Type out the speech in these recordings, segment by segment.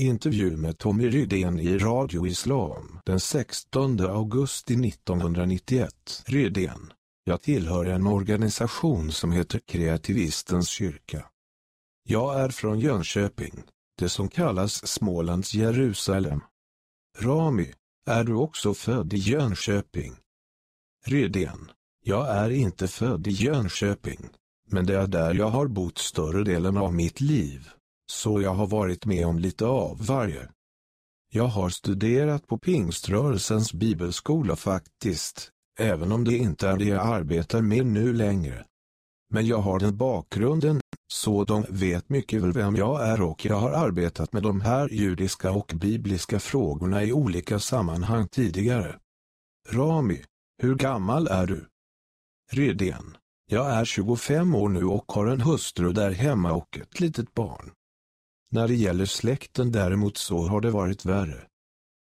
Intervju med Tommy Rydén i Radio Islam den 16 augusti 1991. Rydén. Jag tillhör en organisation som heter Kreativistens kyrka. Jag är från Jönköping, det som kallas Smålands Jerusalem. Rami, är du också född i Jönköping? Rydén. Jag är inte född i Jönköping, men det är där jag har bott större delen av mitt liv, så jag har varit med om lite av varje. Jag har studerat på pingströrelsens bibelskola faktiskt, även om det inte är det jag arbetar med nu längre. Men jag har den bakgrunden, så de vet mycket väl vem jag är och jag har arbetat med de här judiska och bibliska frågorna i olika sammanhang tidigare. Rami, hur gammal är du? Rydén. Jag är 25 år nu och har en hustru där hemma och ett litet barn. När det gäller släkten däremot så har det varit värre.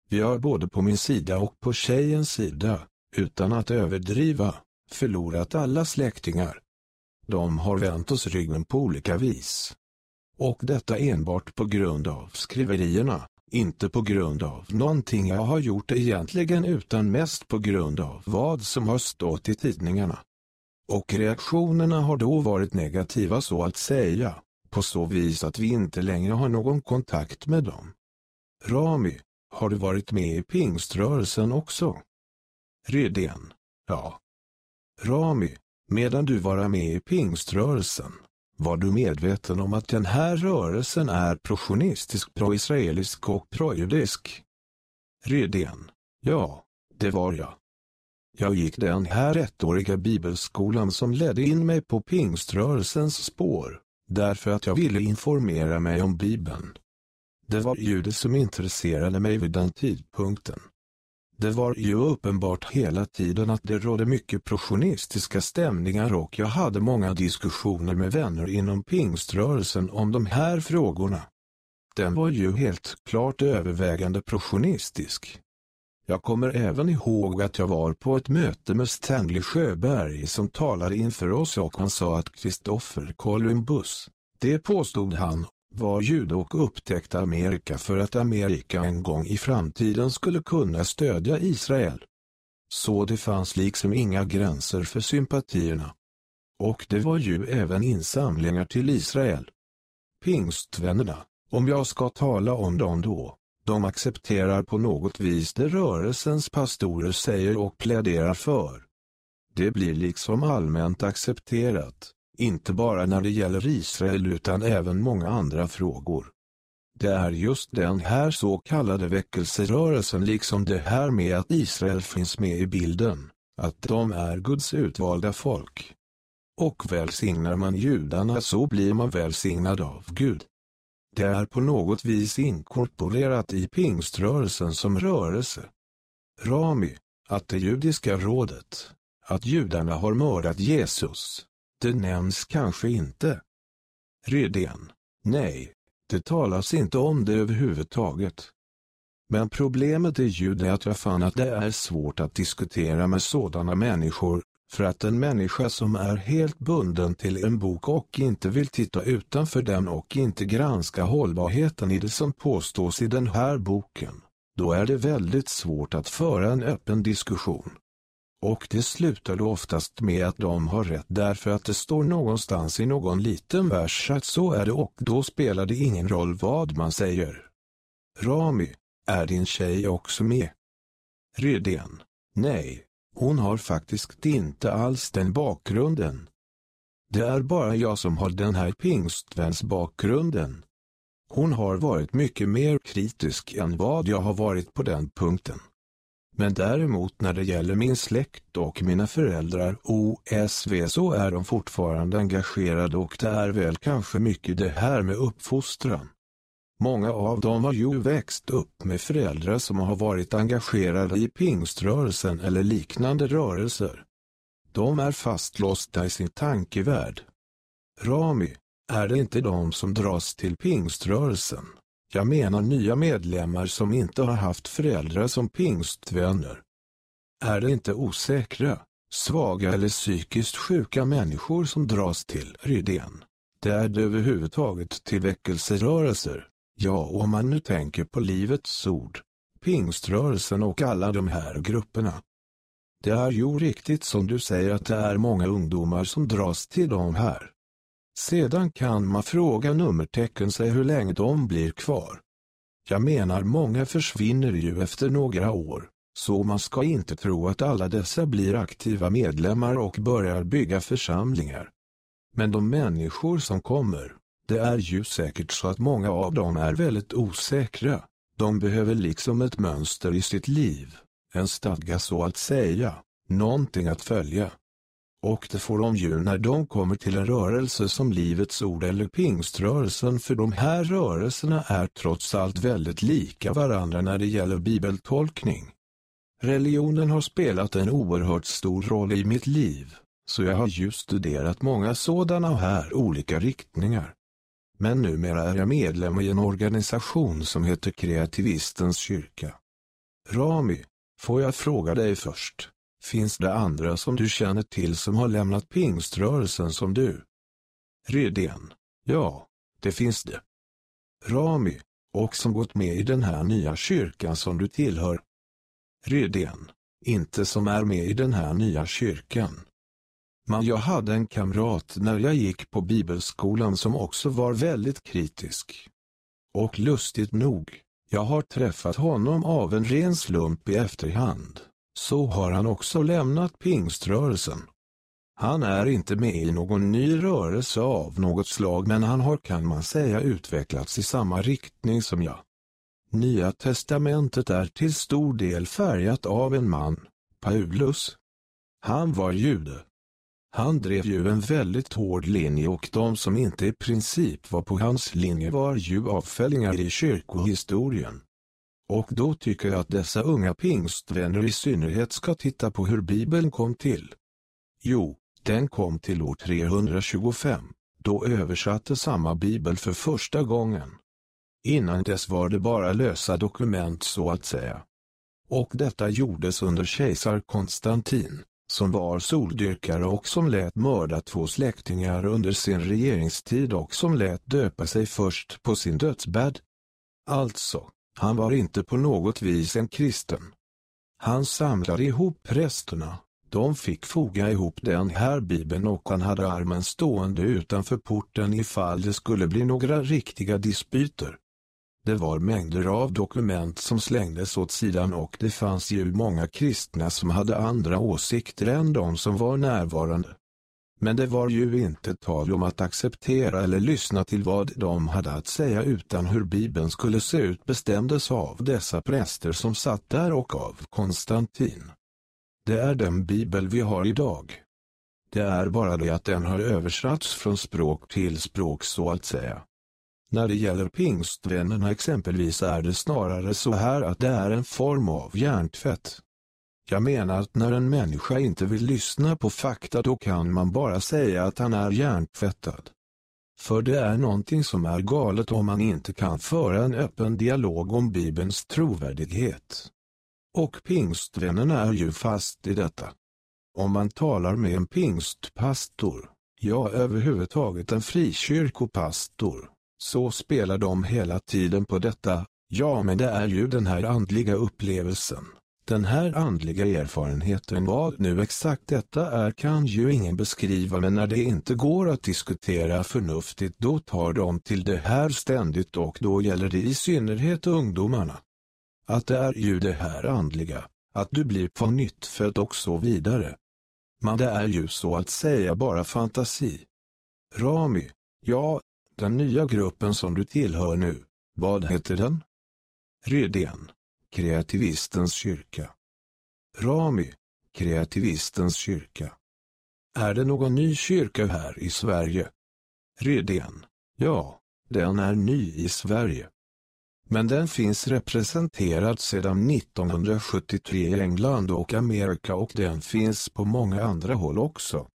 Vi har både på min sida och på tjejens sida, utan att överdriva, förlorat alla släktingar. De har vänt oss ryggen på olika vis. Och detta enbart på grund av skriverierna, inte på grund av någonting jag har gjort egentligen utan mest på grund av vad som har stått i tidningarna. Och reaktionerna har då varit negativa så att säga, på så vis att vi inte längre har någon kontakt med dem. Rami, har du varit med i pingströrelsen också? Rydén, ja. Rami, medan du var med i pingströrelsen, var du medveten om att den här rörelsen är prosionistisk, pro-israelisk och pro-judisk? Rydén, ja, det var jag. Jag gick den här ettåriga bibelskolan som ledde in mig på pingströrelsens spår, därför att jag ville informera mig om Bibeln. Det var ju det som intresserade mig vid den tidpunkten. Det var ju uppenbart hela tiden att det rådde mycket projonistiska stämningar och jag hade många diskussioner med vänner inom pingströrelsen om de här frågorna. Den var ju helt klart övervägande projonistisk. Jag kommer även ihåg att jag var på ett möte med Stanley Sjöberg som talade inför oss och han sa att Kristoffer Columbus, det påstod han, var jude och upptäckte Amerika för att Amerika en gång i framtiden skulle kunna stödja Israel. Så det fanns liksom inga gränser för sympatierna. Och det var ju även insamlingar till Israel. Pingstvännerna, om jag ska tala om dem då, de accepterar på något vis det rörelsens pastorer säger och pläderar för. Det blir liksom allmänt accepterat, inte bara när det gäller Israel utan även många andra frågor. Det är just den här så kallade väckelserörelsen liksom det här med att Israel finns med i bilden, att de är Guds utvalda folk. Och välsignar man judarna så blir man välsignad av Gud. Det är på något vis inkorporerat i pingströrelsen som rörelse. Rami, att det judiska rådet, att judarna har mördat Jesus, det nämns kanske inte. Rydén, nej, det talas inte om det överhuvudtaget. Men problemet är ju det att jag fann att det är svårt att diskutera med sådana människor, för att en människa som är helt bunden till en bok och inte vill titta utanför den och inte granska hållbarheten i det som påstås i den här boken, då är det väldigt svårt att föra en öppen diskussion. Och det slutar då oftast med att de har rätt därför att det står någonstans i någon liten vers att så är det och då spelar det ingen roll vad man säger. Rami, är din tjej också med? Rydén, nej, hon har faktiskt inte alls den bakgrunden. Det är bara jag som har den här pingstvänsbakgrunden. Hon har varit mycket mer kritisk än vad jag har varit på den punkten. Men däremot när det gäller min släkt och mina föräldrar OSV så är de fortfarande engagerade och det är väl kanske mycket det här med uppfostran. Många av dem har ju växt upp med föräldrar som har varit engagerade i pingströrelsen eller liknande rörelser. De är fastlåsta i sin tankevärld. Rami, är det inte de som dras till pingströrelsen? Jag menar nya medlemmar som inte har haft föräldrar som pingstvänner. Är det inte osäkra, svaga eller psykiskt sjuka människor som dras till Rydén? Det är det överhuvudtaget till väckelserörelser Ja, om man nu tänker på Livets Ord, Pingströrelsen och alla de här grupperna. Det är ju riktigt som du säger att det är många ungdomar som dras till de här. Sedan kan man fråga nummertecken sig hur länge de blir kvar. Jag menar många försvinner ju efter några år, så man ska inte tro att alla dessa blir aktiva medlemmar och börjar bygga församlingar. Men de människor som kommer, det är ju säkert så att många av dem är väldigt osäkra. De behöver liksom ett mönster i sitt liv, en stadga så att säga, någonting att följa. Och det får de ju när de kommer till en rörelse som Livets Ord eller Pingströrelsen för de här rörelserna är trots allt väldigt lika varandra när det gäller bibeltolkning. Religionen har spelat en oerhört stor roll i mitt liv, så jag har ju studerat många sådana här olika riktningar. Men numera är jag medlem i en organisation som heter Kreativistens kyrka. Rami, får jag fråga dig först, finns det andra som du känner till som har lämnat pingströrelsen som du? Rydén, ja, det finns det. Rami, och som gått med i den här nya kyrkan som du tillhör. Rydén, inte som är med i den här nya kyrkan. Men jag hade en kamrat när jag gick på bibelskolan som också var väldigt kritisk. Och lustigt nog, jag har träffat honom av en ren slump i efterhand. Så har han också lämnat pingströrelsen. Han är inte med i någon ny rörelse av något slag men han har kan man säga utvecklats i samma riktning som jag. Nya testamentet är till stor del färgat av en man, Paulus. Han var jude han drev ju en väldigt hård linje och de som inte i princip var på hans linje var ju avfällingar i kyrkohistorien. Och då tycker jag att dessa unga pingstvänner i synnerhet ska titta på hur Bibeln kom till. Jo, den kom till år 325. Då översatte samma Bibel för första gången. Innan dess var det bara lösa dokument så att säga. Och detta gjordes under kejsar Konstantin som var soldyrkare och som lät mörda två släktingar under sin regeringstid och som lät döpa sig först på sin dödsbädd. Alltså, han var inte på något vis en kristen. Han samlade ihop prästerna, de fick foga ihop den här bibeln och han hade armen stående utanför porten ifall det skulle bli några riktiga dispyter. Det var mängder av dokument som slängdes åt sidan och det fanns ju många kristna som hade andra åsikter än de som var närvarande. Men det var ju inte tal om att acceptera eller lyssna till vad de hade att säga utan hur Bibeln skulle se ut bestämdes av dessa präster som satt där och av Konstantin. Det är den Bibel vi har idag. Det är bara det att den har översatts från språk till språk så att säga. När det gäller pingstvännerna exempelvis är det snarare så här att det är en form av hjärntvätt. Jag menar att när en människa inte vill lyssna på fakta då kan man bara säga att han är hjärntvättad. För det är någonting som är galet om man inte kan föra en öppen dialog om Bibelns trovärdighet. Och pingstvännerna är ju fast i detta. Om man talar med en pingstpastor, ja överhuvudtaget en frikyrkopastor, så spelar de hela tiden på detta, ja men det är ju den här andliga upplevelsen. Den här andliga erfarenheten vad nu exakt detta är kan ju ingen beskriva men när det inte går att diskutera förnuftigt då tar de till det här ständigt och då gäller det i synnerhet ungdomarna. Att det är ju det här andliga, att du blir på nytt född och så vidare. Men det är ju så att säga bara fantasi. Rami, ja, den nya gruppen som du tillhör nu, vad heter den? Rydén, Kreativistens kyrka. Rami, Kreativistens kyrka. Är det någon ny kyrka här i Sverige? Rydén, ja, den är ny i Sverige. Men den finns representerad sedan 1973 i England och Amerika och den finns på många andra håll också.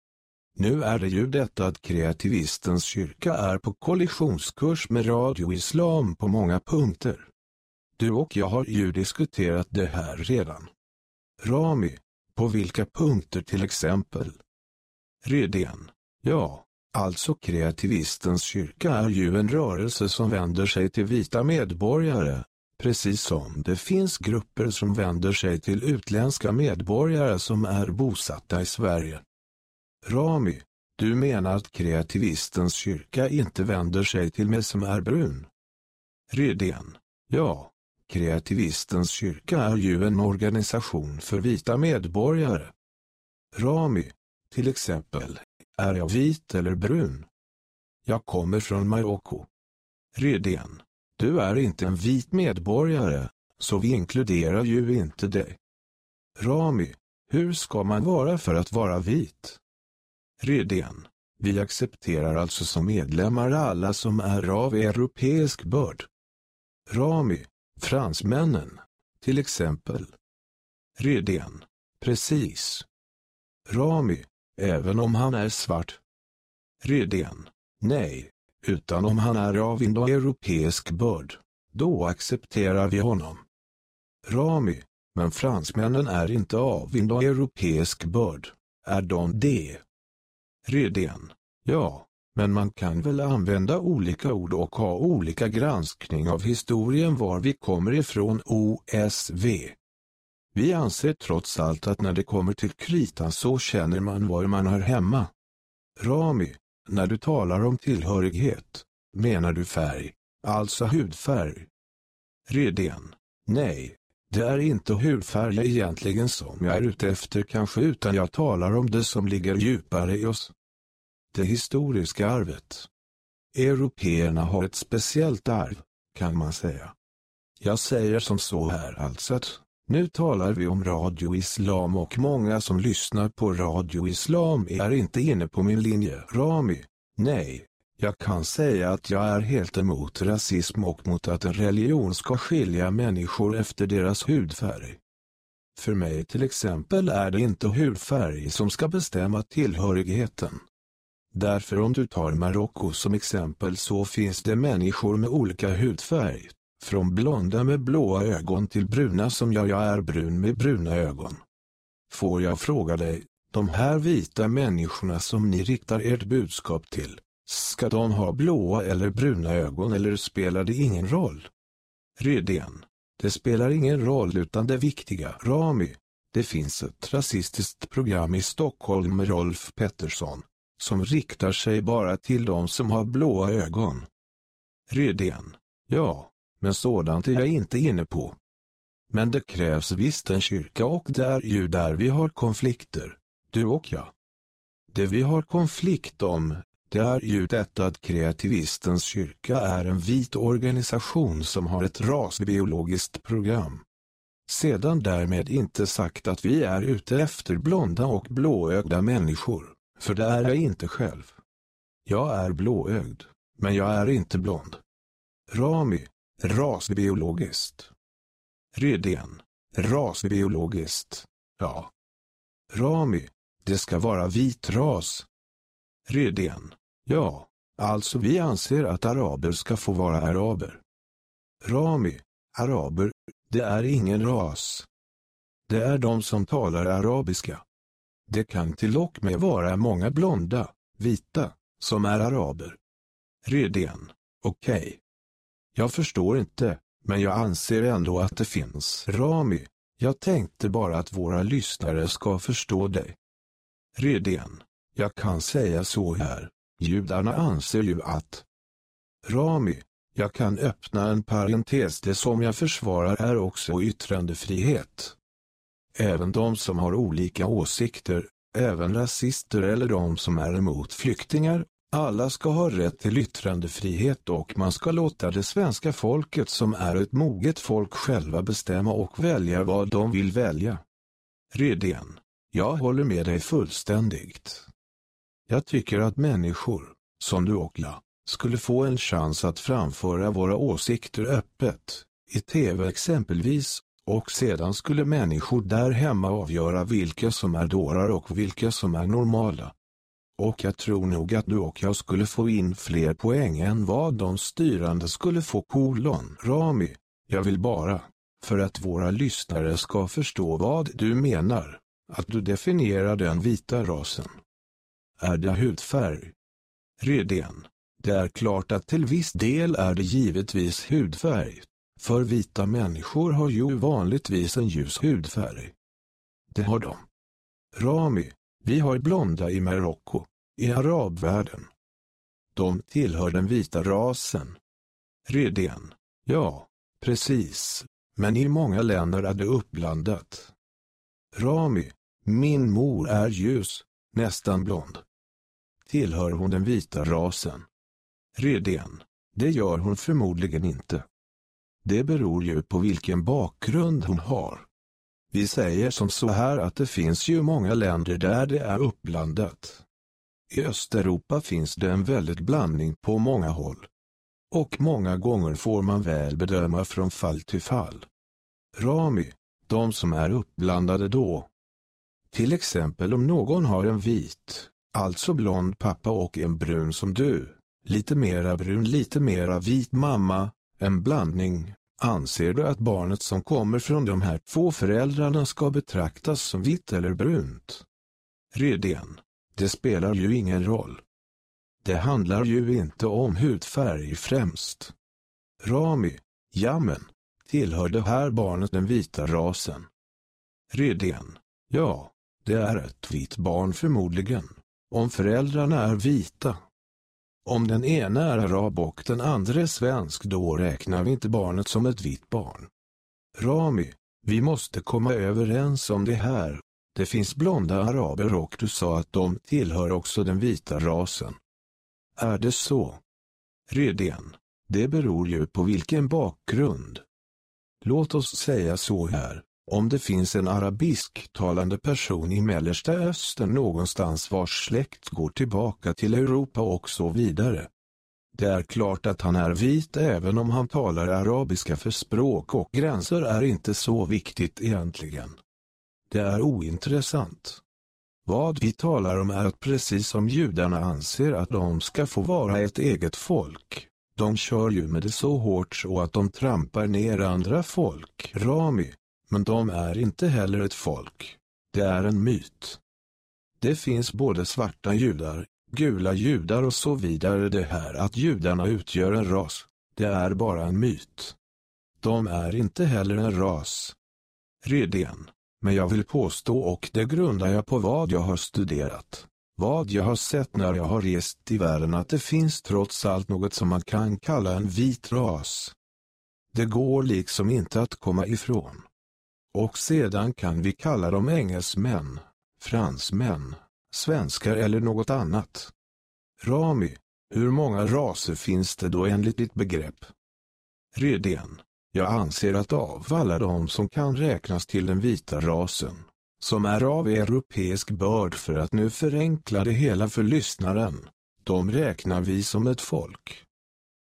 Nu är det ju detta att kreativistens kyrka är på kollisionskurs med radioislam på många punkter. Du och jag har ju diskuterat det här redan. Rami, på vilka punkter till exempel? Rydén, ja, Alltså kreativistens kyrka är ju en rörelse som vänder sig till vita medborgare, precis som det finns grupper som vänder sig till utländska medborgare som är bosatta i Sverige. Rami, du menar att kreativistens kyrka inte vänder sig till mig som är brun? Rydén, ja, kreativistens kyrka är ju en organisation för vita medborgare. Rami, till exempel, är jag vit eller brun? Jag kommer från Marocko. Rydén, du är inte en vit medborgare, så vi inkluderar ju inte dig. Rami, hur ska man vara för att vara vit? Redén, vi accepterar alltså som medlemmar alla som är av europeisk börd. Rami, fransmännen, till exempel. Redén, precis. Rami, även om han är svart. Redén, nej, utan om han är av indoeuropeisk börd, då accepterar vi honom. Rami, men fransmännen är inte av indoeuropeisk börd, är de det? Redén, ja, men man kan väl använda olika ord och ha olika granskning av historien var vi kommer ifrån OSV. Vi anser trots allt att när det kommer till kritan så känner man var man hör hemma. Rami, när du talar om tillhörighet, menar du färg, alltså hudfärg? Redén, nej, det är inte hudfärg egentligen som jag är ute efter kanske utan jag talar om det som ligger djupare i oss. Det historiska arvet. Européerna har ett speciellt arv, kan man säga. Jag säger som så här alltså att nu talar vi om Radio Islam och många som lyssnar på Radio Islam är inte inne på min linje. Rami, nej, jag kan säga att jag är helt emot rasism och mot att en religion ska skilja människor efter deras hudfärg. För mig till exempel är det inte hudfärg som ska bestämma tillhörigheten. Därför om du tar Marocko som exempel så finns det människor med olika hudfärg, från blonda med blåa ögon till bruna som jag, jag är brun med bruna ögon. Får jag fråga dig, de här vita människorna som ni riktar ert budskap till, ska de ha blåa eller bruna ögon eller spelar det ingen roll? Rydén det spelar ingen roll utan det viktiga, Rami, det finns ett rasistiskt program i Stockholm med Rolf Pettersson, som riktar sig bara till de som har blåa ögon. Rydén ja, men sådant är jag inte inne på. Men det krävs visst en kyrka och det är ju där vi har konflikter, du och jag. Det vi har konflikt om, det är ju detta att kreativistens kyrka är en vit organisation som har ett rasbiologiskt program. Sedan därmed inte sagt att vi är ute efter blonda och blåögda människor, för det är jag inte själv. Jag är blåögd, men jag är inte blond. Rami, Rasbiologiskt. Redén. Rasbiologiskt. Ja. Rami. Det ska vara vit ras. Redén. Ja, alltså vi anser att araber ska få vara araber. Rami. Araber, det är ingen ras. Det är de som talar arabiska. Det kan till och med vara många blonda, vita, som är araber. Redén. Okej. Okay. Jag förstår inte, men jag anser ändå att det finns. Rami, jag tänkte bara att våra lyssnare ska förstå dig. Redén, jag kan säga så här, judarna anser ju att Rami, jag kan öppna en parentes, det som jag försvarar är också yttrandefrihet. Även de som har olika åsikter, även rasister eller de som är emot flyktingar, alla ska ha rätt till yttrandefrihet och man ska låta det svenska folket som är ett moget folk själva bestämma och välja vad de vill välja. Rydén, jag håller med dig fullständigt. Jag tycker att människor, som du och jag, skulle få en chans att framföra våra åsikter öppet, i tv exempelvis, och sedan skulle människor där hemma avgöra vilka som är dårar och vilka som är normala. Och jag tror nog att du och jag skulle få in fler poäng än vad de styrande skulle få kolon. Rami, jag vill bara, för att våra lyssnare ska förstå vad du menar, att du definierar den vita rasen. Är det hudfärg? Redén. Det är klart att till viss del är det givetvis hudfärg, för vita människor har ju vanligtvis en ljus hudfärg. Det har de. Rami, vi har blonda i Marocko, i arabvärlden. De tillhör den vita rasen. Redén, ja, precis, men i många länder är det uppblandat. Rami, min mor är ljus, nästan blond. Tillhör hon den vita rasen? Redén, det gör hon förmodligen inte. Det beror ju på vilken bakgrund hon har. Vi säger som så här att det finns ju många länder där det är uppblandat. I Östeuropa finns det en väldigt blandning på många håll. Och många gånger får man väl bedöma från fall till fall. Rami, de som är uppblandade då. Till exempel om någon har en vit, alltså blond pappa och en brun som du, lite mera brun lite mera vit mamma, en blandning, anser du att barnet som kommer från de här två föräldrarna ska betraktas som vitt eller brunt? Redén, det spelar ju ingen roll. Det handlar ju inte om hudfärg främst. Rami, jamen, tillhör det här barnet den vita rasen? Redén, ja, det är ett vitt barn förmodligen, om föräldrarna är vita. Om den ena är arab och den andra är svensk då räknar vi inte barnet som ett vitt barn. Rami, vi måste komma överens om det här. Det finns blonda araber och du sa att de tillhör också den vita rasen. Är det så? Redén, det beror ju på vilken bakgrund. Låt oss säga så här, om det finns en arabisktalande person i Mellersta Östern någonstans vars släkt går tillbaka till Europa och så vidare. Det är klart att han är vit även om han talar arabiska för språk och gränser är inte så viktigt egentligen. Det är ointressant. Vad vi talar om är att precis som judarna anser att de ska få vara ett eget folk, de kör ju med det så hårt så att de trampar ner andra folk. Rami, men de är inte heller ett folk. Det är en myt. Det finns både svarta judar, gula judar och så vidare. Det här att judarna utgör en ras, det är bara en myt. De är inte heller en ras. Redén. Men jag vill påstå och det grundar jag på vad jag har studerat. Vad jag har sett när jag har rest i världen att det finns trots allt något som man kan kalla en vit ras. Det går liksom inte att komma ifrån. Och sedan kan vi kalla dem engelsmän, fransmän, svenskar eller något annat. Rami, hur många raser finns det då enligt ditt begrepp? Redén, jag anser att av alla de som kan räknas till den vita rasen, som är av europeisk börd för att nu förenkla det hela för lyssnaren, de räknar vi som ett folk.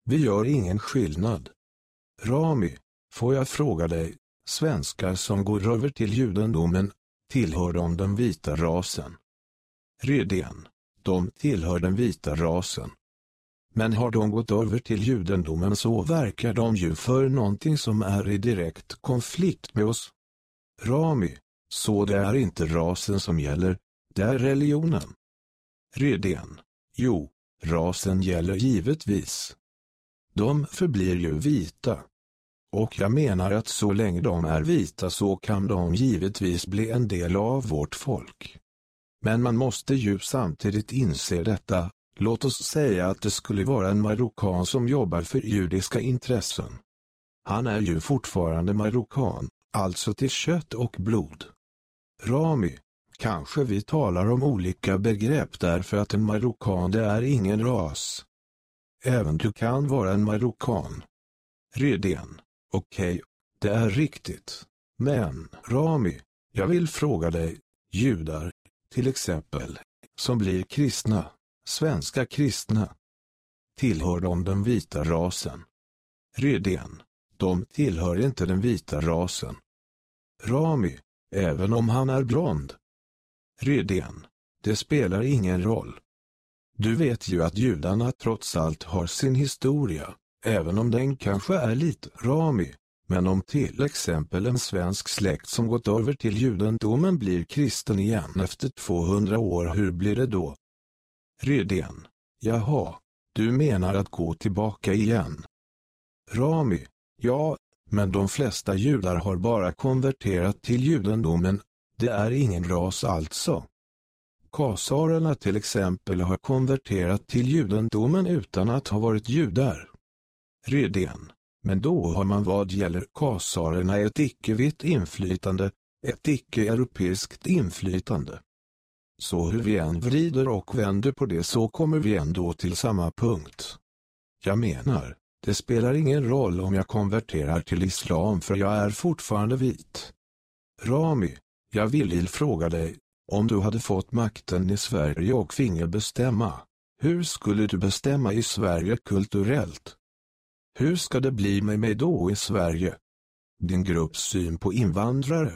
Vi gör ingen skillnad. Rami, får jag fråga dig, Svenskar som går över till judendomen, tillhör de den vita rasen. Redén, de tillhör den vita rasen. Men har de gått över till judendomen så verkar de ju för någonting som är i direkt konflikt med oss. Rami, så det är inte rasen som gäller, det är religionen. Redén, jo, rasen gäller givetvis. De förblir ju vita. Och jag menar att så länge de är vita så kan de givetvis bli en del av vårt folk. Men man måste ju samtidigt inse detta, låt oss säga att det skulle vara en marockan som jobbar för judiska intressen. Han är ju fortfarande marockan, alltså till kött och blod. Rami, kanske vi talar om olika begrepp därför att en marockan det är ingen ras. Även du kan vara en marockan. Rydén. Okej, okay, det är riktigt. Men, Rami, jag vill fråga dig, judar, till exempel, som blir kristna, svenska kristna. Tillhör de den vita rasen? Rydén, de tillhör inte den vita rasen. Rami, även om han är blond. Rydén, det spelar ingen roll. Du vet ju att judarna trots allt har sin historia även om den kanske är lite ramig. Men om till exempel en svensk släkt som gått över till judendomen blir kristen igen efter 200 år, hur blir det då? Rydén, Jaha, du menar att gå tillbaka igen? Rami, ja, men de flesta judar har bara konverterat till judendomen, det är ingen ras alltså. Kasarerna till exempel har konverterat till judendomen utan att ha varit judar. Rydén, men då har man vad gäller kasarerna ett icke-vitt inflytande, ett icke-europeiskt inflytande. Så hur vi än vrider och vänder på det så kommer vi ändå till samma punkt. Jag menar, det spelar ingen roll om jag konverterar till islam för jag är fortfarande vit. Rami, jag vill fråga dig, om du hade fått makten i Sverige och finge bestämma, hur skulle du bestämma i Sverige kulturellt? Hur ska det bli med mig då i Sverige? Din grupps syn på invandrare?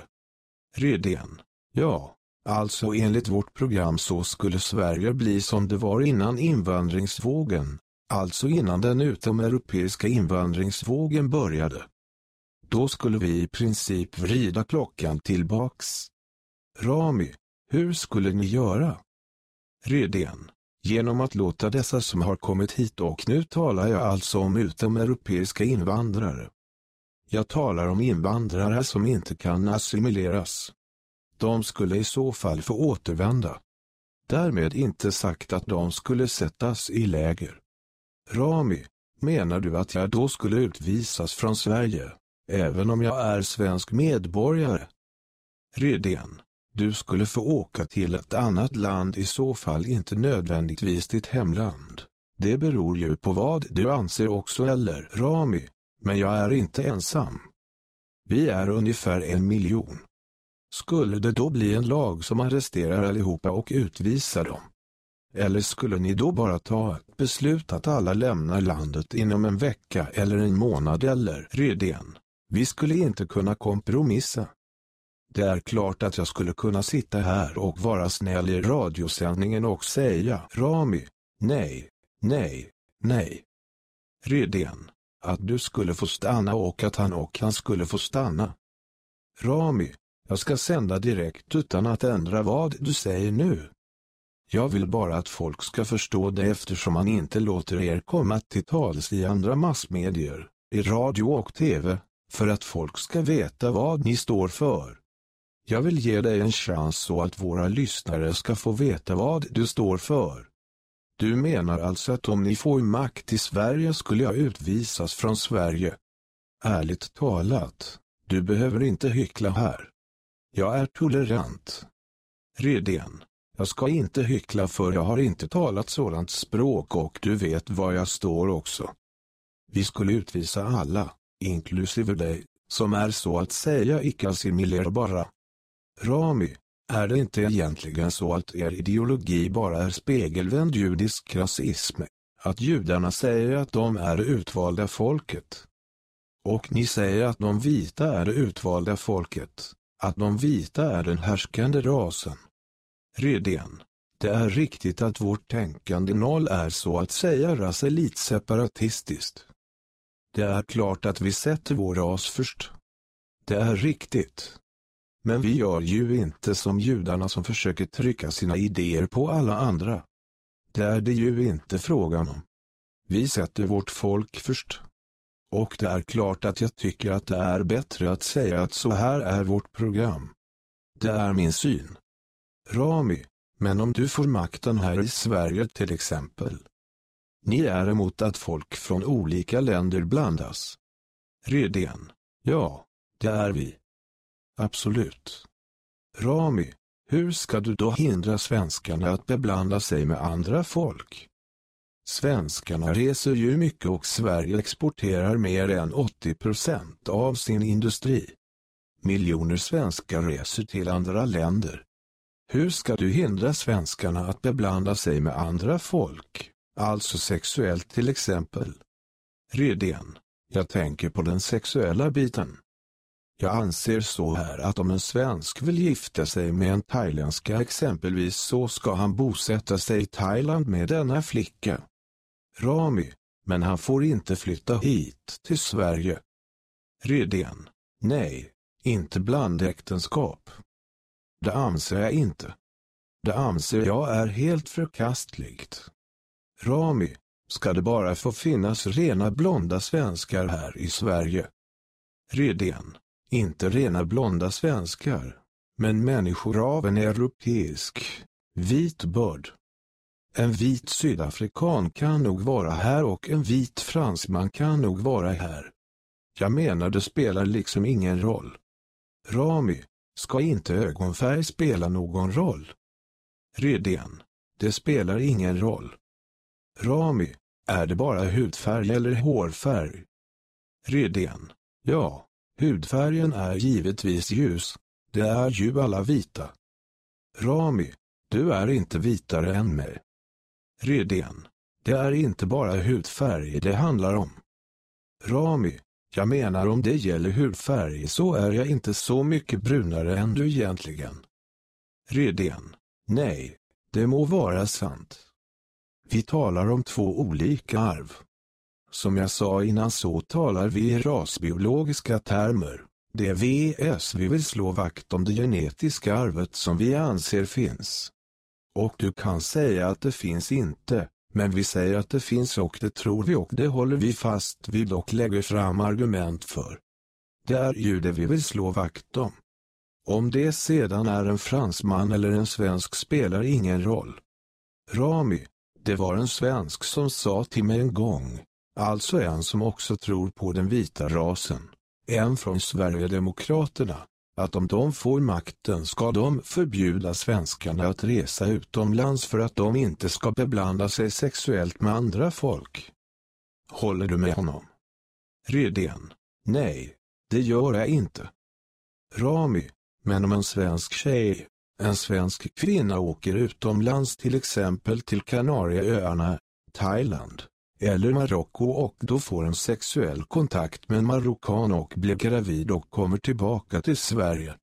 Redén, ja, alltså enligt vårt program så skulle Sverige bli som det var innan invandringsvågen, alltså innan den utomeuropeiska invandringsvågen började. Då skulle vi i princip vrida klockan tillbaks. Rami, hur skulle ni göra? Redén, genom att låta dessa som har kommit hit och nu talar jag alltså om utomeuropeiska invandrare. Jag talar om invandrare som inte kan assimileras. De skulle i så fall få återvända. Därmed inte sagt att de skulle sättas i läger. Rami, menar du att jag då skulle utvisas från Sverige, även om jag är svensk medborgare? Rydén du skulle få åka till ett annat land i så fall inte nödvändigtvis ditt hemland. Det beror ju på vad du anser också eller Rami, men jag är inte ensam. Vi är ungefär en miljon. Skulle det då bli en lag som arresterar allihopa och utvisar dem? Eller skulle ni då bara ta ett beslut att alla lämnar landet inom en vecka eller en månad eller Redén? Vi skulle inte kunna kompromissa. Det är klart att jag skulle kunna sitta här och vara snäll i radiosändningen och säga Rami, nej, nej, nej. Redén, att du skulle få stanna och att han och han skulle få stanna. Rami, jag ska sända direkt utan att ändra vad du säger nu. Jag vill bara att folk ska förstå det eftersom man inte låter er komma till tals i andra massmedier, i radio och tv, för att folk ska veta vad ni står för. Jag vill ge dig en chans så att våra lyssnare ska få veta vad du står för. Du menar alltså att om ni får makt i Sverige skulle jag utvisas från Sverige? Ärligt talat, du behöver inte hyckla här. Jag är tolerant. Redén, jag ska inte hyckla för jag har inte talat sådant språk och du vet var jag står också. Vi skulle utvisa alla, inklusive dig, som är så att säga icke-assimilerbara. Rami, är det inte egentligen så att er ideologi bara är spegelvänd judisk rasism? Att judarna säger att de är det utvalda folket. Och ni säger att de vita är det utvalda folket, att de vita är den härskande rasen. Redén, det är riktigt att vårt tänkande noll är så att säga raselitseparatistiskt. Det är klart att vi sätter vår ras först. Det är riktigt. Men vi gör ju inte som judarna som försöker trycka sina idéer på alla andra. Det är det ju inte frågan om. Vi sätter vårt folk först. Och det är klart att jag tycker att det är bättre att säga att så här är vårt program. Det är min syn. Rami, men om du får makten här i Sverige till exempel. Ni är emot att folk från olika länder blandas. Redén, ja, det är vi. Absolut. Rami, hur ska du då hindra svenskarna att beblanda sig med andra folk? Svenskarna reser ju mycket och Sverige exporterar mer än 80 procent av sin industri. Miljoner svenskar reser till andra länder. Hur ska du hindra svenskarna att beblanda sig med andra folk, alltså sexuellt till exempel? Redén, jag tänker på den sexuella biten. Jag anser så här att om en svensk vill gifta sig med en thailändska exempelvis så ska han bosätta sig i Thailand med denna flicka. Rami, men han får inte flytta hit till Sverige. Redén, nej, inte blandäktenskap. Det anser jag inte. Det anser jag är helt förkastligt. Rami, ska det bara få finnas rena blonda svenskar här i Sverige? Redén, inte rena blonda svenskar, men människor av en europeisk, vit börd. En vit sydafrikan kan nog vara här och en vit fransman kan nog vara här. Jag menar det spelar liksom ingen roll. Rami, ska inte ögonfärg spela någon roll? Rydén, det spelar ingen roll. Rami, är det bara hudfärg eller hårfärg? Rydén, ja, hudfärgen är givetvis ljus, det är ju alla vita. Rami, du är inte vitare än mig. Redén, det är inte bara hudfärg det handlar om. Rami, jag menar om det gäller hudfärg så är jag inte så mycket brunare än du egentligen. Redén, nej, det må vara sant. Vi talar om två olika arv. Som jag sa innan så talar vi i rasbiologiska termer. Det är VS vi vill slå vakt om det genetiska arvet som vi anser finns. Och du kan säga att det finns inte, men vi säger att det finns och det tror vi och det håller vi fast vid och lägger fram argument för. Det är ju det vi vill slå vakt om. Om det sedan är en fransman eller en svensk spelar ingen roll. Rami, det var en svensk som sa till mig en gång, alltså en som också tror på den vita rasen, en från Sverigedemokraterna, att om de får makten ska de förbjuda svenskarna att resa utomlands för att de inte ska beblanda sig sexuellt med andra folk. Håller du med honom? Rydén. Nej, det gör jag inte. Rami. Men om en svensk tjej, en svensk kvinna åker utomlands till exempel till Kanarieöarna, Thailand, eller Marocko och då får en sexuell kontakt med en marockan och blir gravid och kommer tillbaka till Sverige.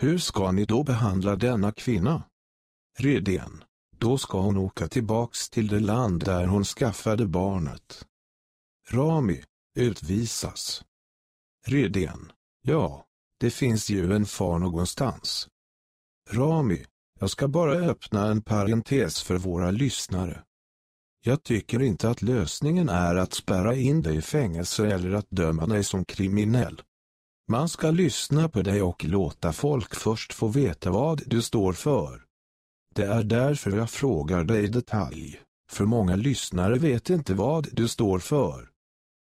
Hur ska ni då behandla denna kvinna? Redén. Då ska hon åka tillbaks till det land där hon skaffade barnet. Rami. Utvisas. Redén. Ja, det finns ju en far någonstans. Rami. Jag ska bara öppna en parentes för våra lyssnare. Jag tycker inte att lösningen är att spärra in dig i fängelse eller att döma dig som kriminell. Man ska lyssna på dig och låta folk först få veta vad du står för. Det är därför jag frågar dig i detalj, för många lyssnare vet inte vad du står för.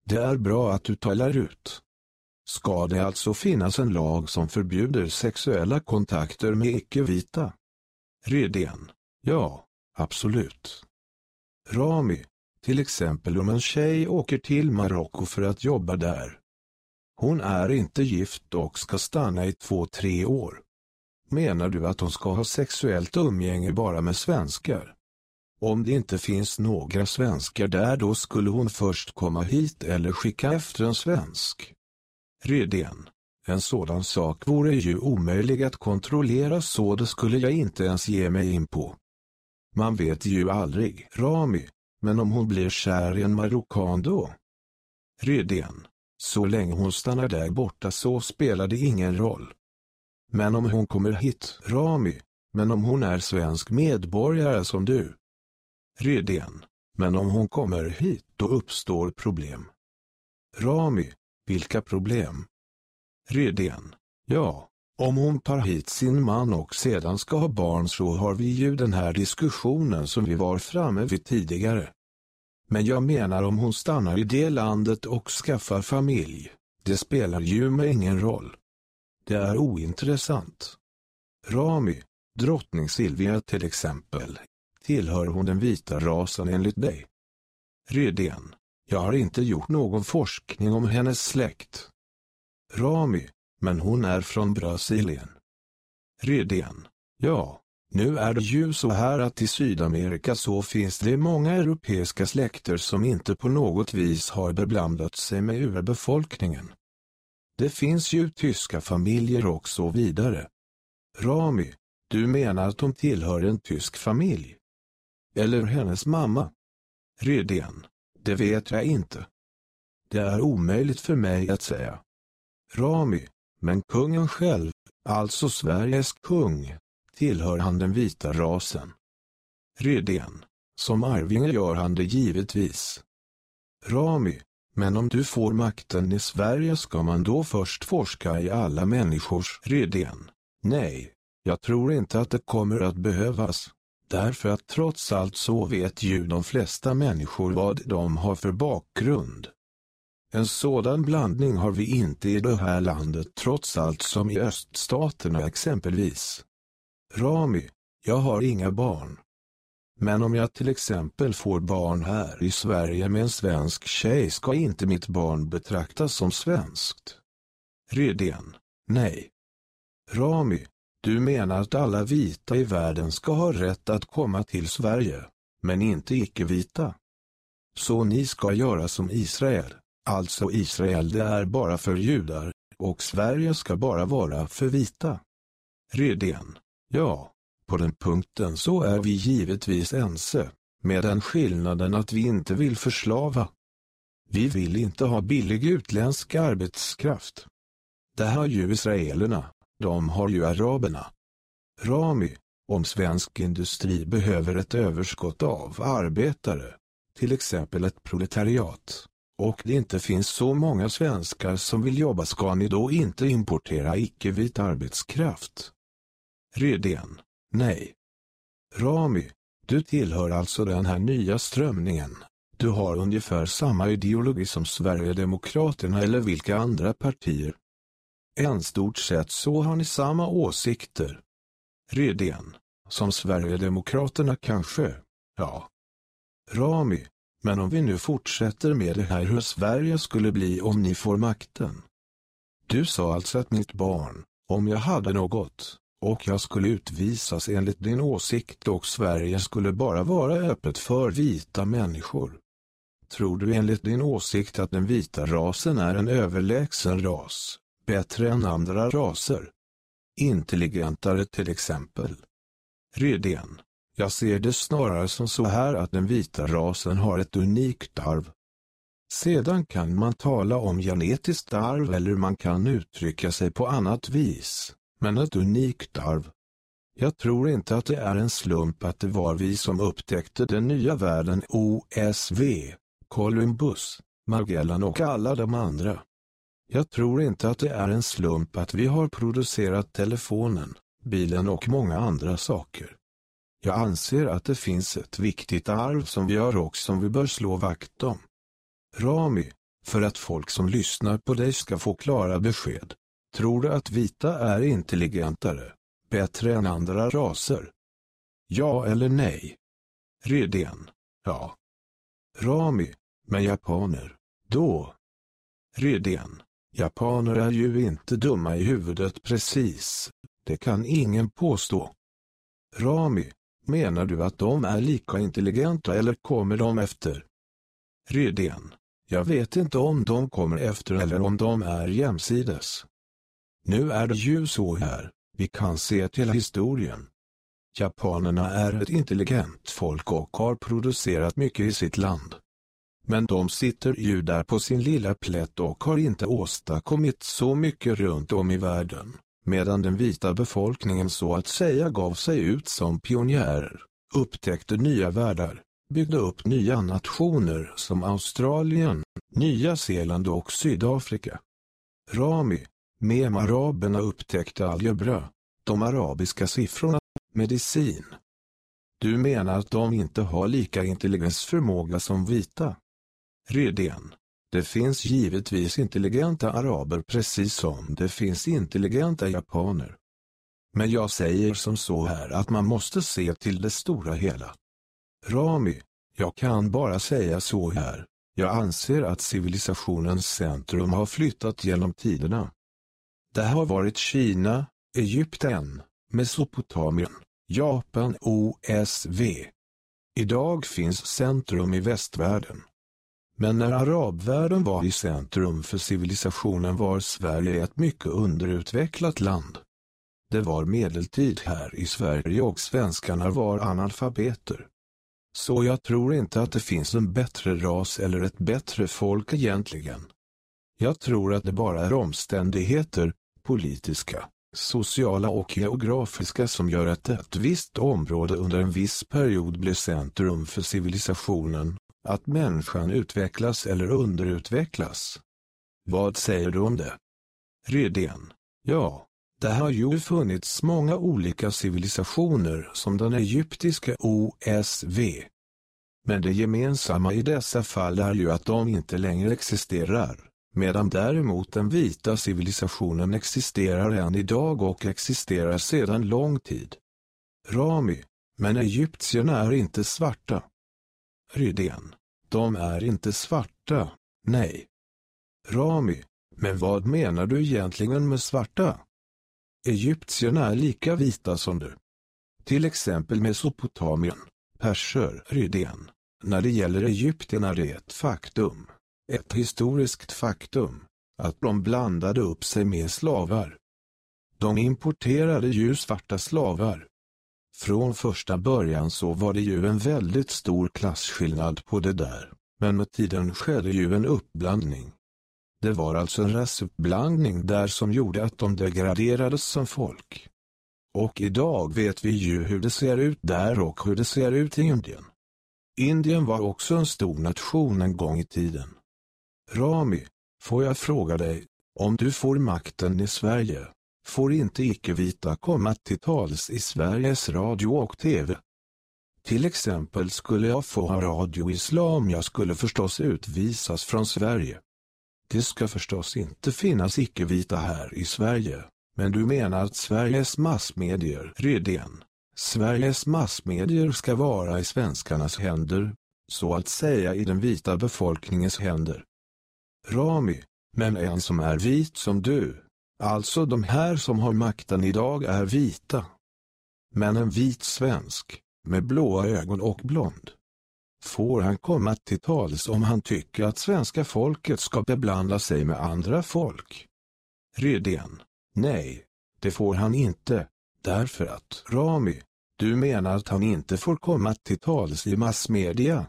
Det är bra att du talar ut. Ska det alltså finnas en lag som förbjuder sexuella kontakter med icke-vita? Rydén, Ja, absolut. Rami, till exempel om en tjej åker till Marocko för att jobba där. Hon är inte gift och ska stanna i två, tre år. Menar du att hon ska ha sexuellt umgänge bara med svenskar? Om det inte finns några svenskar där då skulle hon först komma hit eller skicka efter en svensk. Redén. En sådan sak vore ju omöjlig att kontrollera så det skulle jag inte ens ge mig in på. Man vet ju aldrig, Rami, men om hon blir kär i en marockan då? Rydén, Så länge hon stannar där borta så spelar det ingen roll. Men om hon kommer hit, Rami, men om hon är svensk medborgare som du? Rydén, Men om hon kommer hit då uppstår problem. Rami. Vilka problem? Rydén, Ja, om hon tar hit sin man och sedan ska ha barn så har vi ju den här diskussionen som vi var framme vid tidigare. Men jag menar om hon stannar i det landet och skaffar familj, det spelar ju mig ingen roll. Det är ointressant. Rami, drottning Silvia till exempel, tillhör hon den vita rasen enligt dig? Rydén jag har inte gjort någon forskning om hennes släkt. Rami, men hon är från Brasilien. Redén. Ja, nu är det ju så här att i Sydamerika så finns det många europeiska släkter som inte på något vis har beblandat sig med urbefolkningen. Det finns ju tyska familjer och så vidare. Rami, du menar att de tillhör en tysk familj? Eller hennes mamma? Redén, det vet jag inte. Det är omöjligt för mig att säga. Rami, men kungen själv, alltså Sveriges kung, tillhör han den vita rasen. Rydén, Som arvinge gör han det givetvis. Rami, men om du får makten i Sverige ska man då först forska i alla människors Rydén? Nej, jag tror inte att det kommer att behövas. Därför att trots allt så vet ju de flesta människor vad de har för bakgrund. En sådan blandning har vi inte i det här landet trots allt som i öststaterna exempelvis. Rami, jag har inga barn. Men om jag till exempel får barn här i Sverige med en svensk tjej ska inte mitt barn betraktas som svenskt. Rydén, nej. Rami, du menar att alla vita i världen ska ha rätt att komma till Sverige, men inte icke-vita. Så ni ska göra som Israel, alltså Israel det är bara för judar, och Sverige ska bara vara för vita. Rydén, ja, på den punkten så är vi givetvis ense, med den skillnaden att vi inte vill förslava. Vi vill inte ha billig utländsk arbetskraft. Det har ju israelerna, de har ju araberna. Rami, om svensk industri behöver ett överskott av arbetare, till exempel ett proletariat, och det inte finns så många svenskar som vill jobba ska ni då inte importera icke-vit arbetskraft? Redén, nej. Rami, du tillhör alltså den här nya strömningen. Du har ungefär samma ideologi som Sverigedemokraterna eller vilka andra partier. En stort sett så har ni samma åsikter. Redén, som Sverigedemokraterna kanske, ja. Rami, men om vi nu fortsätter med det här hur Sverige skulle bli om ni får makten. Du sa alltså att mitt barn, om jag hade något, och jag skulle utvisas enligt din åsikt och Sverige skulle bara vara öppet för vita människor. Tror du enligt din åsikt att den vita rasen är en överlägsen ras, bättre än andra raser? Intelligentare till exempel. Rydén jag ser det snarare som så här att den vita rasen har ett unikt arv. Sedan kan man tala om genetiskt arv eller man kan uttrycka sig på annat vis, men ett unikt arv. Jag tror inte att det är en slump att det var vi som upptäckte den nya världen OSV, Columbus, Magellan och alla de andra. Jag tror inte att det är en slump att vi har producerat telefonen, bilen och många andra saker. Jag anser att det finns ett viktigt arv som vi har och som vi bör slå vakt om. Rami, för att folk som lyssnar på dig ska få klara besked. Tror du att vita är intelligentare, bättre än andra raser? Ja eller nej? Redén, ja. Rami, men japaner, då? Redén, japaner är ju inte dumma i huvudet precis, det kan ingen påstå. Rami, menar du att de är lika intelligenta eller kommer de efter? Rydén, jag vet inte om de kommer efter eller om de är jämsides. Nu är det ju så här, vi kan se till historien. Japanerna är ett intelligent folk och har producerat mycket i sitt land. Men de sitter ju där på sin lilla plätt och har inte åstadkommit så mycket runt om i världen, medan den vita befolkningen så att säga gav sig ut som pionjärer, upptäckte nya världar, byggde upp nya nationer som Australien, Nya Zeeland och Sydafrika. Rami, med araberna upptäckte algebra, de arabiska siffrorna, medicin. Du menar att de inte har lika intelligensförmåga som vita? Redén. Det finns givetvis intelligenta araber precis som det finns intelligenta japaner. Men jag säger som så här att man måste se till det stora hela. Rami, jag kan bara säga så här. Jag anser att civilisationens centrum har flyttat genom tiderna. Det har varit Kina, Egypten, Mesopotamien, Japan OSV. Idag finns centrum i västvärlden. Men när arabvärlden var i centrum för civilisationen var Sverige ett mycket underutvecklat land. Det var medeltid här i Sverige och svenskarna var analfabeter. Så jag tror inte att det finns en bättre ras eller ett bättre folk egentligen. Jag tror att det bara är omständigheter, politiska, sociala och geografiska som gör att ett visst område under en viss period blir centrum för civilisationen, att människan utvecklas eller underutvecklas. Vad säger du om det? Rydén Ja, det har ju funnits många olika civilisationer som den egyptiska OSV. Men det gemensamma i dessa fall är ju att de inte längre existerar, medan däremot den vita civilisationen existerar än idag och existerar sedan lång tid. Rami, men egyptierna är inte svarta. Rydén, de är inte svarta, nej. Rami, men vad menar du egentligen med svarta? Egyptierna är lika vita som du. Till exempel Mesopotamien, perser, Rydén. När det gäller Egypten är det ett faktum, ett historiskt faktum, att de blandade upp sig med slavar. De importerade ju svarta slavar. Från första början så var det ju en väldigt stor klasskillnad på det där, men med tiden skedde ju en uppblandning. Det var alltså en rasuppblandning där som gjorde att de degraderades som folk. Och idag vet vi ju hur det ser ut där och hur det ser ut i Indien. Indien var också en stor nation en gång i tiden. Rami, får jag fråga dig, om du får makten i Sverige, får inte icke-vita komma till tals i Sveriges radio och tv? Till exempel skulle jag få ha radio islam jag skulle förstås utvisas från Sverige. Det ska förstås inte finnas icke-vita här i Sverige, men du menar att Sveriges massmedier, Rydén, Sveriges massmedier ska vara i svenskarnas händer, så att säga i den vita befolkningens händer. Rami, men en som är vit som du, alltså de här som har makten idag är vita. Men en vit svensk, med blåa ögon och blond. Får han komma till tals om han tycker att svenska folket ska beblanda sig med andra folk? Rydén, nej, det får han inte, därför att, Rami, du menar att han inte får komma till tals i massmedia?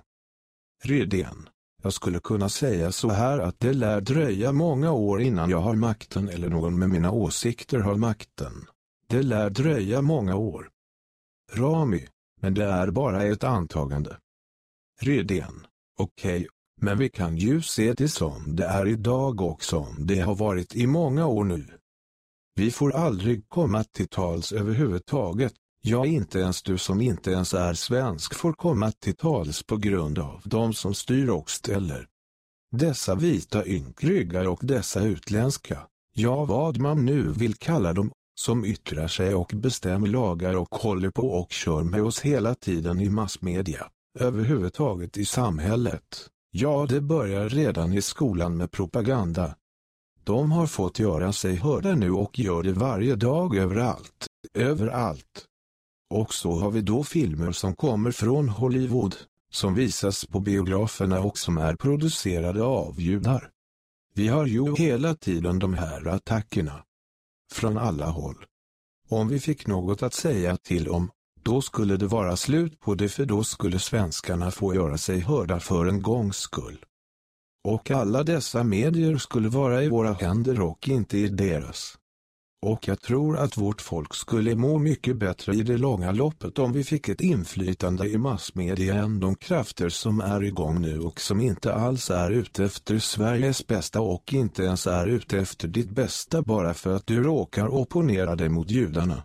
Rydén, jag skulle kunna säga så här att det lär dröja många år innan jag har makten eller någon med mina åsikter har makten. Det lär dröja många år. Rami, men det är bara ett antagande. Rydén, okej, okay, men vi kan ju se det som det är idag och som det har varit i många år nu. Vi får aldrig komma till tals överhuvudtaget, ja inte ens du som inte ens är svensk får komma till tals på grund av de som styr och ställer. Dessa vita ynkryggar och dessa utländska, ja vad man nu vill kalla dem, som yttrar sig och bestämmer lagar och håller på och kör med oss hela tiden i massmedia, överhuvudtaget i samhället. Ja, det börjar redan i skolan med propaganda. De har fått göra sig hörda nu och gör det varje dag överallt, överallt. Och så har vi då filmer som kommer från Hollywood, som visas på biograferna och som är producerade av judar. Vi har ju hela tiden de här attackerna. Från alla håll. Om vi fick något att säga till om, då skulle det vara slut på det för då skulle svenskarna få göra sig hörda för en gångs skull. Och alla dessa medier skulle vara i våra händer och inte i deras. Och jag tror att vårt folk skulle må mycket bättre i det långa loppet om vi fick ett inflytande i massmedia än de krafter som är igång nu och som inte alls är ute efter Sveriges bästa och inte ens är ute efter ditt bästa bara för att du råkar opponera dig mot judarna.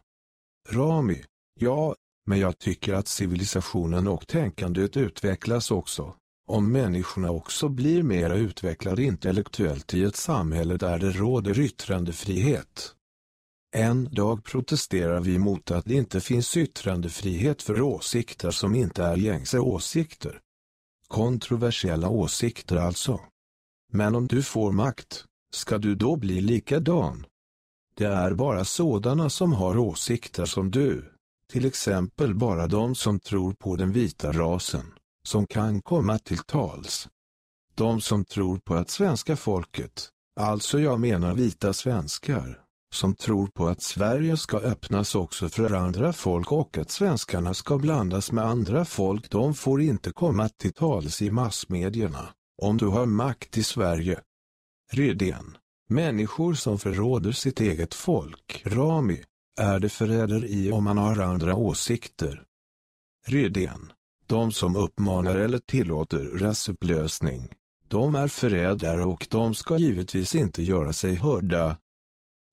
Rami, ja, men jag tycker att civilisationen och tänkandet utvecklas också. Om människorna också blir mera utvecklade intellektuellt i ett samhälle där det råder yttrandefrihet. En dag protesterar vi mot att det inte finns yttrandefrihet för åsikter som inte är gängse åsikter. Kontroversiella åsikter alltså. Men om du får makt, ska du då bli likadan? Det är bara sådana som har åsikter som du, till exempel bara de som tror på den vita rasen, som kan komma till tals. De som tror på att svenska folket, alltså jag menar vita svenskar, som tror på att Sverige ska öppnas också för andra folk och att svenskarna ska blandas med andra folk. De får inte komma till tals i massmedierna, om du har makt i Sverige. Redén, Människor som förråder sitt eget folk, Rami, är det förräderi om man har andra åsikter. Redén, de som uppmanar eller tillåter rasupplösning, de är förrädare och de ska givetvis inte göra sig hörda.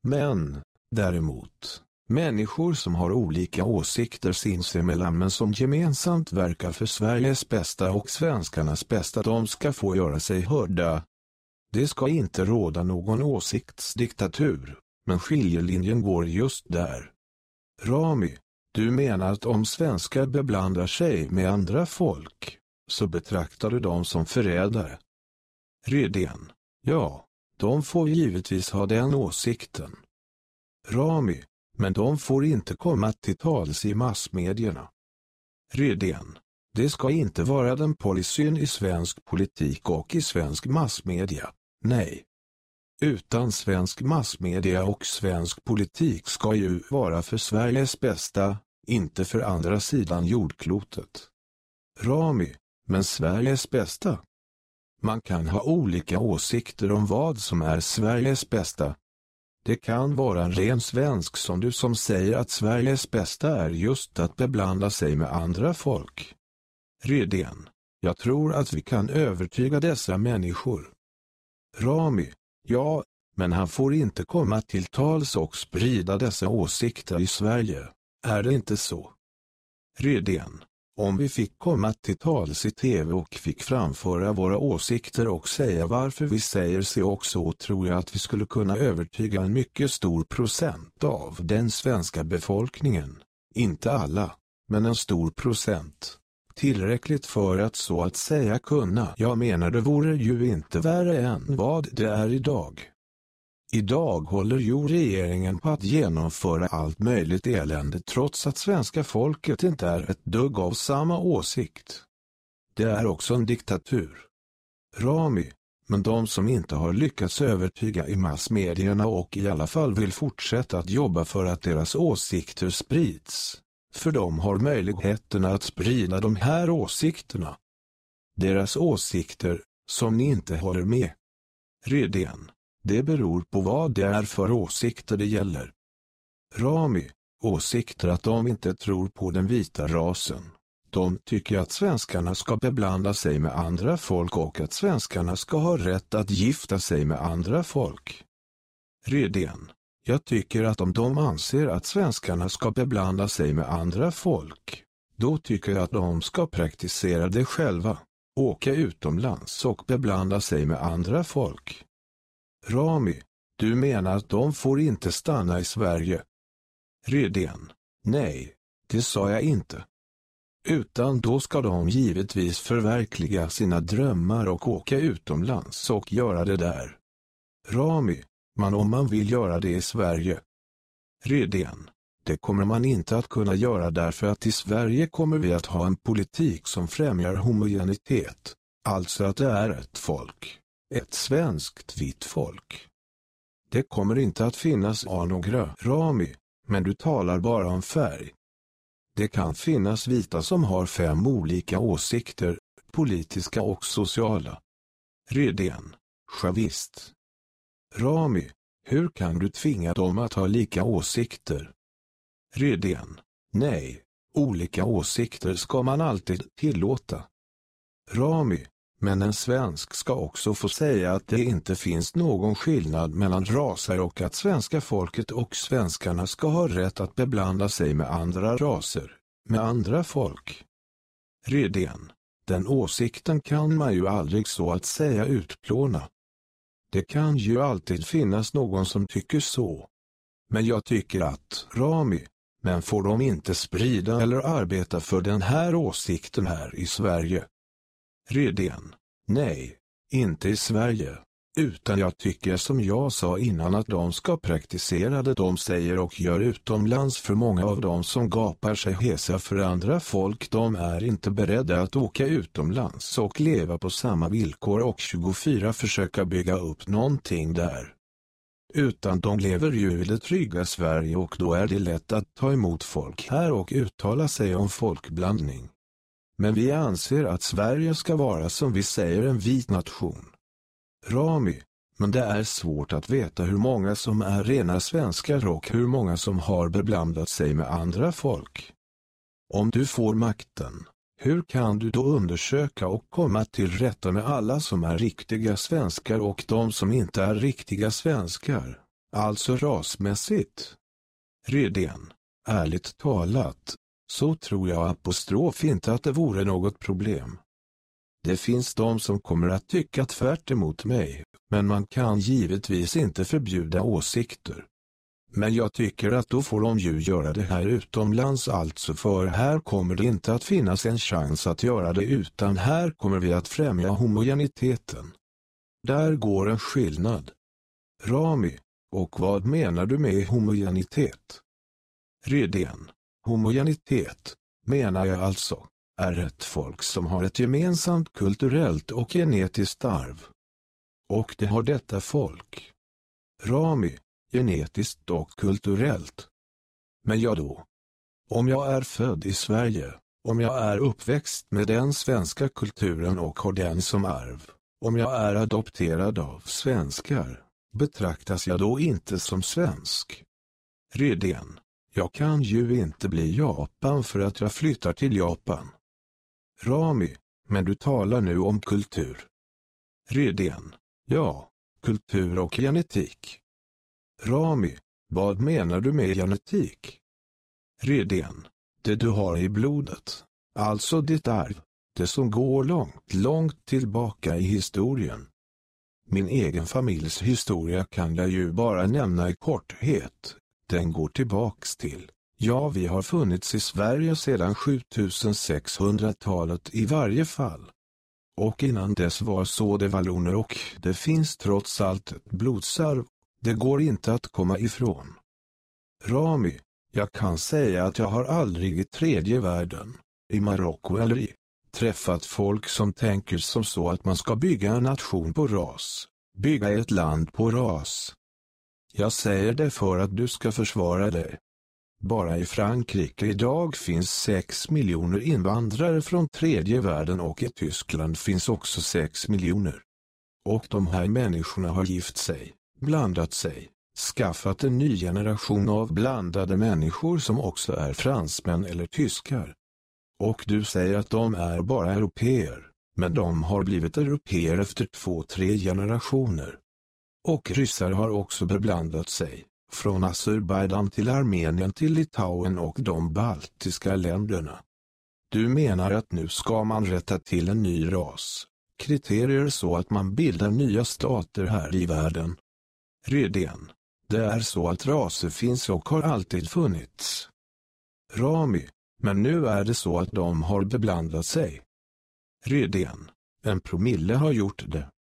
Men, däremot, människor som har olika åsikter sinsemellan men som gemensamt verkar för Sveriges bästa och svenskarnas bästa de ska få göra sig hörda. Det ska inte råda någon åsiktsdiktatur, men skiljelinjen går just där. Rami, du menar att om svenskar beblandar sig med andra folk, så betraktar du dem som förrädare. Rydén, ja, de får givetvis ha den åsikten. Rami, men de får inte komma till tals i massmedierna. Rydén, det ska inte vara den policyn i svensk politik och i svensk massmedia, nej. Utan svensk massmedia och svensk politik ska ju vara för Sveriges bästa, inte för andra sidan jordklotet. Rami, men Sveriges bästa? Man kan ha olika åsikter om vad som är Sveriges bästa. Det kan vara en ren svensk som du som säger att Sveriges bästa är just att beblanda sig med andra folk. Redén, jag tror att vi kan övertyga dessa människor. Rami, ja, men han får inte komma till tals och sprida dessa åsikter i Sverige, är det inte så? Redén, om vi fick komma till tals i tv och fick framföra våra åsikter och säga varför vi säger så och så tror jag att vi skulle kunna övertyga en mycket stor procent av den svenska befolkningen. Inte alla, men en stor procent. Tillräckligt för att så att säga kunna. Jag menar det vore ju inte värre än vad det är idag. Idag håller ju regeringen på att genomföra allt möjligt elände trots att svenska folket inte är ett dugg av samma åsikt. Det är också en diktatur. Rami, men de som inte har lyckats övertyga i massmedierna och i alla fall vill fortsätta att jobba för att deras åsikter sprids, för de har möjligheterna att sprida de här åsikterna. Deras åsikter, som ni inte håller med. Redén. Det beror på vad det är för åsikter det gäller. Rami, åsikter att de inte tror på den vita rasen. De tycker att svenskarna ska beblanda sig med andra folk och att svenskarna ska ha rätt att gifta sig med andra folk. Redén, jag tycker att om de anser att svenskarna ska beblanda sig med andra folk, då tycker jag att de ska praktisera det själva, åka utomlands och beblanda sig med andra folk. Rami, du menar att de får inte stanna i Sverige? Rydén, nej, det sa jag inte. Utan då ska de givetvis förverkliga sina drömmar och åka utomlands och göra det där. Rami, men om man vill göra det i Sverige. Rydén, det kommer man inte att kunna göra därför att i Sverige kommer vi att ha en politik som främjar homogenitet, alltså att det är ett folk. Ett svenskt vitt folk. Det kommer inte att finnas några Rami, men du talar bara om färg. Det kan finnas vita som har fem olika åsikter, politiska och sociala. Rydén javist. Rami, hur kan du tvinga dem att ha lika åsikter? Rydén nej, olika åsikter ska man alltid tillåta. Rami, men en svensk ska också få säga att det inte finns någon skillnad mellan raser och att svenska folket och svenskarna ska ha rätt att beblanda sig med andra raser, med andra folk. Redén, den åsikten kan man ju aldrig så att säga utplåna. Det kan ju alltid finnas någon som tycker så. Men jag tycker att Rami, men får de inte sprida eller arbeta för den här åsikten här i Sverige, Redén. Nej, inte i Sverige. Utan jag tycker som jag sa innan att de ska praktisera det de säger och gör utomlands för många av dem som gapar sig hesa för andra folk de är inte beredda att åka utomlands och leva på samma villkor och 24 försöka bygga upp någonting där. Utan de lever ju i det trygga Sverige och då är det lätt att ta emot folk här och uttala sig om folkblandning. Men vi anser att Sverige ska vara som vi säger en vit nation. Rami, Men det är svårt att veta hur många som är rena svenskar och hur många som har beblandat sig med andra folk. Om du får makten, hur kan du då undersöka och komma till rätta med alla som är riktiga svenskar och de som inte är riktiga svenskar, alltså rasmässigt? Rydén, ärligt talat, så tror jag apostrof inte att det vore något problem. Det finns de som kommer att tycka tvärt emot mig, men man kan givetvis inte förbjuda åsikter. Men jag tycker att då får de ju göra det här utomlands alltså för här kommer det inte att finnas en chans att göra det utan här kommer vi att främja homogeniteten. Där går en skillnad. Rami, och vad menar du med homogenitet? Rydén, homogenitet, menar jag alltså, är ett folk som har ett gemensamt kulturellt och genetiskt arv. Och det har detta folk. Rami, genetiskt och kulturellt. Men jag då? Om jag är född i Sverige, om jag är uppväxt med den svenska kulturen och har den som arv, om jag är adopterad av svenskar, betraktas jag då inte som svensk? Rydén, jag kan ju inte bli Japan för att jag flyttar till Japan. Rami, men du talar nu om kultur. Rydén, ja, kultur och genetik. Rami, vad menar du med genetik? Rydén, det du har i blodet, alltså ditt arv, det som går långt, långt tillbaka i historien. Min egen familjs historia kan jag ju bara nämna i korthet, den går tillbaks till, ja vi har funnits i Sverige sedan 7600-talet i varje fall. Och innan dess var så det valloner och det finns trots allt ett blodsarv det går inte att komma ifrån. Rami, jag kan säga att jag har aldrig i tredje världen, i Marocko eller i, träffat folk som tänker som så att man ska bygga en nation på ras, bygga ett land på ras. Jag säger det för att du ska försvara dig. Bara i Frankrike idag finns 6 miljoner invandrare från tredje världen och i Tyskland finns också 6 miljoner. Och de här människorna har gift sig blandat sig, skaffat en ny generation av blandade människor som också är fransmän eller tyskar. Och du säger att de är bara europeer, men de har blivit europeer efter två, tre generationer. Och ryssar har också beblandat sig, från Azerbajdzjan till Armenien till Litauen och de baltiska länderna. Du menar att nu ska man rätta till en ny ras, kriterier så att man bildar nya stater här i världen. Rydén. Det är så att raser finns och har alltid funnits. Rami. Men nu är det så att de har beblandat sig. Rydén. En promille har gjort det.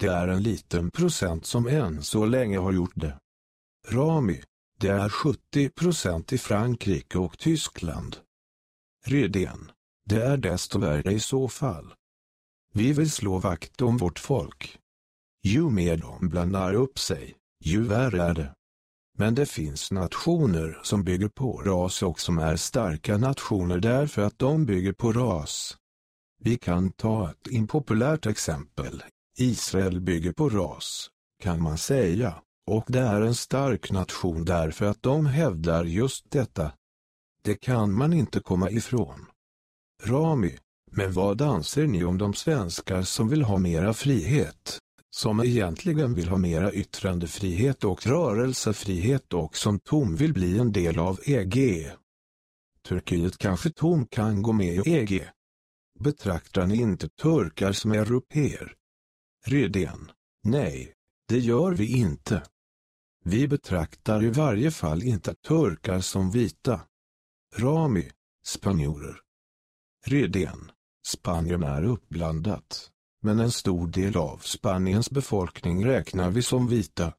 Det är en liten procent som än så länge har gjort det. Rami. Det är 70 procent i Frankrike och Tyskland. Rydén. Det är desto värre i så fall. Vi vill slå vakt om vårt folk. Ju mer de blandar upp sig, ju värre är det. Men det finns nationer som bygger på ras och som är starka nationer därför att de bygger på ras. Vi kan ta ett impopulärt exempel. Israel bygger på ras, kan man säga, och det är en stark nation därför att de hävdar just detta. Det kan man inte komma ifrån. Rami, men vad anser ni om de svenskar som vill ha mera frihet? som egentligen vill ha mera yttrandefrihet och rörelsefrihet och som Tom vill bli en del av EG. Turkiet kanske Tom kan gå med i EG. Betraktar ni inte turkar som europeer? Rydén, nej, det gör vi inte. Vi betraktar i varje fall inte turkar som vita. Rami, spanjorer. Rydén, Spanien är uppblandat men en stor del av Spaniens befolkning räknar vi som vita.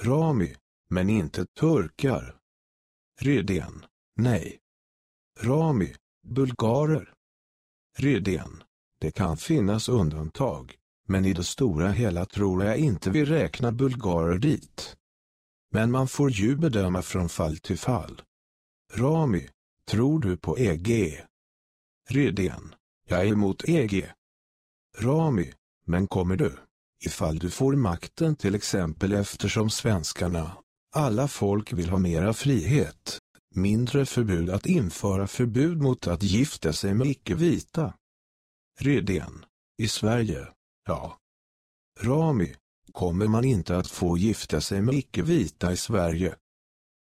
Rami, men inte turkar. Rydén, nej. Rami, bulgarer. Rydén, det kan finnas undantag, men i det stora hela tror jag inte vi räknar bulgarer dit. Men man får ju bedöma från fall till fall. Rami, tror du på EG? Rydén, jag är emot EG. Rami, men kommer du? ifall du får makten till exempel eftersom svenskarna, alla folk vill ha mera frihet, mindre förbud att införa förbud mot att gifta sig med icke-vita. Rydén, i Sverige, ja. Rami, kommer man inte att få gifta sig med icke-vita i Sverige?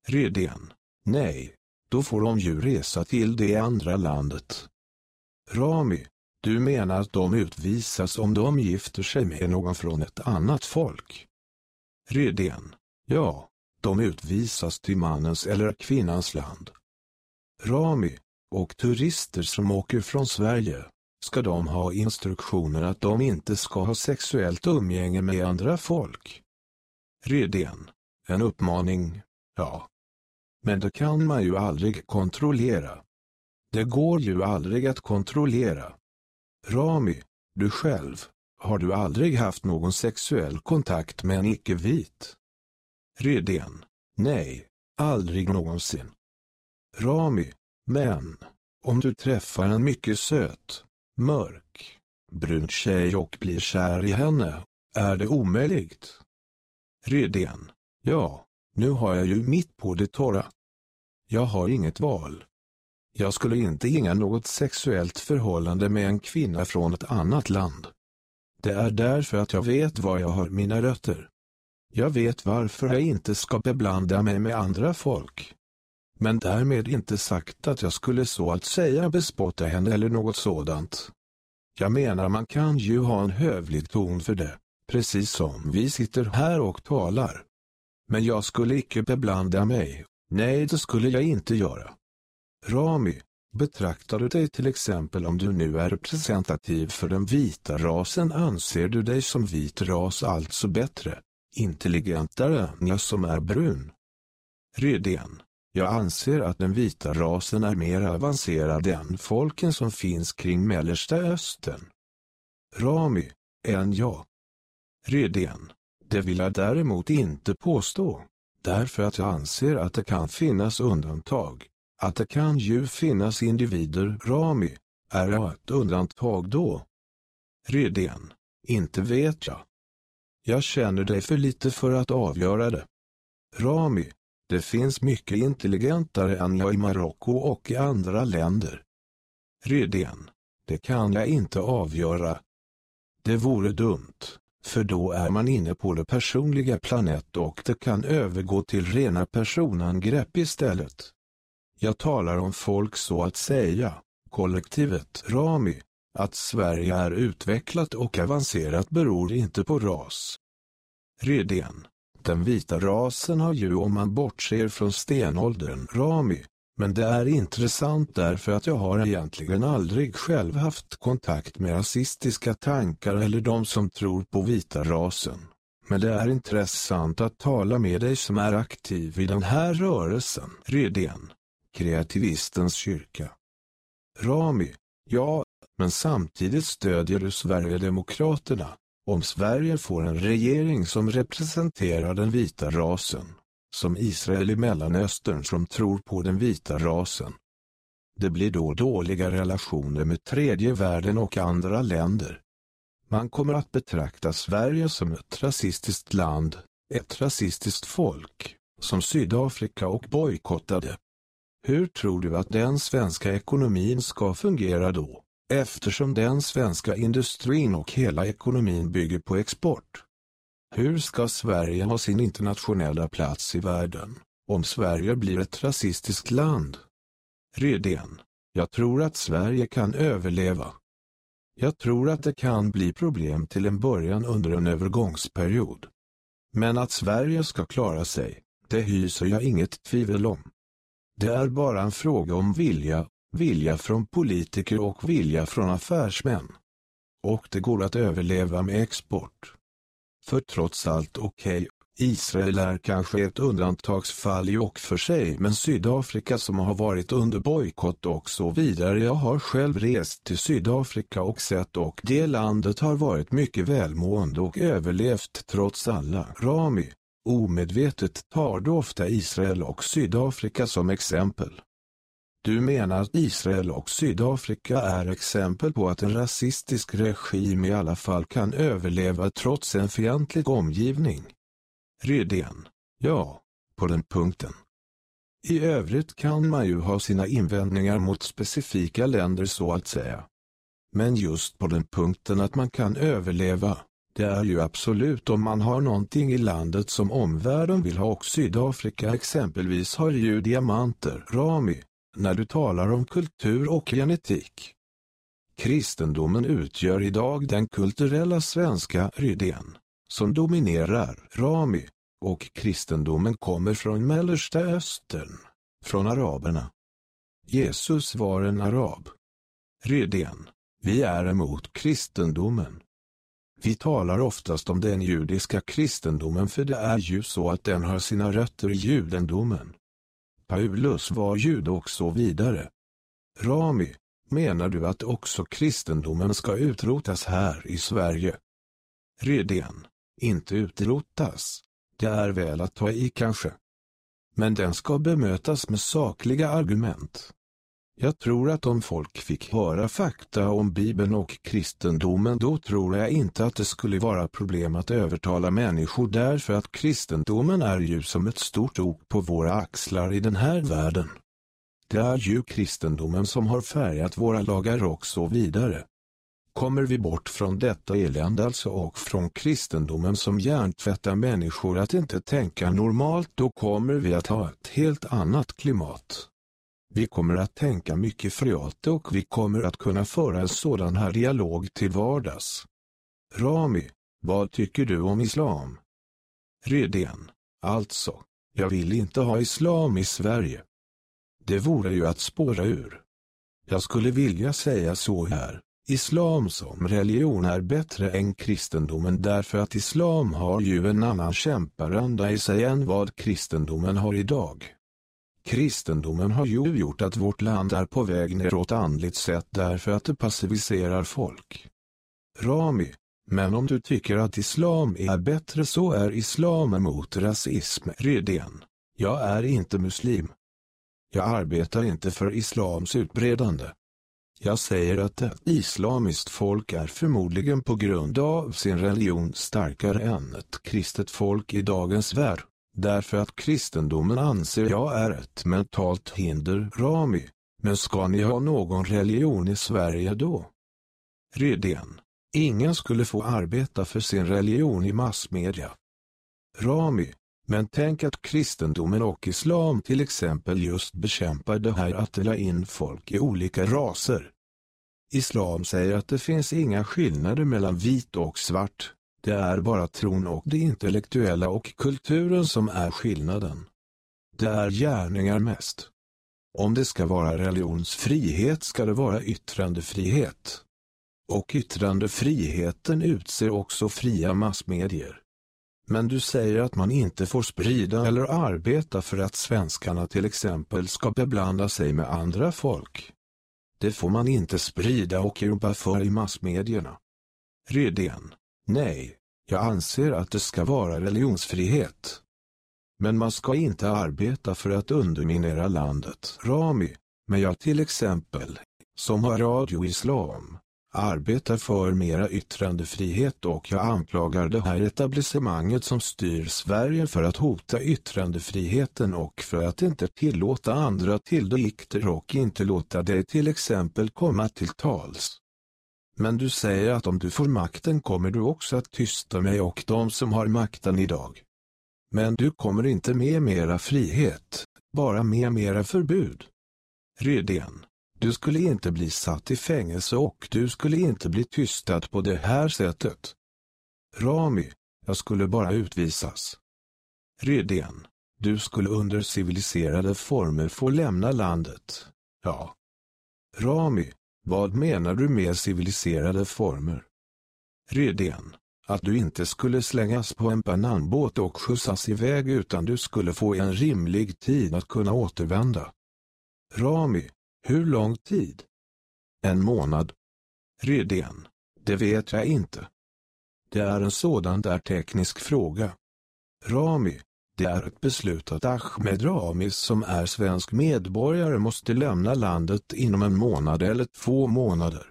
Redén, nej, då får de ju resa till det andra landet. Rami, du menar att de utvisas om de gifter sig med någon från ett annat folk? Redén, ja, de utvisas till mannens eller kvinnans land. Rami, och turister som åker från Sverige, ska de ha instruktioner att de inte ska ha sexuellt umgänge med andra folk. Redén, en uppmaning, ja. Men det kan man ju aldrig kontrollera. Det går ju aldrig att kontrollera. Rami, du själv, har du aldrig haft någon sexuell kontakt med en icke-vit? Redén, nej, aldrig någonsin. Rami, men, om du träffar en mycket söt, mörk, brun tjej och blir kär i henne, är det omöjligt? Redén, ja, nu har jag ju mitt på det torra. Jag har inget val. Jag skulle inte inga något sexuellt förhållande med en kvinna från ett annat land. Det är därför att jag vet var jag har mina rötter. Jag vet varför jag inte ska beblanda mig med andra folk. Men därmed inte sagt att jag skulle så att säga bespotta henne eller något sådant. Jag menar man kan ju ha en hövlig ton för det, precis som vi sitter här och talar. Men jag skulle icke beblanda mig, nej det skulle jag inte göra. Rami, betraktar du dig till exempel om du nu är representativ för den vita rasen anser du dig som vit ras alltså bättre, intelligentare än jag som är brun? Rydén jag anser att den vita rasen är mer avancerad än folken som finns kring Mellersta Östern. Rami, än jag. Redén, det vill jag däremot inte påstå, därför att jag anser att det kan finnas undantag. Att det kan ju finnas individer, Rami, är jag ett undantag då? Redén, inte vet jag. Jag känner dig för lite för att avgöra det. Rami, det finns mycket intelligentare än jag i Marocko och i andra länder. Rydén det kan jag inte avgöra. Det vore dumt, för då är man inne på det personliga planet och det kan övergå till rena personangrepp istället. Jag talar om folk så att säga, kollektivet Rami. Att Sverige är utvecklat och avancerat beror inte på ras. Rydén den vita rasen har ju om man bortser från stenåldern Rami. Men det är intressant därför att jag har egentligen aldrig själv haft kontakt med rasistiska tankar eller de som tror på vita rasen. Men det är intressant att tala med dig som är aktiv i den här rörelsen. Rydén, kreativistens kyrka. Rami, ja, men samtidigt stödjer du Sverigedemokraterna, om Sverige får en regering som representerar den vita rasen, som Israel i Mellanöstern som tror på den vita rasen. Det blir då dåliga relationer med tredje världen och andra länder. Man kommer att betrakta Sverige som ett rasistiskt land, ett rasistiskt folk, som Sydafrika och bojkottade. Hur tror du att den svenska ekonomin ska fungera då, eftersom den svenska industrin och hela ekonomin bygger på export? Hur ska Sverige ha sin internationella plats i världen, om Sverige blir ett rasistiskt land? Redén, jag tror att Sverige kan överleva. Jag tror att det kan bli problem till en början under en övergångsperiod. Men att Sverige ska klara sig, det hyser jag inget tvivel om. Det är bara en fråga om vilja, vilja från politiker och vilja från affärsmän. Och det går att överleva med export. För trots allt okej, okay, Israel är kanske ett undantagsfall i och för sig men Sydafrika som har varit under bojkott och så vidare. Jag har själv rest till Sydafrika och sett och det landet har varit mycket välmående och överlevt trots alla. Rami, Omedvetet tar du ofta Israel och Sydafrika som exempel. Du menar att Israel och Sydafrika är exempel på att en rasistisk regim i alla fall kan överleva trots en fientlig omgivning? Rydén. Ja, på den punkten. I övrigt kan man ju ha sina invändningar mot specifika länder så att säga. Men just på den punkten att man kan överleva, det är ju absolut om man har någonting i landet som omvärlden vill ha och Sydafrika exempelvis har ju diamanter, Rami, när du talar om kultur och genetik. Kristendomen utgör idag den kulturella svenska rydén, som dominerar, Rami, och kristendomen kommer från Mellersta Östern, från araberna. Jesus var en arab. Rydén, vi är emot kristendomen. Vi talar oftast om den judiska kristendomen för det är ju så att den har sina rötter i judendomen. Paulus var jude och så vidare. Rami, menar du att också kristendomen ska utrotas här i Sverige? Rydén, inte utrotas. Det är väl att ta i kanske. Men den ska bemötas med sakliga argument. Jag tror att om folk fick höra fakta om Bibeln och kristendomen då tror jag inte att det skulle vara problem att övertala människor därför att kristendomen är ju som ett stort ok på våra axlar i den här världen. Det är ju kristendomen som har färgat våra lagar och så vidare. Kommer vi bort från detta elände alltså och från kristendomen som hjärntvättar människor att inte tänka normalt då kommer vi att ha ett helt annat klimat. Vi kommer att tänka mycket friat och vi kommer att kunna föra en sådan här dialog till vardags. Rami, vad tycker du om islam? Rydén, alltså, jag vill inte ha islam i Sverige. Det vore ju att spåra ur. Jag skulle vilja säga så här, islam som religion är bättre än kristendomen därför att islam har ju en annan kämparanda i sig än vad kristendomen har idag. Kristendomen har ju gjort att vårt land är på väg neråt andligt sett därför att det passiviserar folk. Rami, men om du tycker att islam är bättre så är islam emot rasism Rydén. Jag är inte muslim. Jag arbetar inte för islams utbredande. Jag säger att ett islamiskt folk är förmodligen på grund av sin religion starkare än ett kristet folk i dagens värld. Därför att kristendomen anser jag är ett mentalt hinder, Rami. Men ska ni ha någon religion i Sverige då? Rydén. Ingen skulle få arbeta för sin religion i massmedia. Rami. Men tänk att kristendomen och islam till exempel just bekämpar det här att dela in folk i olika raser. Islam säger att det finns inga skillnader mellan vit och svart, det är bara tron och det intellektuella och kulturen som är skillnaden. Det är gärningar mest. Om det ska vara religionsfrihet ska det vara yttrandefrihet. Och yttrandefriheten utser också fria massmedier. Men du säger att man inte får sprida eller arbeta för att svenskarna till exempel ska beblanda sig med andra folk. Det får man inte sprida och jobba för i massmedierna. Rydén Nej, jag anser att det ska vara religionsfrihet. Men man ska inte arbeta för att underminera landet. Rami, men jag till exempel, som har Radio Islam, arbetar för mera yttrandefrihet och jag anklagar det här etablissemanget som styr Sverige för att hota yttrandefriheten och för att inte tillåta andra till dikter och inte låta dig till exempel komma till tals. Men du säger att om du får makten kommer du också att tysta mig och de som har makten idag. Men du kommer inte med mera frihet, bara med mera förbud. Rydén, du skulle inte bli satt i fängelse och du skulle inte bli tystad på det här sättet. Rami, jag skulle bara utvisas. Rydén, du skulle under civiliserade former få lämna landet. Ja. Rami, vad menar du med civiliserade former? Rydén, att du inte skulle slängas på en bananbåt och skjutsas iväg utan du skulle få en rimlig tid att kunna återvända. Rami, hur lång tid? En månad. Rydén, det vet jag inte. Det är en sådan där teknisk fråga. Rami, det är ett beslut att Ahmed Rami som är svensk medborgare måste lämna landet inom en månad eller två månader.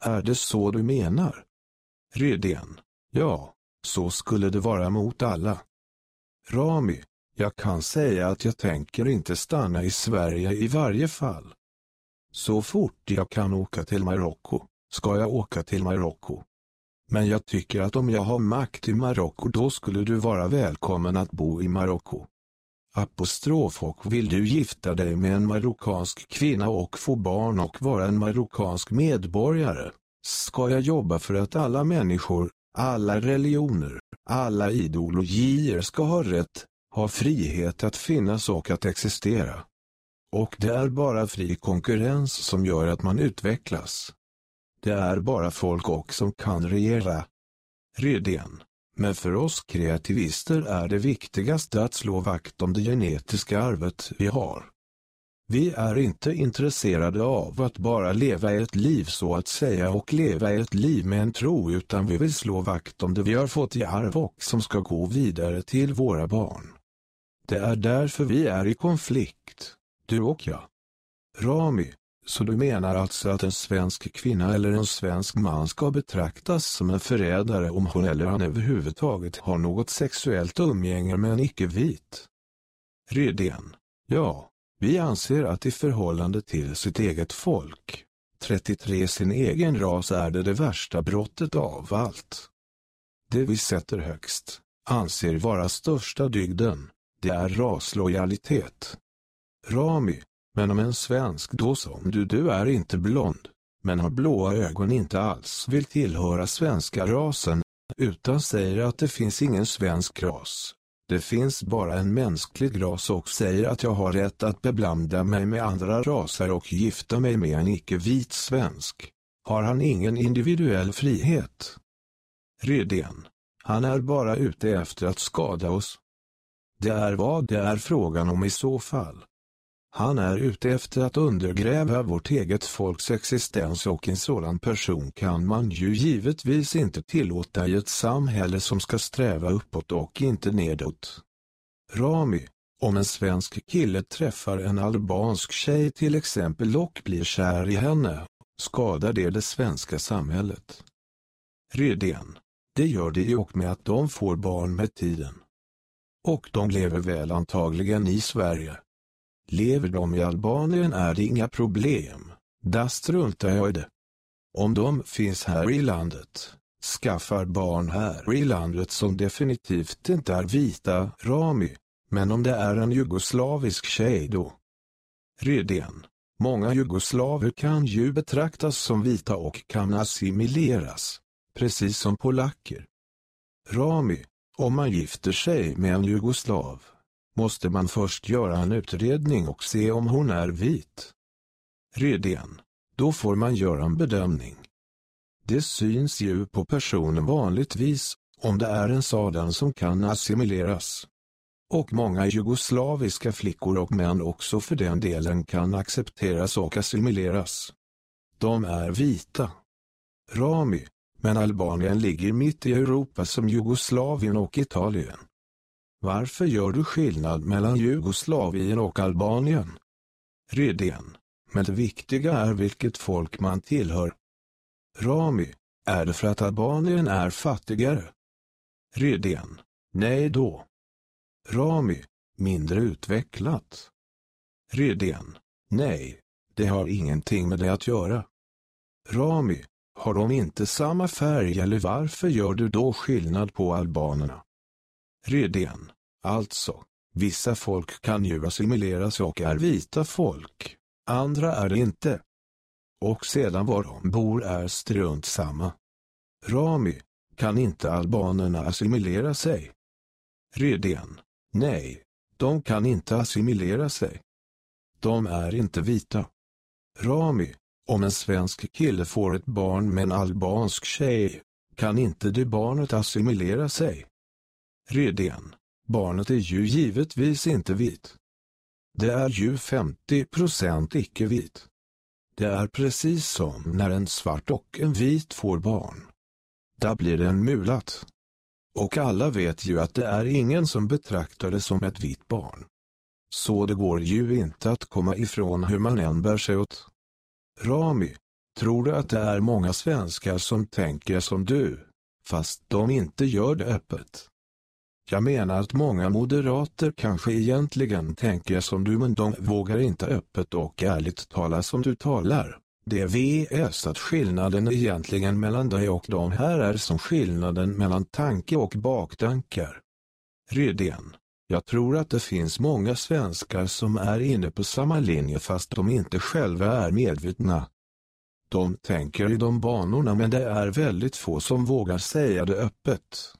Är det så du menar? Rydén. Ja, så skulle det vara mot alla. Rami. Jag kan säga att jag tänker inte stanna i Sverige i varje fall. Så fort jag kan åka till Marocko, ska jag åka till Marocko. Men jag tycker att om jag har makt i Marocko då skulle du vara välkommen att bo i Marocko. Apostrof och vill du gifta dig med en marockansk kvinna och få barn och vara en marockansk medborgare, ska jag jobba för att alla människor, alla religioner, alla ideologier ska ha rätt, ha frihet att finnas och att existera. Och det är bara fri konkurrens som gör att man utvecklas. Det är bara folk och som kan regera. Rydén. Men för oss kreativister är det viktigaste att slå vakt om det genetiska arvet vi har. Vi är inte intresserade av att bara leva ett liv så att säga och leva ett liv med en tro utan vi vill slå vakt om det vi har fått i arv och som ska gå vidare till våra barn. Det är därför vi är i konflikt, du och jag. Rami, så du menar alltså att en svensk kvinna eller en svensk man ska betraktas som en förrädare om hon eller han överhuvudtaget har något sexuellt umgänge med en icke-vit? Rydén. Ja, vi anser att i förhållande till sitt eget folk, 33 sin egen ras är det det värsta brottet av allt. Det vi sätter högst, anser vara största dygden, det är raslojalitet. Rami, men om en svensk då som du, du är inte blond, men har blåa ögon inte alls vill tillhöra svenska rasen, utan säger att det finns ingen svensk ras. Det finns bara en mänsklig ras och säger att jag har rätt att beblanda mig med andra raser och gifta mig med en icke-vit svensk. Har han ingen individuell frihet? Rydén. Han är bara ute efter att skada oss. Det är vad det är frågan om i så fall. Han är ute efter att undergräva vårt eget folks existens och en sådan person kan man ju givetvis inte tillåta i ett samhälle som ska sträva uppåt och inte nedåt. Rami, om en svensk kille träffar en albansk tjej till exempel och blir kär i henne, skadar det det svenska samhället. Rydén, det gör det ju och med att de får barn med tiden. Och de lever väl antagligen i Sverige. Lever de i Albanien är det inga problem, där struntar jag i det. Om de finns här i landet, skaffar barn här i landet som definitivt inte är vita, Rami, men om det är en jugoslavisk tjej då. Rydén. Många jugoslaver kan ju betraktas som vita och kan assimileras, precis som polacker. Rami, om man gifter sig med en jugoslav, måste man först göra en utredning och se om hon är vit. Rydén. Då får man göra en bedömning. Det syns ju på personen vanligtvis, om det är en sådan som kan assimileras. Och många jugoslaviska flickor och män också för den delen kan accepteras och assimileras. De är vita. Rami, men Albanien ligger mitt i Europa som Jugoslavien och Italien. Varför gör du skillnad mellan Jugoslavien och Albanien? Rydén. Men det viktiga är vilket folk man tillhör. Rami. Är det för att Albanien är fattigare? Rydén. Nej då. Rami. Mindre utvecklat. Rydén. Nej, det har ingenting med det att göra. Rami. Har de inte samma färg eller varför gör du då skillnad på albanerna? Rydén. Alltså, vissa folk kan ju assimileras och är vita folk, andra är det inte. Och sedan var de bor är strunt samma. Rami, kan inte albanerna assimilera sig? Rydén. Nej, de kan inte assimilera sig. De är inte vita. Rami, om en svensk kille får ett barn med en albansk tjej, kan inte det barnet assimilera sig? Rydén. Barnet är ju givetvis inte vit. Det är ju 50% icke-vit. Det är precis som när en svart och en vit får barn. Där blir den mulat. Och alla vet ju att det är ingen som betraktar det som ett vitt barn. Så det går ju inte att komma ifrån hur man än bär sig åt. Rami, tror du att det är många svenskar som tänker som du, fast de inte gör det öppet? Jag menar att många moderater kanske egentligen tänker som du men de vågar inte öppet och ärligt tala som du talar. Det är VS att skillnaden egentligen mellan dig och de här är som skillnaden mellan tanke och baktankar. Rydén. Jag tror att det finns många svenskar som är inne på samma linje fast de inte själva är medvetna. De tänker i de banorna men det är väldigt få som vågar säga det öppet.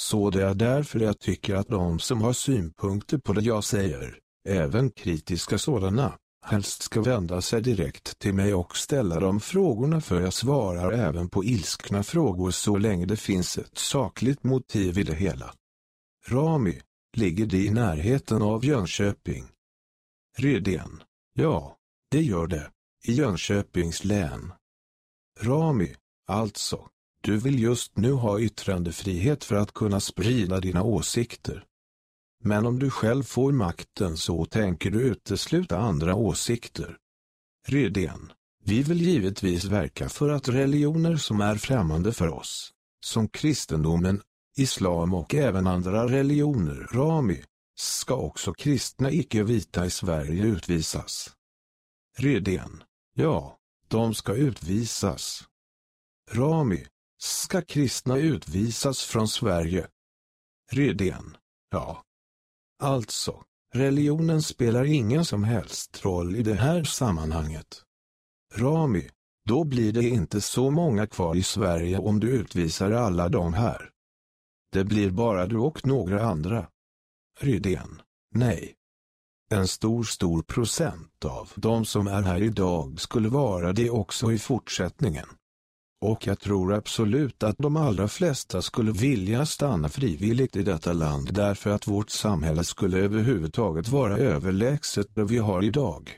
Så det är därför jag tycker att de som har synpunkter på det jag säger, även kritiska sådana, helst ska vända sig direkt till mig och ställa de frågorna för jag svarar även på ilskna frågor så länge det finns ett sakligt motiv i det hela. Rami, ligger det i närheten av Jönköping? Rydén, ja, det gör det, i Jönköpings län. Rami, alltså, du vill just nu ha yttrandefrihet för att kunna sprida dina åsikter. Men om du själv får makten så tänker du utesluta andra åsikter. Rydén, vi vill givetvis verka för att religioner som är främmande för oss, som kristendomen, islam och även andra religioner, Rami, ska också kristna icke-vita i Sverige utvisas. Rydén, ja, de ska utvisas. Rami, ska kristna utvisas från Sverige? Rydén, ja. Alltså, religionen spelar ingen som helst roll i det här sammanhanget. Rami, då blir det inte så många kvar i Sverige om du utvisar alla de här. Det blir bara du och några andra. Rydén, nej. En stor stor procent av de som är här idag skulle vara det också i fortsättningen. Och jag tror absolut att de allra flesta skulle vilja stanna frivilligt i detta land därför att vårt samhälle skulle överhuvudtaget vara överlägset det vi har idag.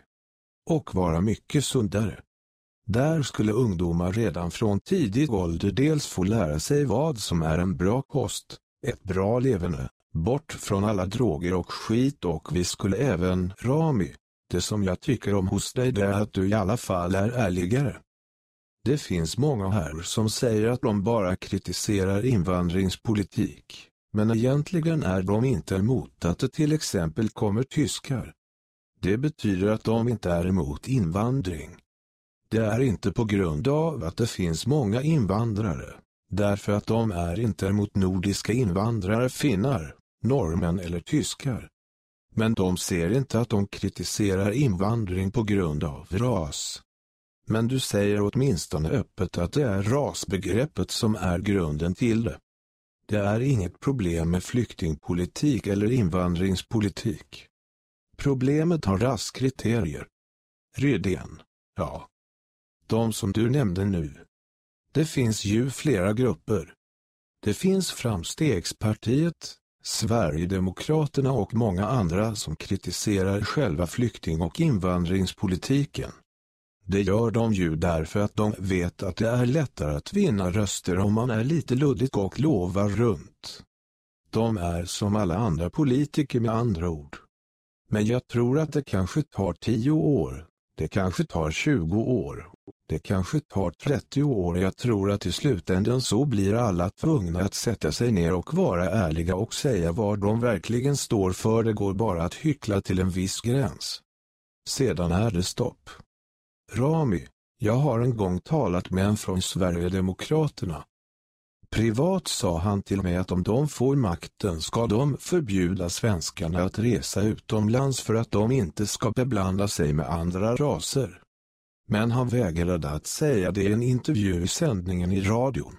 Och vara mycket sundare. Där skulle ungdomar redan från tidig ålder dels få lära sig vad som är en bra kost, ett bra leverne, bort från alla droger och skit och vi skulle även, Rami, det som jag tycker om hos dig det är att du i alla fall är ärligare. Det finns många här som säger att de bara kritiserar invandringspolitik, men egentligen är de inte emot att det till exempel kommer tyskar. Det betyder att de inte är emot invandring. Det är inte på grund av att det finns många invandrare, därför att de är inte emot nordiska invandrare finnar, norrmän eller tyskar. Men de ser inte att de kritiserar invandring på grund av ras. Men du säger åtminstone öppet att det är rasbegreppet som är grunden till det. Det är inget problem med flyktingpolitik eller invandringspolitik. Problemet har raskriterier. Rydén, ja. De som du nämnde nu. Det finns ju flera grupper. Det finns Framstegspartiet, Sverigedemokraterna och många andra som kritiserar själva flykting- och invandringspolitiken. Det gör de ju därför att de vet att det är lättare att vinna röster om man är lite luddig och lovar runt. De är som alla andra politiker med andra ord. Men jag tror att det kanske tar 10 år, det kanske tar 20 år, det kanske tar 30 år. Jag tror att i slutändan så blir alla tvungna att sätta sig ner och vara ärliga och säga vad de verkligen står för. Det går bara att hyckla till en viss gräns. Sedan är det stopp. Rami, jag har en gång talat med en från Sverigedemokraterna. Privat sa han till mig att om de får makten ska de förbjuda svenskarna att resa utomlands för att de inte ska beblanda sig med andra raser. Men han vägrade att säga det i en intervju i sändningen i radion.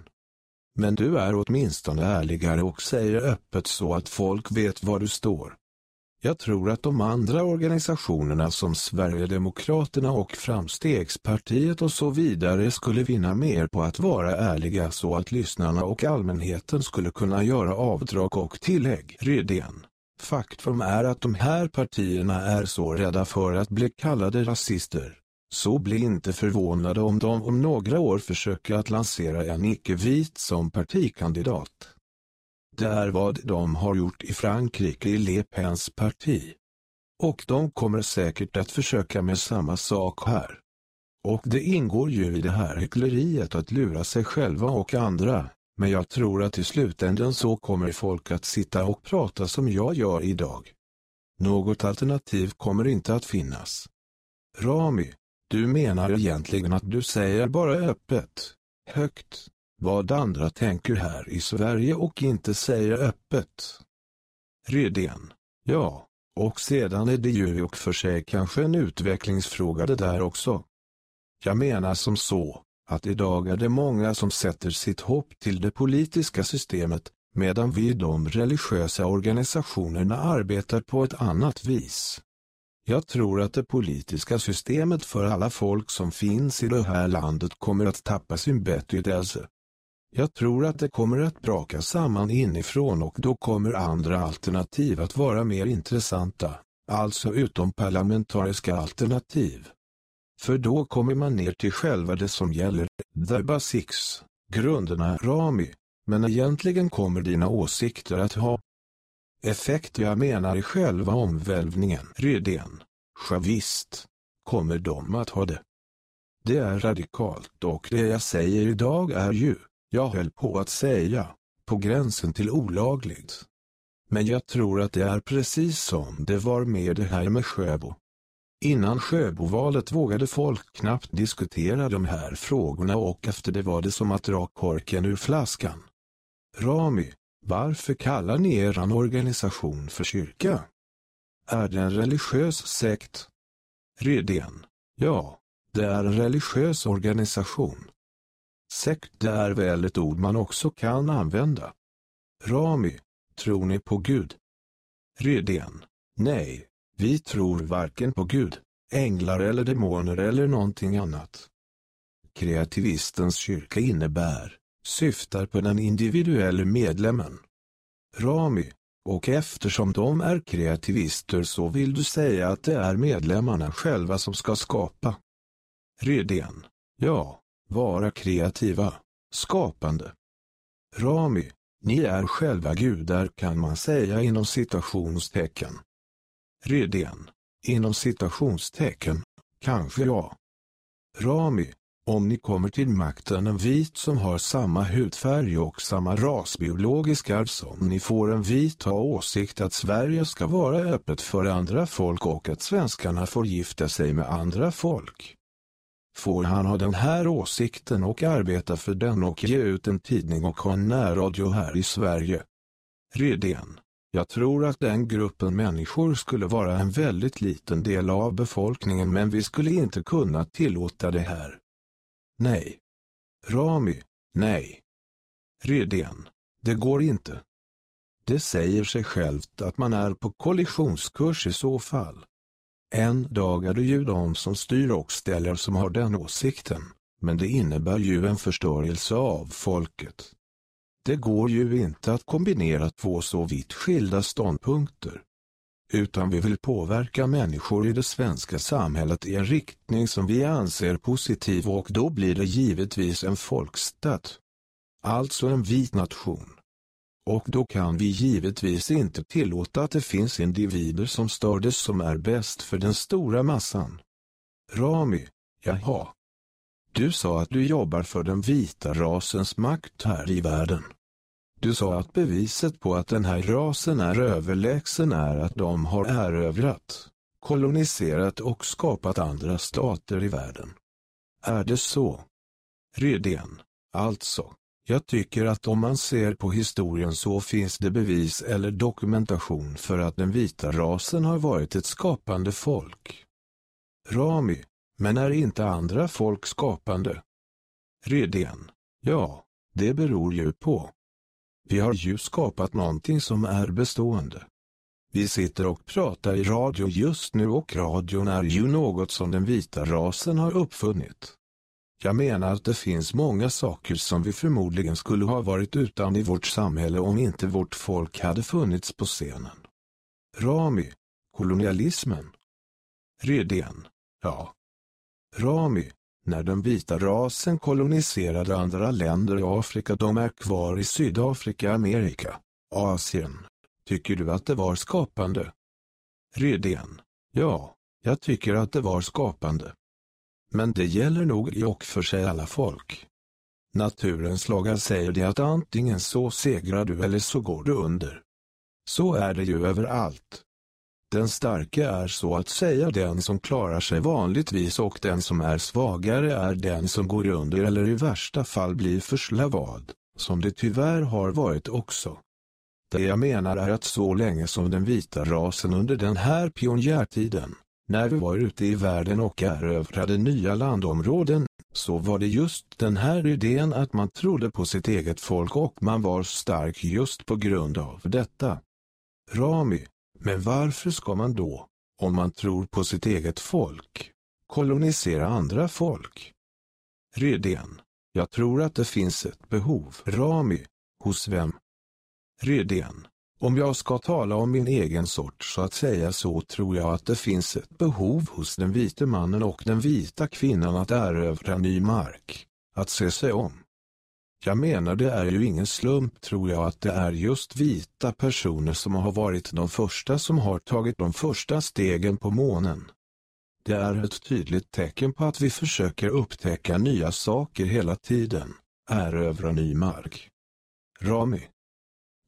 Men du är åtminstone ärligare och säger öppet så att folk vet var du står. Jag tror att de andra organisationerna som Sverigedemokraterna och Framstegspartiet och så vidare skulle vinna mer på att vara ärliga så att lyssnarna och allmänheten skulle kunna göra avdrag och tillägg. Rydén. Faktum är att de här partierna är så rädda för att bli kallade rasister. Så bli inte förvånade om de om några år försöker att lansera en icke-vit som partikandidat. Det är vad de har gjort i Frankrike i Le Pens parti. Och de kommer säkert att försöka med samma sak här. Och det ingår ju i det här hyckleriet att lura sig själva och andra, men jag tror att i slutändan så kommer folk att sitta och prata som jag gör idag. Något alternativ kommer inte att finnas. Rami, du menar egentligen att du säger bara öppet, högt, vad andra tänker här i Sverige och inte säger öppet. Redén, ja, och sedan är det ju och för sig kanske en utvecklingsfråga det där också. Jag menar som så, att idag är det många som sätter sitt hopp till det politiska systemet, medan vi i de religiösa organisationerna arbetar på ett annat vis. Jag tror att det politiska systemet för alla folk som finns i det här landet kommer att tappa sin betydelse. Jag tror att det kommer att braka samman inifrån och då kommer andra alternativ att vara mer intressanta, alltså utomparlamentariska alternativ. För då kommer man ner till själva det som gäller, the basics, grunderna Rami, men egentligen kommer dina åsikter att ha effekt jag menar i själva omvälvningen. Rydén, javist, kommer de att ha det. Det är radikalt och det jag säger idag är ju, jag höll på att säga, på gränsen till olagligt. Men jag tror att det är precis som det var med det här med Sjöbo. Innan Sjöbovalet vågade folk knappt diskutera de här frågorna och efter det var det som att dra korken ur flaskan. Rami, varför kallar ni eran organisation för kyrka? Är det en religiös sekt? Redén, ja, det är en religiös organisation. Sekt är väl ett ord man också kan använda. Rami, tror ni på Gud? Rydén, nej, vi tror varken på Gud, änglar eller demoner eller någonting annat. Kreativistens kyrka innebär, syftar på den individuella medlemmen. Rami, och eftersom de är kreativister så vill du säga att det är medlemmarna själva som ska skapa. Rydén, ja, vara kreativa, skapande. Rami, ni är själva gudar kan man säga inom citationstecken. Rydén inom citationstecken, kanske ja. Rami, om ni kommer till makten en vit som har samma hudfärg och samma rasbiologisk arv som ni får en vit ha åsikt att Sverige ska vara öppet för andra folk och att svenskarna får gifta sig med andra folk. Får han ha den här åsikten och arbeta för den och ge ut en tidning och ha en närradio här i Sverige? Rydén Jag tror att den gruppen människor skulle vara en väldigt liten del av befolkningen men vi skulle inte kunna tillåta det här. Nej. Rami, nej. Rydén det går inte. Det säger sig självt att man är på kollisionskurs i så fall. En dag är det ju de som styr och ställer som har den åsikten, men det innebär ju en förstörelse av folket. Det går ju inte att kombinera två så vitt skilda ståndpunkter. Utan vi vill påverka människor i det svenska samhället i en riktning som vi anser positiv och då blir det givetvis en folkstat. Alltså en vit nation. Och då kan vi givetvis inte tillåta att det finns individer som stör det som är bäst för den stora massan. Rami, jaha. Du sa att du jobbar för den vita rasens makt här i världen. Du sa att beviset på att den här rasen är överlägsen är att de har erövrat, koloniserat och skapat andra stater i världen. Är det så? Rydén, alltså. Jag tycker att om man ser på historien så finns det bevis eller dokumentation för att den vita rasen har varit ett skapande folk. Rami, men är inte andra folk skapande? Redén, ja, det beror ju på. Vi har ju skapat någonting som är bestående. Vi sitter och pratar i radio just nu och radion är ju något som den vita rasen har uppfunnit. Jag menar att det finns många saker som vi förmodligen skulle ha varit utan i vårt samhälle om inte vårt folk hade funnits på scenen. Rami, kolonialismen. Redén, ja. Rami, när den vita rasen koloniserade andra länder i Afrika de är kvar i Sydafrika, Amerika, Asien. Tycker du att det var skapande? Redén. Ja, jag tycker att det var skapande. Men det gäller nog i och för sig alla folk. Naturens lagar säger det att antingen så segrar du eller så går du under. Så är det ju överallt. Den starka är så att säga den som klarar sig vanligtvis och den som är svagare är den som går under eller i värsta fall blir förslavad, som det tyvärr har varit också. Det jag menar är att så länge som den vita rasen under den här pionjärtiden, när vi var ute i världen och erövrade nya landområden, så var det just den här idén att man trodde på sitt eget folk och man var stark just på grund av detta. Rami, men varför ska man då, om man tror på sitt eget folk, kolonisera andra folk? Redén, jag tror att det finns ett behov. Rami, hos vem? Redén, om jag ska tala om min egen sort så att säga så tror jag att det finns ett behov hos den vite mannen och den vita kvinnan att erövra ny mark, att se sig om. Jag menar det är ju ingen slump tror jag att det är just vita personer som har varit de första som har tagit de första stegen på månen. Det är ett tydligt tecken på att vi försöker upptäcka nya saker hela tiden, erövra ny mark. Rami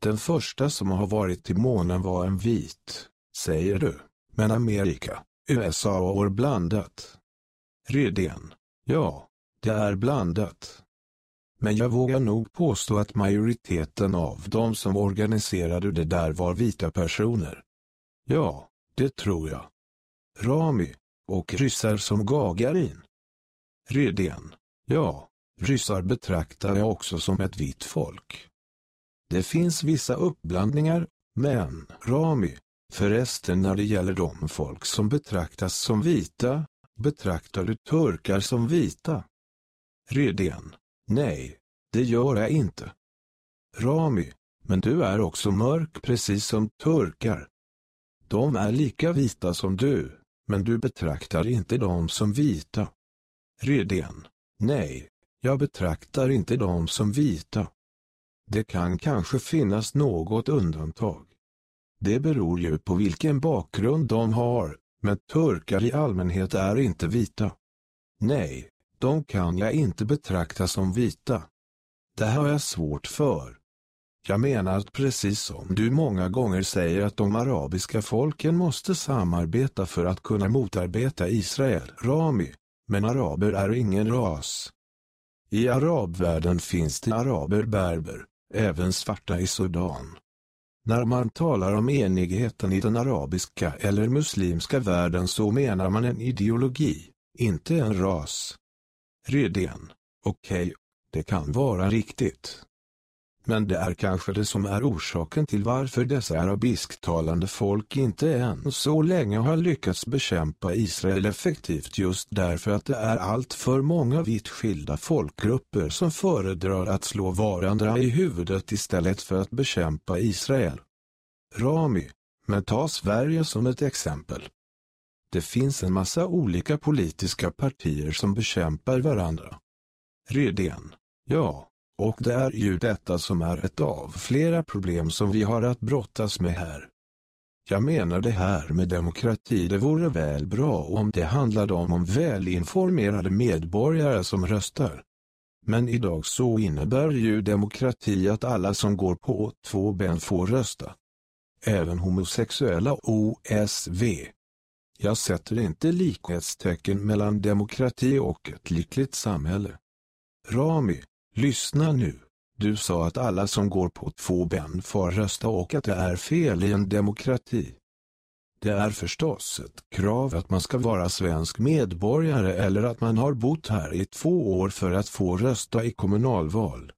den första som har varit till månen var en vit, säger du, men Amerika, USA och blandat. Redén. Ja, det är blandat. Men jag vågar nog påstå att majoriteten av de som organiserade det där var vita personer. Ja, det tror jag. Rami, och ryssar som Gagarin. Redén. Ja, ryssar betraktar jag också som ett vitt folk. Det finns vissa uppblandningar, men, Rami, förresten när det gäller de folk som betraktas som vita, betraktar du turkar som vita? Redén, nej, det gör jag inte. Rami, men du är också mörk precis som turkar. De är lika vita som du, men du betraktar inte dem som vita. Redén, nej, jag betraktar inte dem som vita. Det kan kanske finnas något undantag. Det beror ju på vilken bakgrund de har, men turkar i allmänhet är inte vita. Nej, de kan jag inte betrakta som vita. Det har jag svårt för. Jag menar att precis som du många gånger säger att de arabiska folken måste samarbeta för att kunna motarbeta Israel, Rami, men araber är ingen ras. I arabvärlden finns det araber berber, även svarta i Sudan. När man talar om enigheten i den arabiska eller muslimska världen så menar man en ideologi, inte en ras. Redén, okej, okay, det kan vara riktigt. Men det är kanske det som är orsaken till varför dessa arabisktalande folk inte än så länge har lyckats bekämpa Israel effektivt just därför att det är allt för många vitt skilda folkgrupper som föredrar att slå varandra i huvudet istället för att bekämpa Israel. Rami, men ta Sverige som ett exempel. Det finns en massa olika politiska partier som bekämpar varandra. Redén, ja, och det är ju detta som är ett av flera problem som vi har att brottas med här. Jag menar det här med demokrati det vore väl bra om det handlade om, om välinformerade medborgare som röstar. Men idag så innebär ju demokrati att alla som går på två ben får rösta. Även homosexuella OSV. Jag sätter inte likhetstecken mellan demokrati och ett lyckligt samhälle. Rami, Lyssna nu. Du sa att alla som går på två ben får rösta och att det är fel i en demokrati. Det är förstås ett krav att man ska vara svensk medborgare eller att man har bott här i två år för att få rösta i kommunalval.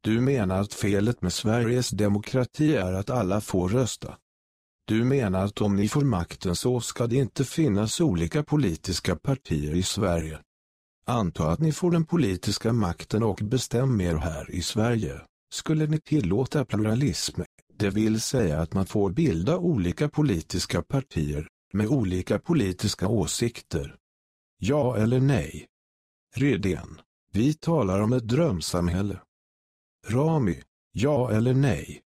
Du menar att felet med Sveriges demokrati är att alla får rösta. Du menar att om ni får makten så ska det inte finnas olika politiska partier i Sverige. Anta att ni får den politiska makten och bestämmer er här i Sverige. Skulle ni tillåta pluralism, det vill säga att man får bilda olika politiska partier, med olika politiska åsikter? Ja eller nej? Redén, vi talar om ett drömsamhälle. Rami, ja eller nej?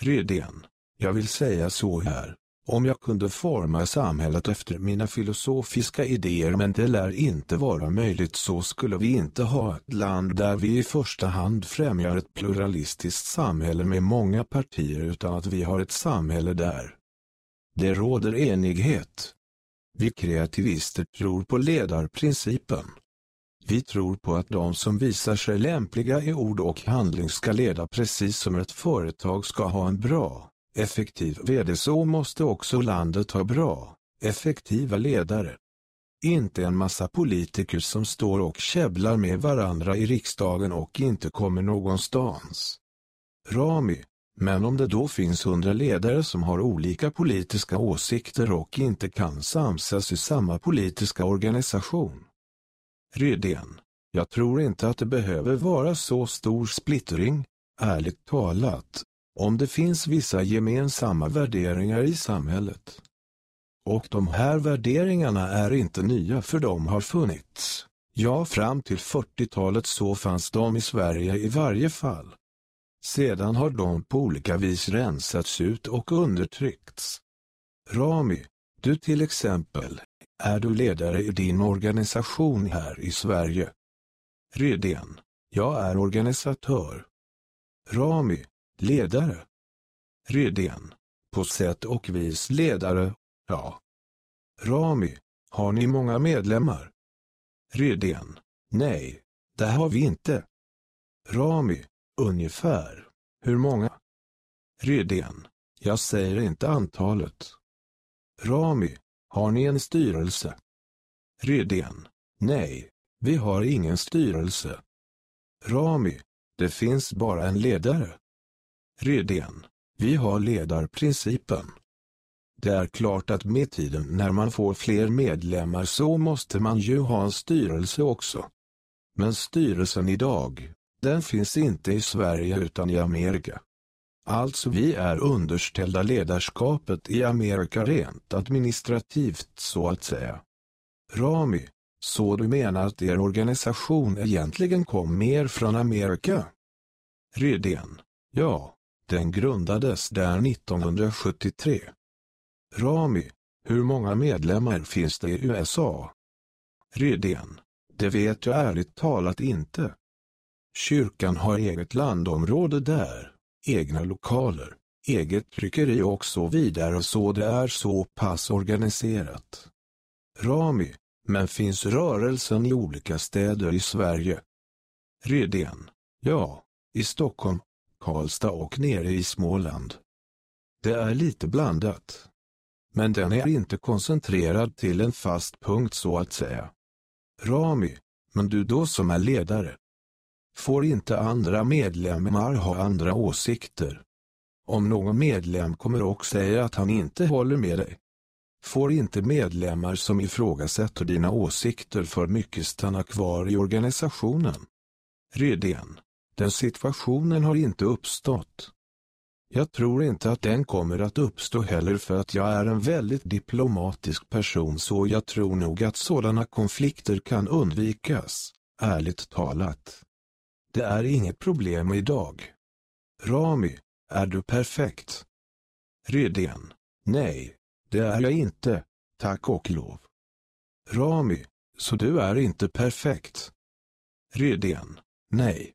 Redén. Jag vill säga så här. Om jag kunde forma samhället efter mina filosofiska idéer men det lär inte vara möjligt så skulle vi inte ha ett land där vi i första hand främjar ett pluralistiskt samhälle med många partier utan att vi har ett samhälle där det råder enighet. Vi kreativister tror på ledarprincipen. Vi tror på att de som visar sig lämpliga i ord och handling ska leda precis som ett företag ska ha en bra, effektiv vd så måste också landet ha bra, effektiva ledare. Inte en massa politiker som står och käbblar med varandra i riksdagen och inte kommer någonstans. Rami, men om det då finns hundra ledare som har olika politiska åsikter och inte kan samsas i samma politiska organisation. Rydén, jag tror inte att det behöver vara så stor splittring, ärligt talat, om det finns vissa gemensamma värderingar i samhället. Och de här värderingarna är inte nya för de har funnits. Ja, fram till 40-talet så fanns de i Sverige i varje fall. Sedan har de på olika vis rensats ut och undertryckts. Rami, du till exempel, är du ledare i din organisation här i Sverige? Rydén, jag är organisatör. Rami, ledare. Rydén, på sätt och vis ledare, ja. Rami, har ni många medlemmar? Rydén, nej, det har vi inte. Rami, Ungefär. Hur många? Rydén. Jag säger inte antalet. Rami. Har ni en styrelse? Rydén. Nej, vi har ingen styrelse. Rami. Det finns bara en ledare. Rydén. Vi har ledarprincipen. Det är klart att med tiden när man får fler medlemmar så måste man ju ha en styrelse också. Men styrelsen idag, den finns inte i Sverige utan i Amerika. Alltså vi är underställda ledarskapet i Amerika rent administrativt så att säga. Rami, så du menar att er organisation egentligen kom mer från Amerika? Rydén, ja, den grundades där 1973. Rami, hur många medlemmar finns det i USA? Rydén, det vet jag ärligt talat inte. Kyrkan har eget landområde där, egna lokaler, eget tryckeri och så vidare så det är så pass organiserat. Rami, men finns rörelsen i olika städer i Sverige? Rydén, ja, i Stockholm, Karlstad och nere i Småland. Det är lite blandat. Men den är inte koncentrerad till en fast punkt så att säga. Rami, men du då som är ledare, får inte andra medlemmar ha andra åsikter. Om någon medlem kommer och säger att han inte håller med dig, får inte medlemmar som ifrågasätter dina åsikter för mycket stanna kvar i organisationen. Rydén, den situationen har inte uppstått. Jag tror inte att den kommer att uppstå heller för att jag är en väldigt diplomatisk person så jag tror nog att sådana konflikter kan undvikas, ärligt talat. Det är inget problem idag. Rami, är du perfekt? Rydén, nej, det är jag inte, tack och lov. Rami, så du är inte perfekt? Rydén, nej.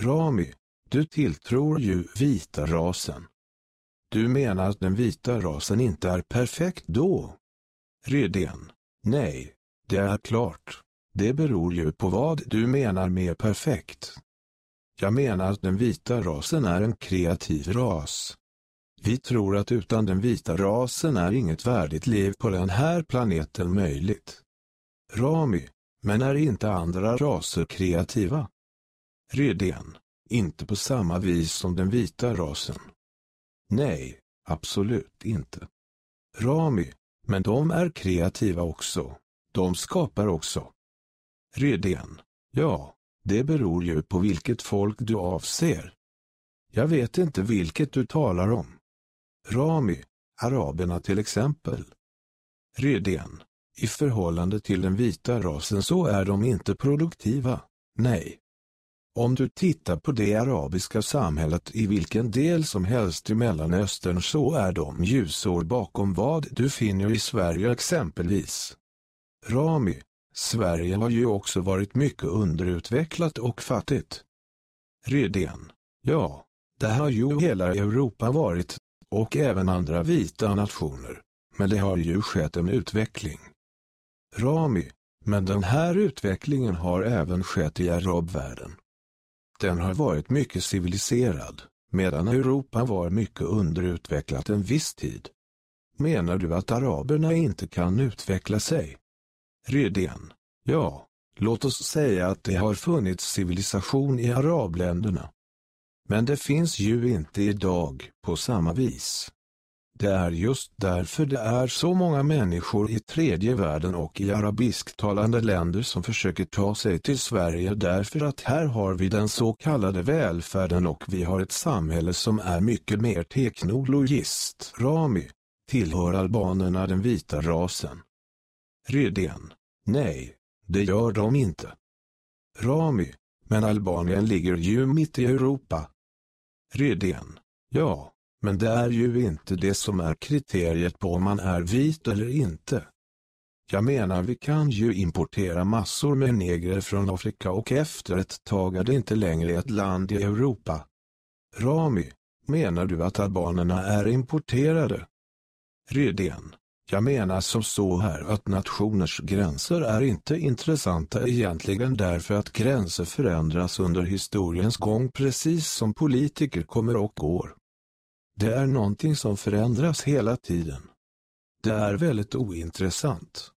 Rami, du tilltror ju vita rasen. Du menar att den vita rasen inte är perfekt då? Rydén, nej, det är klart. Det beror ju på vad du menar med perfekt. Jag menar att den vita rasen är en kreativ ras. Vi tror att utan den vita rasen är inget värdigt liv på den här planeten möjligt. Rami, men är inte andra raser kreativa? Rydén, inte på samma vis som den vita rasen. Nej, absolut inte. Rami, men de är kreativa också. De skapar också. Rydén. Ja, det beror ju på vilket folk du avser. Jag vet inte vilket du talar om. Rami, araberna till exempel. Rydén. I förhållande till den vita rasen så är de inte produktiva, nej. Om du tittar på det arabiska samhället i vilken del som helst i Mellanöstern så är de ljusår bakom vad du finner i Sverige exempelvis. Rami, Sverige har ju också varit mycket underutvecklat och fattigt. Redén, ja, det har ju hela Europa varit, och även andra vita nationer, men det har ju skett en utveckling. Rami, men den här utvecklingen har även skett i arabvärlden. Den har varit mycket civiliserad, medan Europa var mycket underutvecklat en viss tid. Menar du att araberna inte kan utveckla sig? Rydén, Ja, låt oss säga att det har funnits civilisation i arabländerna. Men det finns ju inte idag på samma vis. Det är just därför det är så många människor i tredje världen och i arabisktalande länder som försöker ta sig till Sverige därför att här har vi den så kallade välfärden och vi har ett samhälle som är mycket mer teknologist. Rami, tillhör albanerna den vita rasen? Redén, nej, det gör de inte. Rami, men Albanien ligger ju mitt i Europa. Redén, ja. Men det är ju inte det som är kriteriet på om man är vit eller inte. Jag menar vi kan ju importera massor med negrer från Afrika och efter ett tag är det inte längre ett land i Europa. Rami, menar du att albanerna är importerade? Rydén, jag menar som så här att nationers gränser är inte intressanta egentligen därför att gränser förändras under historiens gång precis som politiker kommer och går. Det är någonting som förändras hela tiden. Det är väldigt ointressant.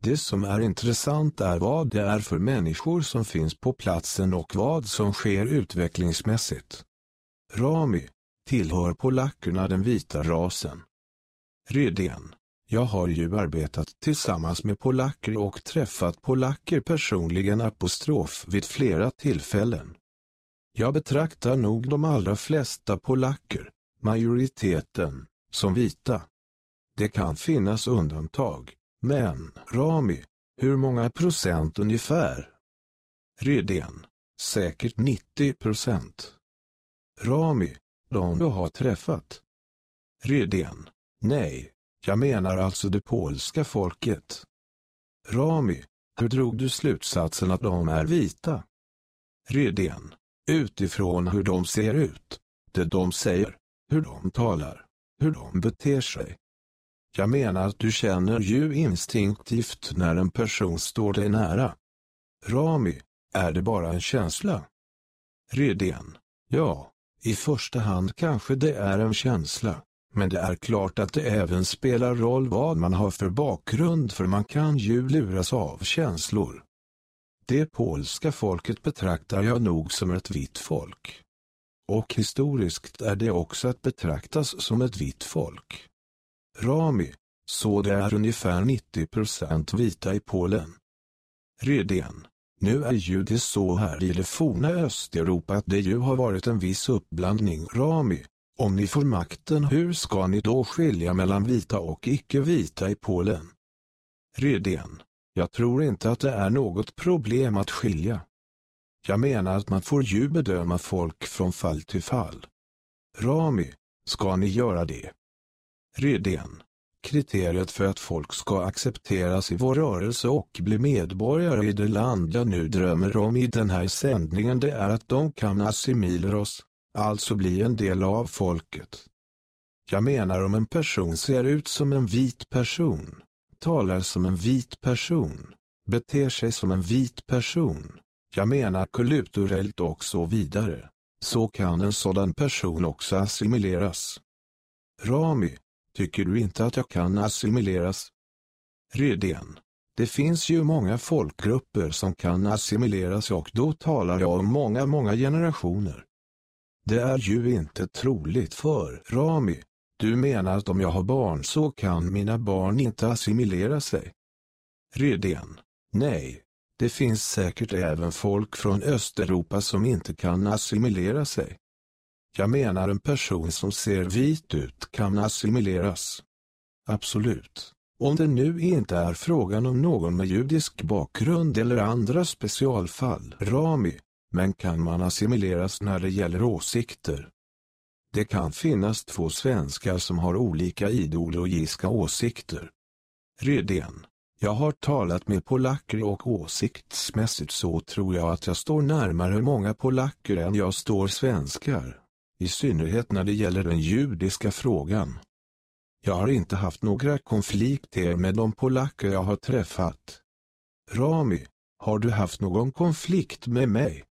Det som är intressant är vad det är för människor som finns på platsen och vad som sker utvecklingsmässigt. Rami, tillhör polackerna den vita rasen. Redén, jag har ju arbetat tillsammans med polacker och träffat polacker personligen apostrof vid flera tillfällen. Jag betraktar nog de allra flesta polacker, majoriteten, som vita. Det kan finnas undantag, men, Rami, hur många procent ungefär? Rydén, säkert 90 procent. Rami, de du har träffat? Rydén, nej, jag menar alltså det polska folket. Rami, hur drog du slutsatsen att de är vita? Rydén, utifrån hur de ser ut, det de säger hur de talar, hur de beter sig. Jag menar att du känner ju instinktivt när en person står dig nära. Rami, är det bara en känsla? Redén, ja, i första hand kanske det är en känsla, men det är klart att det även spelar roll vad man har för bakgrund för man kan ju luras av känslor. Det polska folket betraktar jag nog som ett vitt folk och historiskt är det också att betraktas som ett vitt folk. Rami, så det är ungefär 90 procent vita i Polen. Redén, nu är ju det så här i det forna Östeuropa att det ju har varit en viss uppblandning. Rami, om ni får makten hur ska ni då skilja mellan vita och icke-vita i Polen? Redén, jag tror inte att det är något problem att skilja. Jag menar att man får ju bedöma folk från fall till fall. Rami, ska ni göra det? Rydén, Kriteriet för att folk ska accepteras i vår rörelse och bli medborgare i det land jag nu drömmer om i den här sändningen det är att de kan assimilera oss, alltså bli en del av folket. Jag menar om en person ser ut som en vit person, talar som en vit person, beter sig som en vit person, jag menar kulturellt och så vidare. Så kan en sådan person också assimileras. Rami, tycker du inte att jag kan assimileras? Redén. Det finns ju många folkgrupper som kan assimileras och då talar jag om många, många generationer. Det är ju inte troligt för Rami. Du menar att om jag har barn så kan mina barn inte assimilera sig? Redén. Nej, det finns säkert även folk från Östeuropa som inte kan assimilera sig. Jag menar en person som ser vit ut kan assimileras. Absolut. Om det nu inte är frågan om någon med judisk bakgrund eller andra specialfall. Rami, Men kan man assimileras när det gäller åsikter? Det kan finnas två svenskar som har olika ideologiska åsikter. Rydén jag har talat med polacker och åsiktsmässigt så tror jag att jag står närmare många polacker än jag står svenskar. I synnerhet när det gäller den judiska frågan. Jag har inte haft några konflikter med de polacker jag har träffat. Rami, har du haft någon konflikt med mig?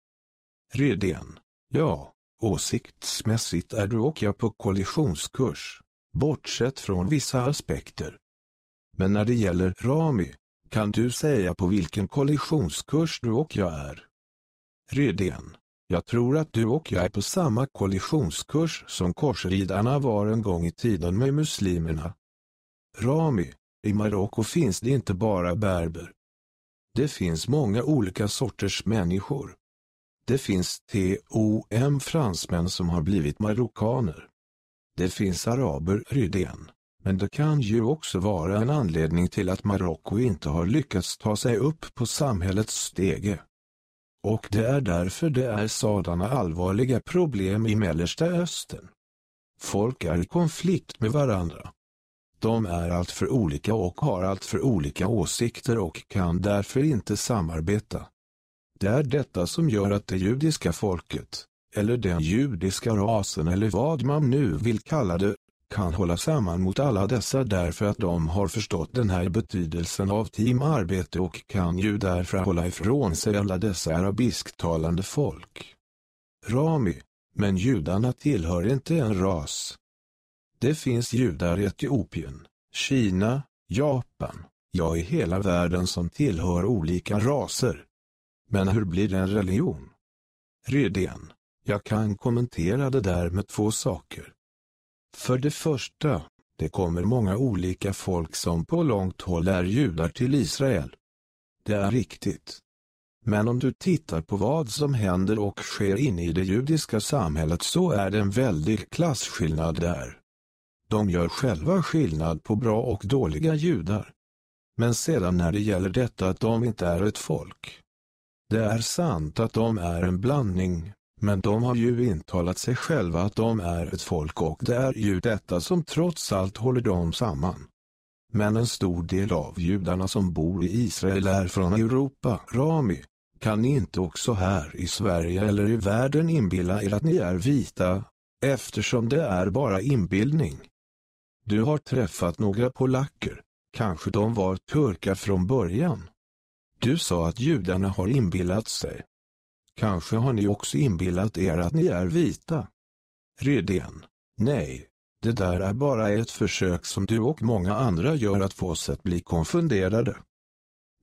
Redén. Ja, åsiktsmässigt är du och jag på kollisionskurs, bortsett från vissa aspekter. Men när det gäller Rami, kan du säga på vilken kollisionskurs du och jag är? Rydén, Jag tror att du och jag är på samma kollisionskurs som korsridarna var en gång i tiden med muslimerna. Rami, i Marocko finns det inte bara berber. Det finns många olika sorters människor. Det finns TOM fransmän som har blivit marockaner. Det finns araber Rydén. Men det kan ju också vara en anledning till att Marocko inte har lyckats ta sig upp på samhällets stege. Och det är därför det är sådana allvarliga problem i Mellersta Östern. Folk är i konflikt med varandra. De är allt för olika och har allt för olika åsikter och kan därför inte samarbeta. Det är detta som gör att det judiska folket, eller den judiska rasen eller vad man nu vill kalla det, kan hålla samman mot alla dessa därför att de har förstått den här betydelsen av teamarbete och kan ju därför hålla ifrån sig alla dessa arabisktalande folk. Rami, men judarna tillhör inte en ras. Det finns judar i Etiopien, Kina, Japan, ja i hela världen som tillhör olika raser. Men hur blir det en religion? Redén, jag kan kommentera det där med två saker. För det första, det kommer många olika folk som på långt håll är judar till Israel. Det är riktigt. Men om du tittar på vad som händer och sker inne i det judiska samhället så är det en väldig klasskillnad där. De gör själva skillnad på bra och dåliga judar. Men sedan när det gäller detta att de inte är ett folk. Det är sant att de är en blandning, men de har ju intalat sig själva att de är ett folk och det är ju detta som trots allt håller dem samman. Men en stor del av judarna som bor i Israel är från Europa, Rami. Kan ni inte också här i Sverige eller i världen inbilla er att ni är vita, eftersom det är bara inbildning? Du har träffat några polacker, kanske de var turkar från början. Du sa att judarna har inbillat sig, Kanske har ni också inbillat er att ni är vita. Redén. Nej, det där är bara ett försök som du och många andra gör att få oss att bli konfunderade.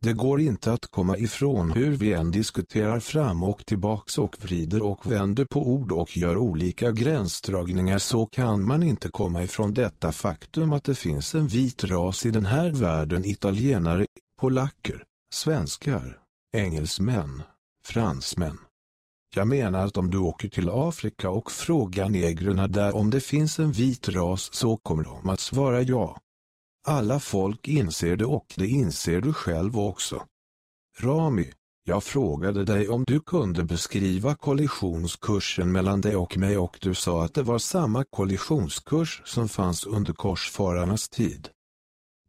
Det går inte att komma ifrån hur vi än diskuterar fram och tillbaks och vrider och vänder på ord och gör olika gränsdragningar så kan man inte komma ifrån detta faktum att det finns en vit ras i den här världen italienare, polacker, svenskar, engelsmän, fransmän. Jag menar att om du åker till Afrika och frågar negrerna där om det finns en vit ras så kommer de att svara ja. Alla folk inser det och det inser du själv också. Rami, jag frågade dig om du kunde beskriva kollisionskursen mellan dig och mig och du sa att det var samma kollisionskurs som fanns under korsfararnas tid.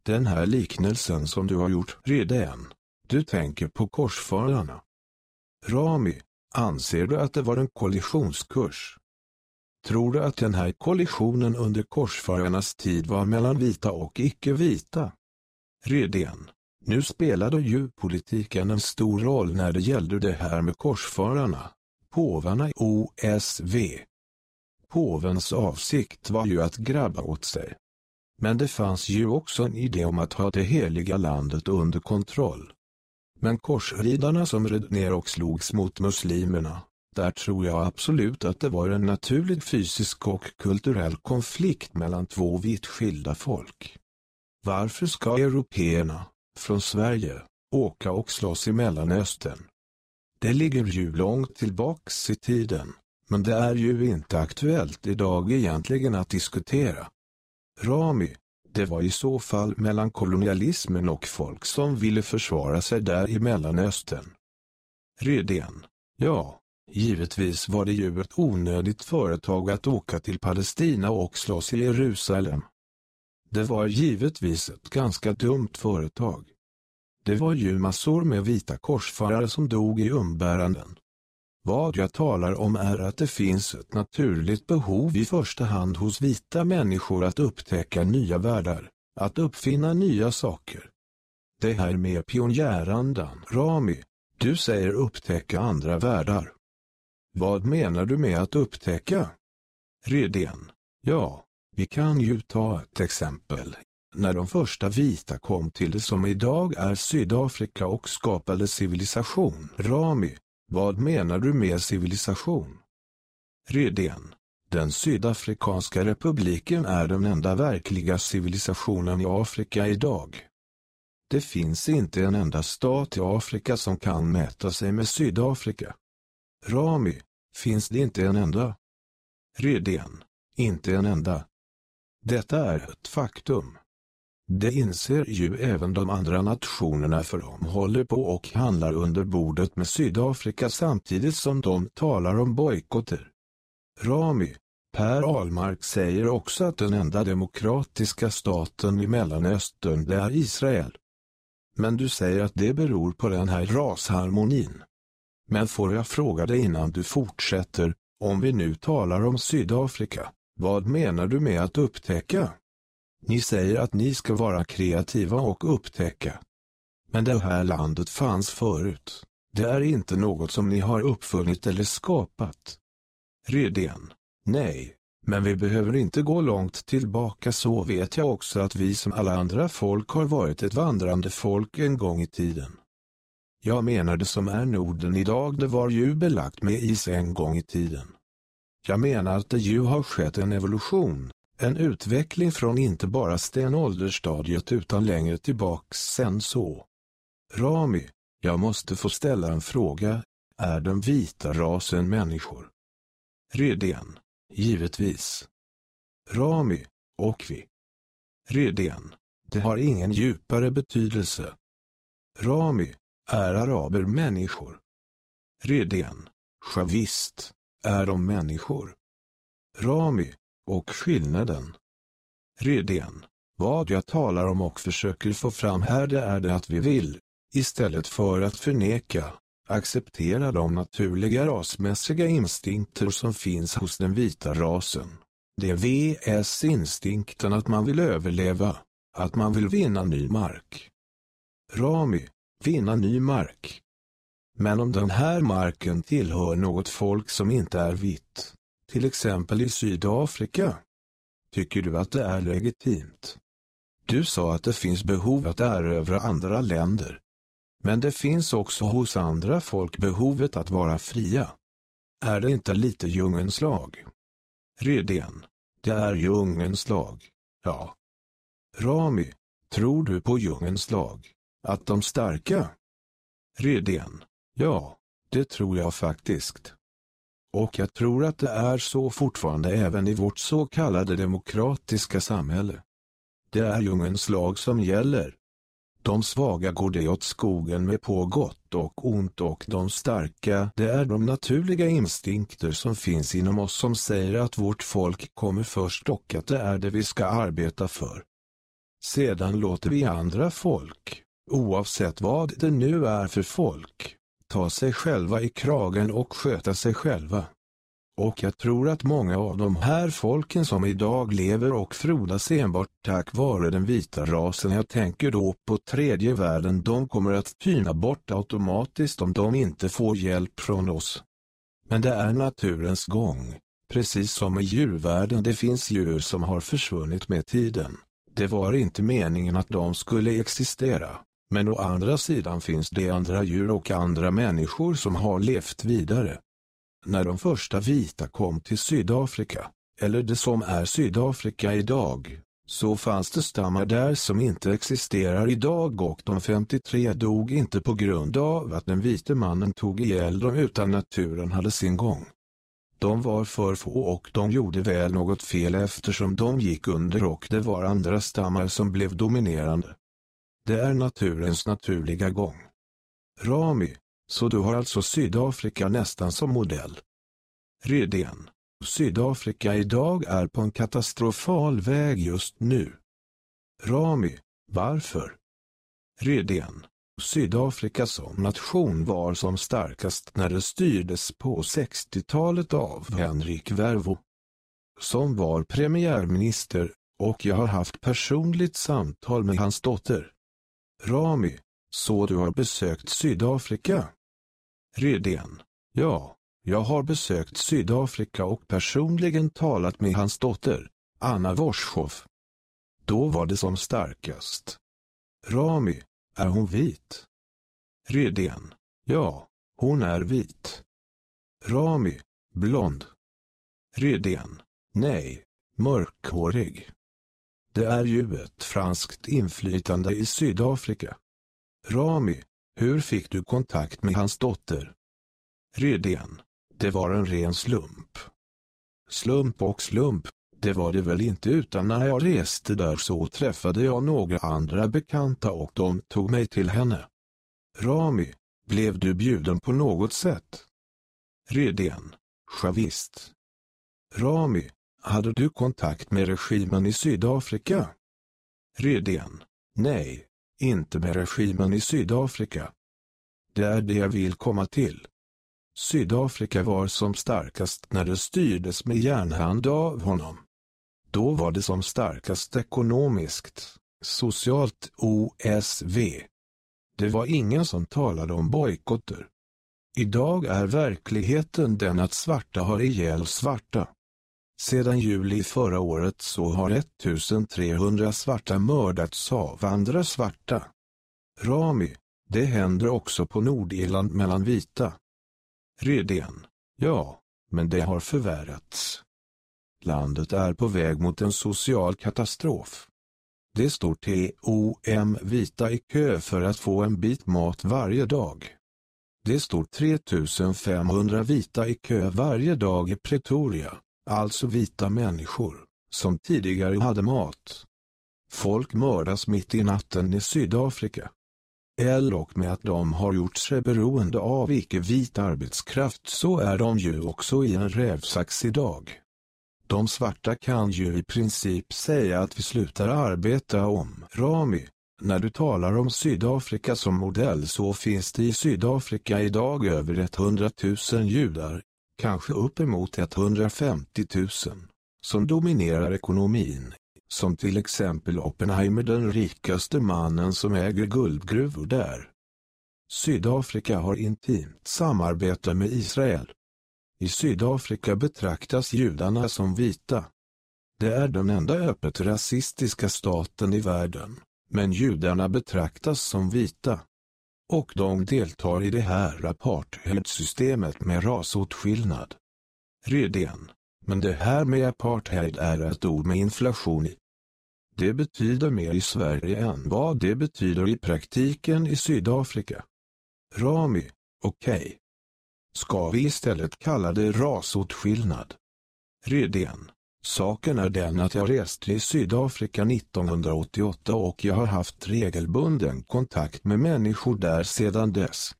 Den här liknelsen som du har gjort redan, du tänker på korsfararna. Rami, anser du att det var en kollisionskurs? Tror du att den här kollisionen under korsfararnas tid var mellan vita och icke-vita? Redén. Nu spelade ju politiken en stor roll när det gällde det här med korsfararna, påvarna i OSV. Påvens avsikt var ju att grabba åt sig. Men det fanns ju också en idé om att ha det heliga landet under kontroll. Men korsridarna som red ner och slogs mot muslimerna, där tror jag absolut att det var en naturlig fysisk och kulturell konflikt mellan två vitt skilda folk. Varför ska européerna, från Sverige, åka och slåss i Mellanöstern? Det ligger ju långt tillbaks i tiden, men det är ju inte aktuellt idag egentligen att diskutera. Rami, det var i så fall mellan kolonialismen och folk som ville försvara sig där i Mellanöstern. Rydén, Ja, Givetvis var det ju ett onödigt företag att åka till Palestina och slåss i Jerusalem. Det var givetvis ett ganska dumt företag. Det var ju massor med vita korsfarare som dog i umbäranden. Vad jag talar om är att det finns ett naturligt behov i första hand hos vita människor att upptäcka nya världar, att uppfinna nya saker. Det här med pionjärandan, Rami, du säger upptäcka andra världar. Vad menar du med att upptäcka? Redén, ja, vi kan ju ta ett exempel. När de första vita kom till det som idag är Sydafrika och skapade civilisation, Rami, vad menar du med civilisation? Rydén, den Sydafrikanska republiken är den enda verkliga civilisationen i Afrika idag. Det finns inte en enda stat i Afrika som kan mäta sig med Sydafrika. Rami, finns det inte en enda? Rydén, inte en enda. Detta är ett faktum. Det inser ju även de andra nationerna för de håller på och handlar under bordet med Sydafrika samtidigt som de talar om bojkotter. Rami, Per Ahlmark säger också att den enda demokratiska staten i Mellanöstern det är Israel. Men du säger att det beror på den här rasharmonin. Men får jag fråga dig innan du fortsätter, om vi nu talar om Sydafrika, vad menar du med att upptäcka? Ni säger att ni ska vara kreativa och upptäcka. Men det här landet fanns förut. Det är inte något som ni har uppfunnit eller skapat. Rydén Nej, men vi behöver inte gå långt tillbaka så vet jag också att vi som alla andra folk har varit ett vandrande folk en gång i tiden. Jag menar det som är Norden idag det var ju belagt med is en gång i tiden. Jag menar att det ju har skett en evolution, en utveckling från inte bara stenåldersstadiet utan längre tillbaks sen så. Rami, jag måste få ställa en fråga, är den vita rasen människor? Redén, givetvis. Rami, och vi. Redén, det har ingen djupare betydelse. Rami, är araber människor? Redén, visst, är de människor. Rami, och skillnaden. Redén, vad jag talar om och försöker få fram här det är det att vi vill, istället för att förneka, acceptera de naturliga rasmässiga instinkter som finns hos den vita rasen. Det är VS-instinkten att man vill överleva, att man vill vinna ny mark. Rami, vinna ny mark. Men om den här marken tillhör något folk som inte är vitt, till exempel i Sydafrika, tycker du att det är legitimt? Du sa att det finns behov att erövra andra länder. Men det finns också hos andra folk behovet att vara fria. Är det inte lite djungelns lag? Rydén, det är djungelns lag, ja. Rami, tror du på djungelns lag? Att de starka? Rydén, ja, det tror jag faktiskt. Och jag tror att det är så fortfarande även i vårt så kallade demokratiska samhälle. Det är djungelns lag som gäller. De svaga går det åt skogen med på gott och ont och de starka det är de naturliga instinkter som finns inom oss som säger att vårt folk kommer först och att det är det vi ska arbeta för. Sedan låter vi andra folk, oavsett vad det nu är för folk, ta sig själva i kragen och sköta sig själva. Och jag tror att många av de här folken som idag lever och frodas enbart tack vare den vita rasen, jag tänker då på tredje världen, de kommer att tyna bort automatiskt om de inte får hjälp från oss. Men det är naturens gång, precis som i djurvärlden det finns djur som har försvunnit med tiden. Det var inte meningen att de skulle existera. Men å andra sidan finns det andra djur och andra människor som har levt vidare. När de första vita kom till Sydafrika, eller det som är Sydafrika idag, så fanns det stammar där som inte existerar idag och de 53 dog inte på grund av att den vite mannen tog ihjäl dem utan naturen hade sin gång. De var för få och de gjorde väl något fel eftersom de gick under och det var andra stammar som blev dominerande. Det är naturens naturliga gång. Rami, Så du har alltså Sydafrika nästan som modell. Rydén, Sydafrika idag är på en katastrofal väg just nu. Rami, varför? Rydén, Sydafrika som nation var som starkast när det styrdes på 60-talet av Henrik Vervo. Som var premiärminister och jag har haft personligt samtal med hans dotter. Rami, så du har besökt Sydafrika? Rydén, Ja, jag har besökt Sydafrika och personligen talat med hans dotter, Anna Worschow. Då var det som starkast. Rami, är hon vit? Rydén, Ja, hon är vit. Rami, blond. Rydén, Nej, mörkhårig. Det är ju ett franskt inflytande i Sydafrika. Rami, hur fick du kontakt med hans dotter? Rydén, Det var en ren slump. Slump och slump, det var det väl inte utan när jag reste där så träffade jag några andra bekanta och de tog mig till henne. Rami, blev du bjuden på något sätt? Rydén, ja visst. Rami, hade du kontakt med regimen i Sydafrika? Rydén, nej, inte med regimen i Sydafrika. Det är det jag vill komma till. Sydafrika var som starkast när det styrdes med järnhand av honom. Då var det som starkast ekonomiskt, socialt OSV. Det var ingen som talade om bojkotter. Idag är verkligheten den att svarta har ihjäl svarta. Sedan juli förra året så har 1300 svarta mördats av andra svarta. Rami, det händer också på Nordirland mellan vita. Redén, ja, men det har förvärrats. Landet är på väg mot en social katastrof. Det står TOM vita i kö för att få en bit mat varje dag. Det står 3500 vita i kö varje dag i Pretoria, alltså vita människor, som tidigare hade mat. Folk mördas mitt i natten i Sydafrika. Eller och med att de har gjort sig beroende av icke-vit arbetskraft så är de ju också i en rävsax idag. De svarta kan ju i princip säga att vi slutar arbeta om Rami. När du talar om Sydafrika som modell så finns det i Sydafrika idag över 100 000 judar, kanske uppemot 150 000, som dominerar ekonomin. Som till exempel Oppenheimer den rikaste mannen som äger guldgruvor där. Sydafrika har intimt samarbete med Israel. I Sydafrika betraktas judarna som vita. Det är den enda öppet rasistiska staten i världen, men judarna betraktas som vita. Och de deltar i det här apartheidsystemet med rasåtskillnad. Rydén, Men det här med apartheid är ett ord med inflation i. Det betyder mer i Sverige än vad det betyder i praktiken i Sydafrika. Rami, okej. Okay. Ska vi istället kalla det rasåtskillnad? Rydén. Saken är den att jag reste i Sydafrika 1988 och jag har haft regelbunden kontakt med människor där sedan dess.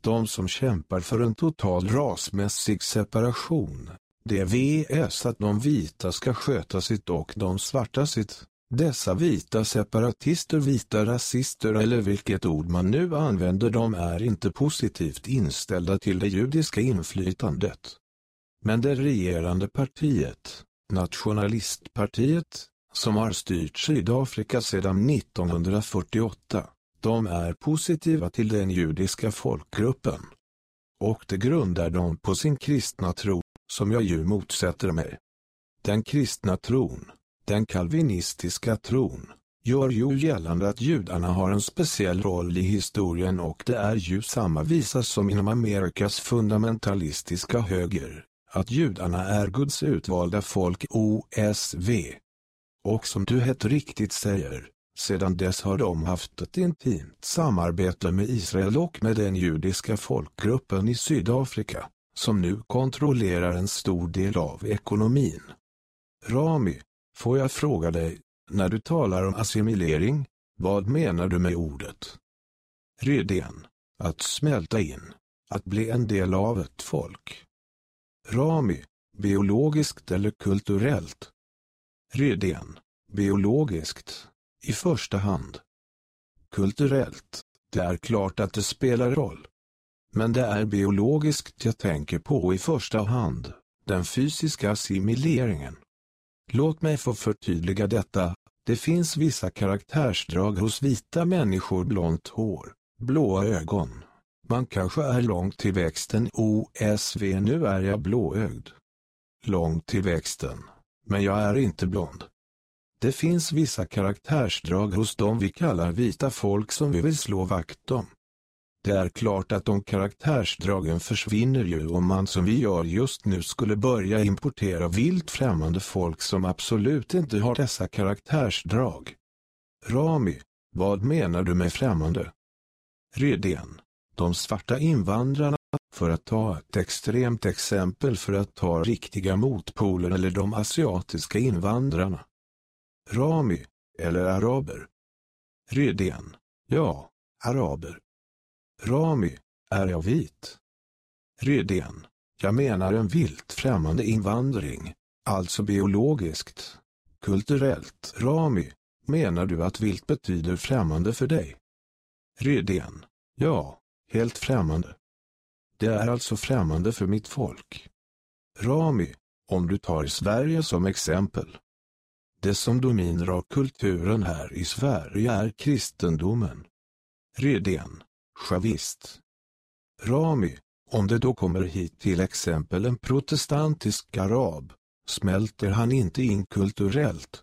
De som kämpar för en total rasmässig separation, det VS att de vita ska sköta sitt och de svarta sitt. Dessa vita separatister, vita rasister eller vilket ord man nu använder de är inte positivt inställda till det judiska inflytandet. Men det regerande partiet, nationalistpartiet, som har styrt Sydafrika sedan 1948, de är positiva till den judiska folkgruppen. Och det grundar de på sin kristna tro, som jag ju motsätter mig. Den kristna tron, den kalvinistiska tron, gör ju gällande att judarna har en speciell roll i historien och det är ju samma visa som inom Amerikas fundamentalistiska höger, att judarna är Guds utvalda folk OSV. Och som du helt riktigt säger, sedan dess har de haft ett intimt samarbete med Israel och med den judiska folkgruppen i Sydafrika, som nu kontrollerar en stor del av ekonomin. Rami, får jag fråga dig, när du talar om assimilering, vad menar du med ordet? Redén. att smälta in, att bli en del av ett folk. Rami, biologiskt eller kulturellt. Rydén, biologiskt, i första hand. Kulturellt, det är klart att det spelar roll. Men det är biologiskt jag tänker på i första hand, den fysiska assimileringen. Låt mig få förtydliga detta, det finns vissa karaktärsdrag hos vita människor blont hår, blåa ögon. Man kanske är långt till växten OSV nu är jag blåögd. Långt till växten, men jag är inte blond. Det finns vissa karaktärsdrag hos dem vi kallar vita folk som vi vill slå vakt om. Det är klart att de karaktärsdragen försvinner ju om man som vi gör just nu skulle börja importera vilt främmande folk som absolut inte har dessa karaktärsdrag. Rami, vad menar du med främmande? Redén, de svarta invandrarna, för att ta ett extremt exempel för att ta riktiga motpoler eller de asiatiska invandrarna. Rami, eller araber. Rydén ja, araber. Rami, är jag vit? Rydén jag menar en vilt främmande invandring, alltså biologiskt. Kulturellt, Rami, menar du att vilt betyder främmande för dig? Rydén ja, helt främmande. Det är alltså främmande för mitt folk. Rami, om du tar Sverige som exempel. Det som dominerar kulturen här i Sverige är kristendomen. Redén, Javist. Rami, om det då kommer hit till exempel en protestantisk arab, smälter han inte in kulturellt?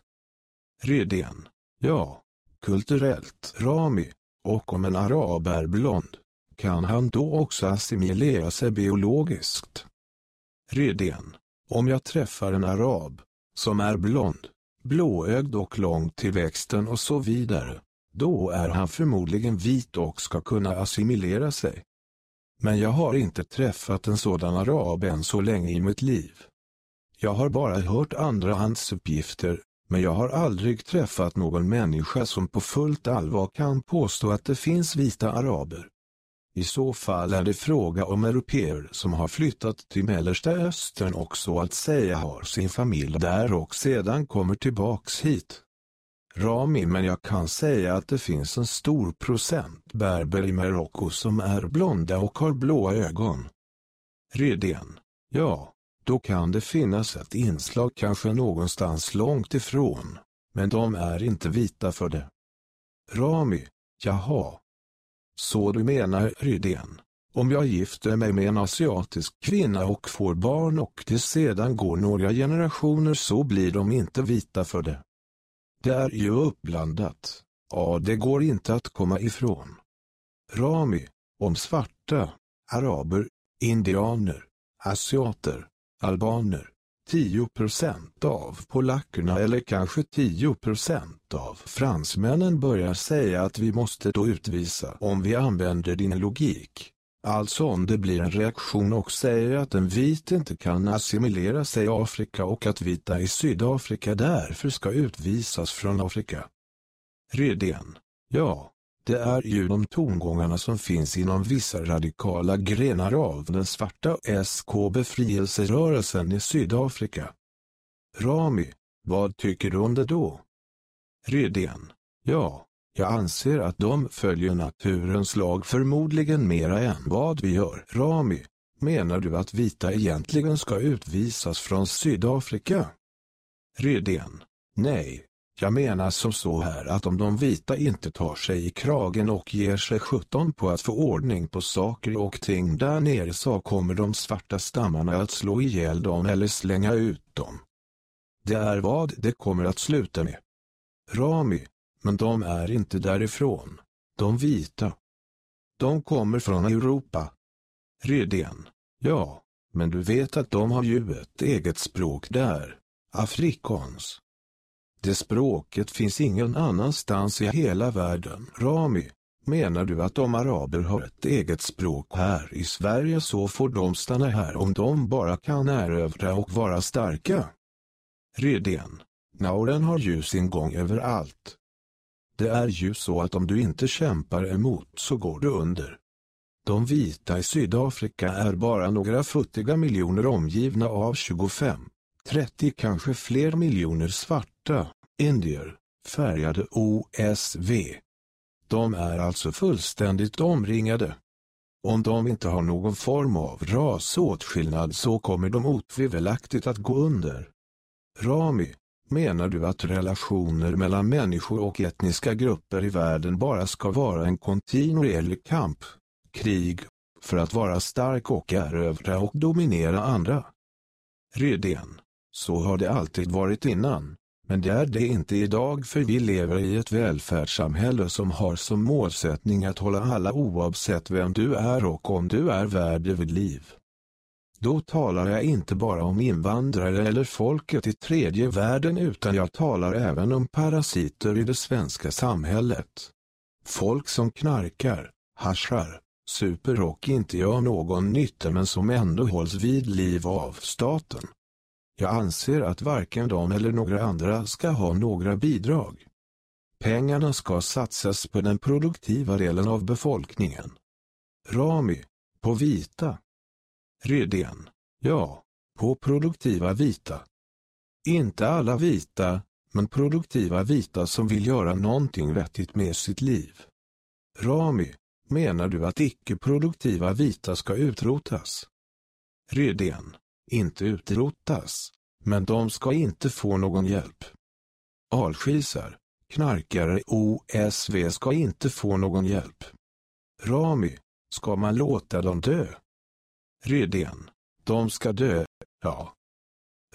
Redén, ja, kulturellt, Rami, och om en arab är blond, kan han då också assimilera sig biologiskt? Redén, om jag träffar en arab, som är blond, blåögd och lång till växten och så vidare, då är han förmodligen vit och ska kunna assimilera sig. Men jag har inte träffat en sådan arab än så länge i mitt liv. Jag har bara hört andrahandsuppgifter, men jag har aldrig träffat någon människa som på fullt allvar kan påstå att det finns vita araber. I så fall är det fråga om europeer som har flyttat till Mellersta Östern och så att säga har sin familj där och sedan kommer tillbaks hit. Rami men jag kan säga att det finns en stor procent berber i Marocko som är blonda och har blåa ögon. Rydén, ja, då kan det finnas ett inslag kanske någonstans långt ifrån, men de är inte vita för det. Rami, jaha. Så du menar Rydén, om jag gifter mig med en asiatisk kvinna och får barn och det sedan går några generationer så blir de inte vita för det. Det är ju uppblandat. Ja, det går inte att komma ifrån. Rami, om svarta, araber, indianer, asiater, albaner, 10% av polackerna eller kanske 10% av fransmännen börjar säga att vi måste då utvisa om vi använder din logik. Alltså om det blir en reaktion och säger att en vit inte kan assimilera sig i Afrika och att vita i Sydafrika därför ska utvisas från Afrika. Redén, ja, det är ju de tongångarna som finns inom vissa radikala grenar av den svarta SK-befrielserörelsen i Sydafrika. Rami, vad tycker du om det då? Rydén, ja, jag anser att de följer naturens lag förmodligen mera än vad vi gör. Rami, menar du att vita egentligen ska utvisas från Sydafrika? Rydén, nej, jag menar som så här att om de vita inte tar sig i kragen och ger sig sjutton på att få ordning på saker och ting där nere så kommer de svarta stammarna att slå ihjäl dem eller slänga ut dem. Det är vad det kommer att sluta med. Rami, men de är inte därifrån, de vita. De kommer från Europa. Rydén, ja, men du vet att de har ju ett eget språk där, afrikans. Det språket finns ingen annanstans i hela världen. Rami, menar du att om araber har ett eget språk här i Sverige så får de stanna här om de bara kan erövra och vara starka? Redén, Nauren har ju sin gång överallt. Det är ju så att om du inte kämpar emot så går du under. De vita i Sydafrika är bara några futtiga miljoner omgivna av 25, 30 kanske fler miljoner svarta, indier, färgade OSV. De är alltså fullständigt omringade. Om de inte har någon form av rasåtskillnad så kommer de otvivelaktigt att gå under. Rami, menar du att relationer mellan människor och etniska grupper i världen bara ska vara en kontinuerlig kamp, krig, för att vara stark och erövra och dominera andra? Rydén, så har det alltid varit innan. Men det är det inte idag för vi lever i ett välfärdssamhälle som har som målsättning att hålla alla oavsett vem du är och om du är värd vid liv. Då talar jag inte bara om invandrare eller folket i tredje världen utan jag talar även om parasiter i det svenska samhället. Folk som knarkar, haschar, super och inte gör någon nytta men som ändå hålls vid liv av staten. Jag anser att varken de eller några andra ska ha några bidrag. Pengarna ska satsas på den produktiva delen av befolkningen. Rami, på vita. Rydén, ja, på produktiva vita. Inte alla vita, men produktiva vita som vill göra någonting vettigt med sitt liv. Rami, menar du att icke-produktiva vita ska utrotas? Rydén, inte utrotas, men de ska inte få någon hjälp. Alskisar, knarkare OSV ska inte få någon hjälp. Rami, ska man låta dem dö? Rydén, de ska dö, ja.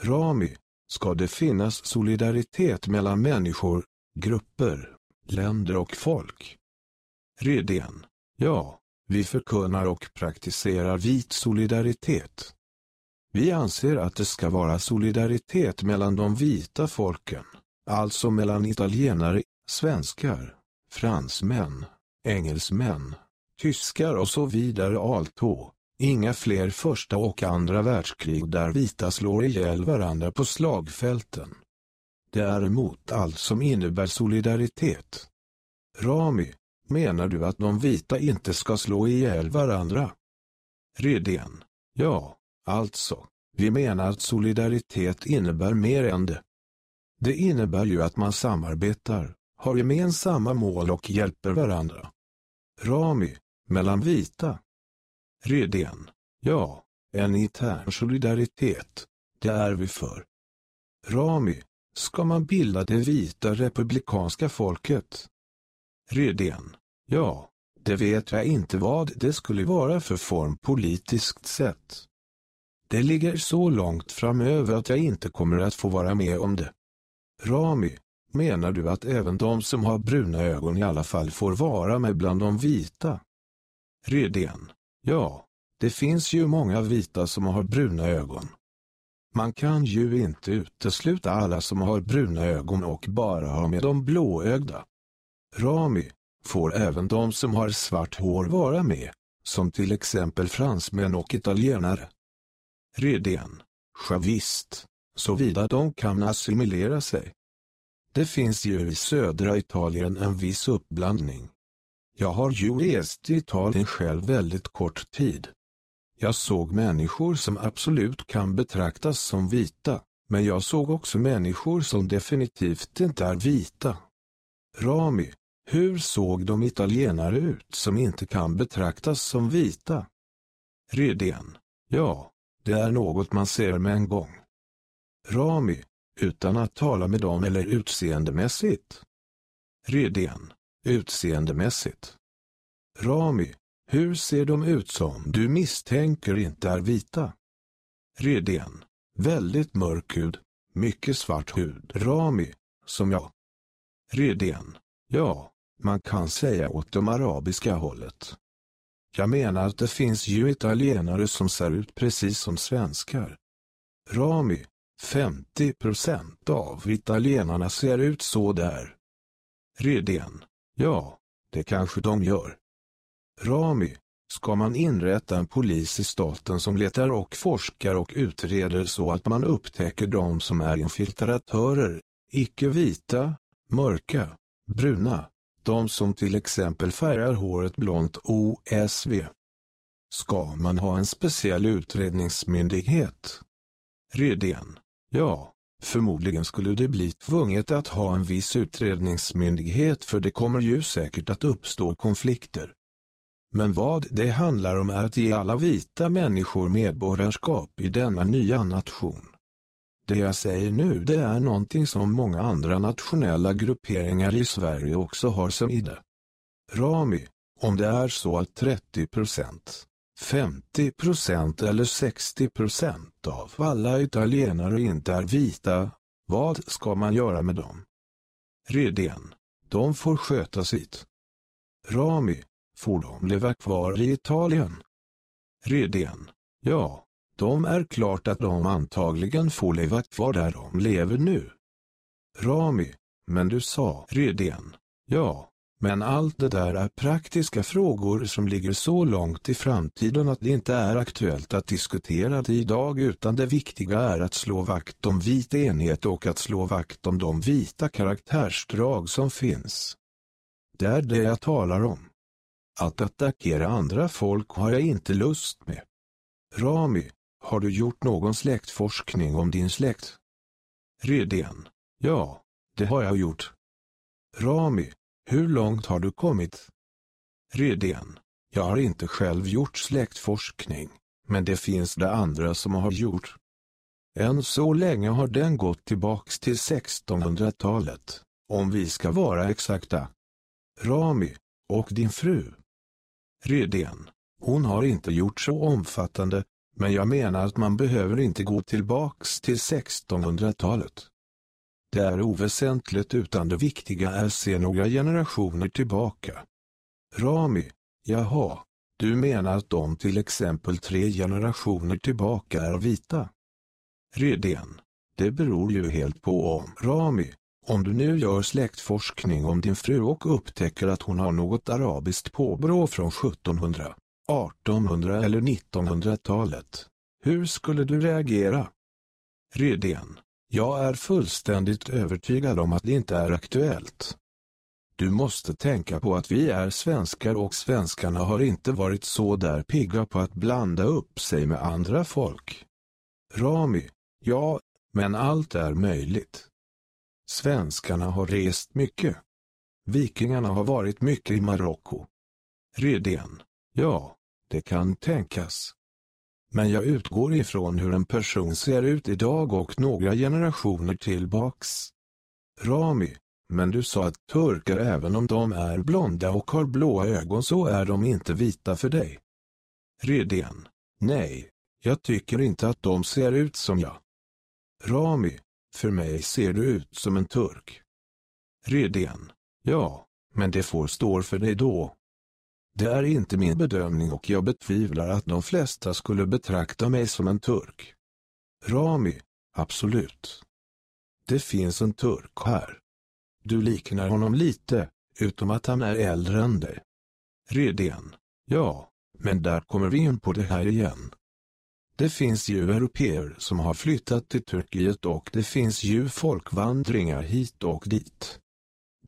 Rami, ska det finnas solidaritet mellan människor, grupper, länder och folk? Rydén, ja, vi förkunnar och praktiserar vit solidaritet. Vi anser att det ska vara solidaritet mellan de vita folken, alltså mellan italienare, svenskar, fransmän, engelsmän, tyskar och så vidare alto. Inga fler första och andra världskrig där vita slår ihjäl varandra på slagfälten. Det är emot allt som innebär solidaritet. Rami, menar du att de vita inte ska slå ihjäl varandra? Rydén, ja, Alltså, vi menar att solidaritet innebär mer än det. Det innebär ju att man samarbetar, har gemensamma mål och hjälper varandra. Rami, mellan vita. Rydén, ja, en intern solidaritet, det är vi för. Rami, ska man bilda det vita republikanska folket? Rydén, ja, det vet jag inte vad det skulle vara för form politiskt sett. Det ligger så långt framöver att jag inte kommer att få vara med om det. Rami, menar du att även de som har bruna ögon i alla fall får vara med bland de vita? Rydén, ja, det finns ju många vita som har bruna ögon. Man kan ju inte utesluta alla som har bruna ögon och bara ha med de blåögda. Rami, får även de som har svart hår vara med, som till exempel fransmän och italienare. Rydén, javist, såvida de kan assimilera sig. Det finns ju i södra Italien en viss uppblandning. Jag har ju rest i Italien själv väldigt kort tid. Jag såg människor som absolut kan betraktas som vita, men jag såg också människor som definitivt inte är vita. Rami, hur såg de italienare ut som inte kan betraktas som vita? Rydén, ja, det är något man ser med en gång. Rami, utan att tala med dem eller utseendemässigt. Rydén, utseendemässigt. Rami, hur ser de ut som du misstänker inte är vita? Rydén, väldigt mörk hud, mycket svart hud. Rami, som jag. Rydén, ja, man kan säga åt de arabiska hållet. Jag menar att det finns ju italienare som ser ut precis som svenskar. Rami, 50 procent av italienarna ser ut så där. Rydén, ja, det kanske de gör. Rami, ska man inrätta en polis i staten som letar och forskar och utreder så att man upptäcker de som är infiltratörer, icke-vita, mörka, bruna, de som till exempel färgar håret blont OSV. Ska man ha en speciell utredningsmyndighet? Redén. Ja, förmodligen skulle det bli tvunget att ha en viss utredningsmyndighet för det kommer ju säkert att uppstå konflikter. Men vad det handlar om är att ge alla vita människor medborgarskap i denna nya nation. Det jag säger nu det är någonting som många andra nationella grupperingar i Sverige också har som idé. Rami, om det är så att 30 procent, 50 procent eller 60 procent av alla italienare inte är vita, vad ska man göra med dem? Rydén, de får sköta sitt. Rami, får de leva kvar i Italien? Rydén, ja, de är klart att de antagligen får leva kvar där de lever nu. Rami, men du sa Rydén, ja, men allt det där är praktiska frågor som ligger så långt i framtiden att det inte är aktuellt att diskutera det idag utan det viktiga är att slå vakt om vit enhet och att slå vakt om de vita karaktärsdrag som finns. Det är det jag talar om. Att attackera andra folk har jag inte lust med. Rami, har du gjort någon släktforskning om din släkt? Redén, ja, det har jag gjort. Rami, hur långt har du kommit? Redén, jag har inte själv gjort släktforskning, men det finns det andra som har gjort. Än så länge har den gått tillbaks till 1600-talet, om vi ska vara exakta. Rami, och din fru? Redén, hon har inte gjort så omfattande, men jag menar att man behöver inte gå tillbaks till 1600-talet. Det är oväsentligt utan det viktiga är se några generationer tillbaka. Rami, jaha, du menar att de till exempel tre generationer tillbaka är vita? Redén, det beror ju helt på om Rami, om du nu gör släktforskning om din fru och upptäcker att hon har något arabiskt påbrå från 1700, 1800 eller 1900-talet, hur skulle du reagera? Rydén jag är fullständigt övertygad om att det inte är aktuellt. Du måste tänka på att vi är svenskar och svenskarna har inte varit så där pigga på att blanda upp sig med andra folk. Rami, ja, men allt är möjligt. Svenskarna har rest mycket. Vikingarna har varit mycket i Marocko. Rydén ja, det kan tänkas. Men jag utgår ifrån hur en person ser ut idag och några generationer tillbaks. Rami, men du sa att turkar även om de är blonda och har blåa ögon så är de inte vita för dig. Redén, nej, jag tycker inte att de ser ut som jag. Rami, för mig ser du ut som en turk. Redén, ja, men det får stå för dig då. Det är inte min bedömning och jag betvivlar att de flesta skulle betrakta mig som en turk. Rami, absolut. Det finns en turk här. Du liknar honom lite, utom att han är äldre än dig. Redén, ja, men där kommer vi in på det här igen. Det finns ju europeer som har flyttat till Turkiet och det finns ju folkvandringar hit och dit.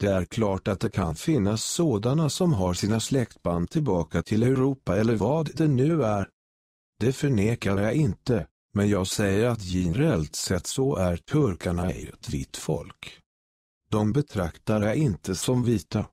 Det är klart att det kan finnas sådana som har sina släktband tillbaka till Europa eller vad det nu är. Det förnekar jag inte, men jag säger att generellt sett så är turkarna ett vitt folk. De betraktar jag inte som vita.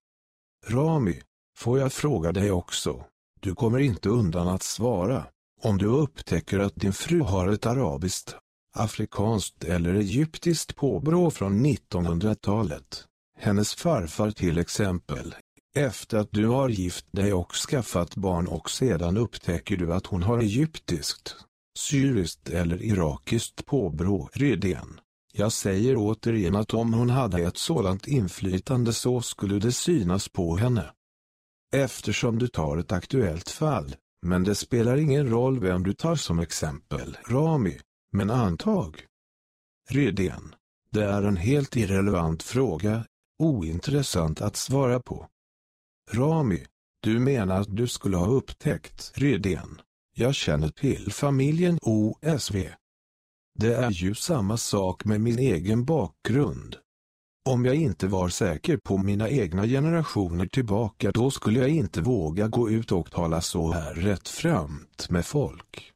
Rami, får jag fråga dig också, du kommer inte undan att svara, om du upptäcker att din fru har ett arabiskt, afrikanskt eller egyptiskt påbrå från 1900-talet. Hennes farfar till exempel. Efter att du har gift dig och skaffat barn och sedan upptäcker du att hon har egyptiskt, syriskt eller irakiskt påbrå redan. Jag säger återigen att om hon hade ett sådant inflytande så skulle det synas på henne. Eftersom du tar ett aktuellt fall, men det spelar ingen roll vem du tar som exempel, Rami, men antag. Redén. Det är en helt irrelevant fråga, ointressant att svara på. Rami, du menar att du skulle ha upptäckt Rydén? Jag känner till familjen OSV. Det är ju samma sak med min egen bakgrund. Om jag inte var säker på mina egna generationer tillbaka då skulle jag inte våga gå ut och tala så här rätt framt med folk.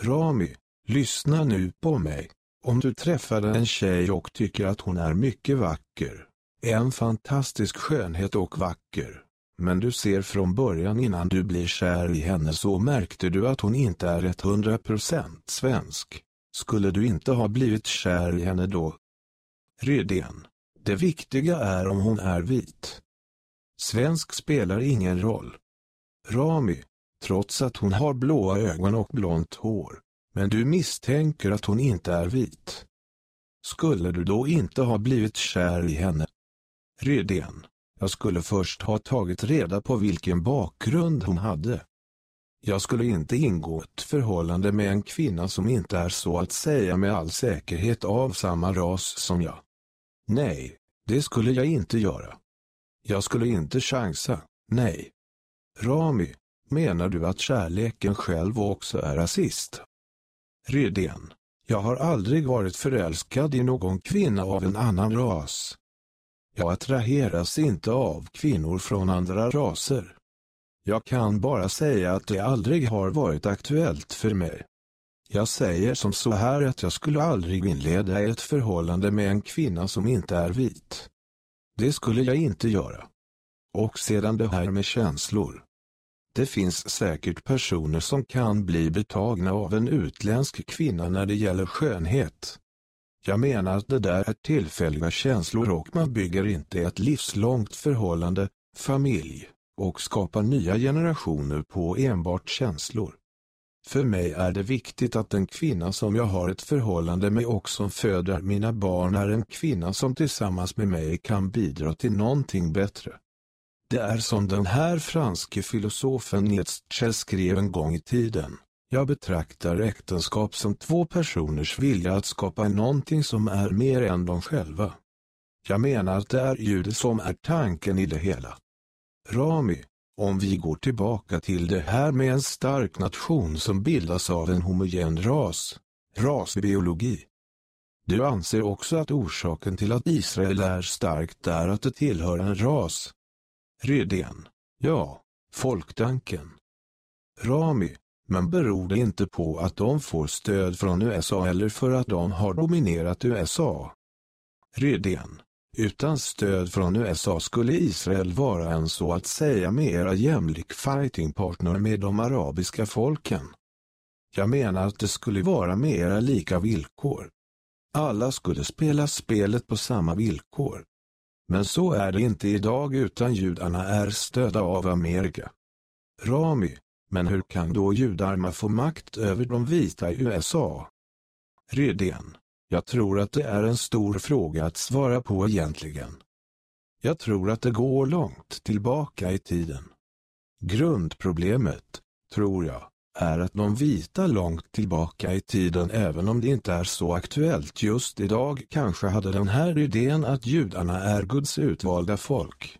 Rami, lyssna nu på mig. Om du träffade en tjej och tycker att hon är mycket vacker, en fantastisk skönhet och vacker, men du ser från början innan du blir kär i henne så märkte du att hon inte är ett hundra procent svensk. Skulle du inte ha blivit kär i henne då? Rydén. Det viktiga är om hon är vit. Svensk spelar ingen roll. Rami, trots att hon har blåa ögon och blont hår, men du misstänker att hon inte är vit. Skulle du då inte ha blivit kär i henne? Rydén, jag skulle först ha tagit reda på vilken bakgrund hon hade. Jag skulle inte ingå ett förhållande med en kvinna som inte är så att säga med all säkerhet av samma ras som jag. Nej, det skulle jag inte göra. Jag skulle inte chansa, nej. Rami, menar du att kärleken själv också är rasist? Rydén, jag har aldrig varit förälskad i någon kvinna av en annan ras. Jag attraheras inte av kvinnor från andra raser. Jag kan bara säga att det aldrig har varit aktuellt för mig. Jag säger som så här att jag skulle aldrig inleda ett förhållande med en kvinna som inte är vit. Det skulle jag inte göra. Och sedan det här med känslor. Det finns säkert personer som kan bli betagna av en utländsk kvinna när det gäller skönhet. Jag menar att det där är tillfälliga känslor och man bygger inte ett livslångt förhållande, familj, och skapar nya generationer på enbart känslor. För mig är det viktigt att den kvinna som jag har ett förhållande med och som föder mina barn är en kvinna som tillsammans med mig kan bidra till någonting bättre. Det är som den här franske filosofen Nietzsche skrev en gång i tiden. Jag betraktar äktenskap som två personers vilja att skapa någonting som är mer än de själva. Jag menar att det är ljudet som är tanken i det hela. Rami, om vi går tillbaka till det här med en stark nation som bildas av en homogen ras, rasbiologi. Du anser också att orsaken till att Israel är starkt är att det tillhör en ras. Rydén. Ja, folktanken. Rami. Men beror det inte på att de får stöd från USA eller för att de har dominerat USA? Rydén. Utan stöd från USA skulle Israel vara en så att säga mera jämlik fightingpartner med de arabiska folken. Jag menar att det skulle vara mera lika villkor. Alla skulle spela spelet på samma villkor. Men så är det inte idag utan judarna är stödda av Amerika. Rami, men hur kan då judarna få makt över de vita i USA? Rydén jag tror att det är en stor fråga att svara på egentligen. Jag tror att det går långt tillbaka i tiden. Grundproblemet, tror jag, är att de vita långt tillbaka i tiden även om det inte är så aktuellt just idag kanske hade den här idén att judarna är Guds utvalda folk.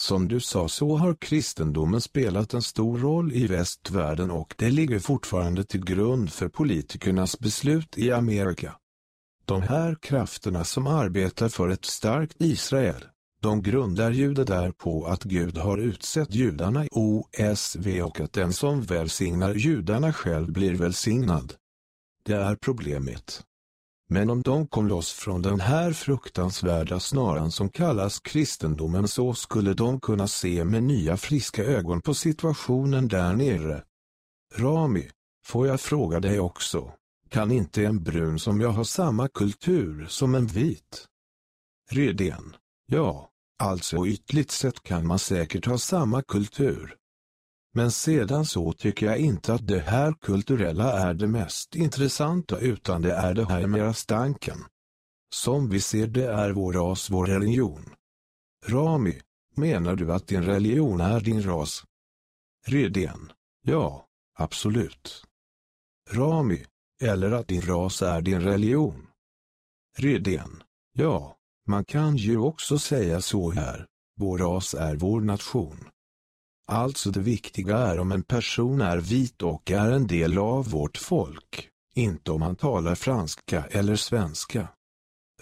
Som du sa så har kristendomen spelat en stor roll i västvärlden och det ligger fortfarande till grund för politikernas beslut i Amerika. De här krafterna som arbetar för ett starkt Israel, de grundar ju det där på att Gud har utsett judarna i OSV och att den som välsignar judarna själv blir välsignad. Det är problemet. Men om de kom loss från den här fruktansvärda snaran som kallas kristendomen så skulle de kunna se med nya friska ögon på situationen där nere. Rami, får jag fråga dig också, kan inte en brun som jag ha samma kultur som en vit? Rydén. Ja, alltså ytligt sett kan man säkert ha samma kultur. Men sedan så tycker jag inte att det här kulturella är det mest intressanta utan det är det här med stanken. Som vi ser det är vår ras vår religion. Rami, menar du att din religion är din ras? Rydén. Ja, absolut. Rami, eller att din ras är din religion. Rydén. Ja, man kan ju också säga så här, vår ras är vår nation. Alltså det viktiga är om en person är vit och är en del av vårt folk, inte om han talar franska eller svenska.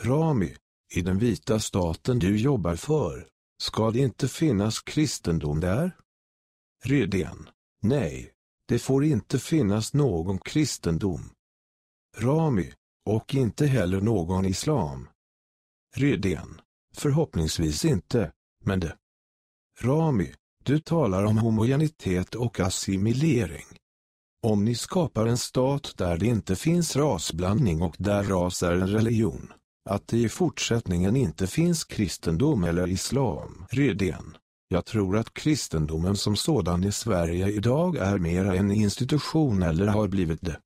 Rami, I den vita staten du jobbar för, ska det inte finnas kristendom där? Rydén, Nej, det får inte finnas någon kristendom. Rami, och inte heller någon islam. Rydén, Förhoppningsvis inte, men det. Rami, du talar om homogenitet och assimilering. Om ni skapar en stat där det inte finns rasblandning och där ras är en religion, att det i fortsättningen inte finns kristendom eller islam. Redén. Jag tror att kristendomen som sådan i Sverige idag är mera en institution eller har blivit det.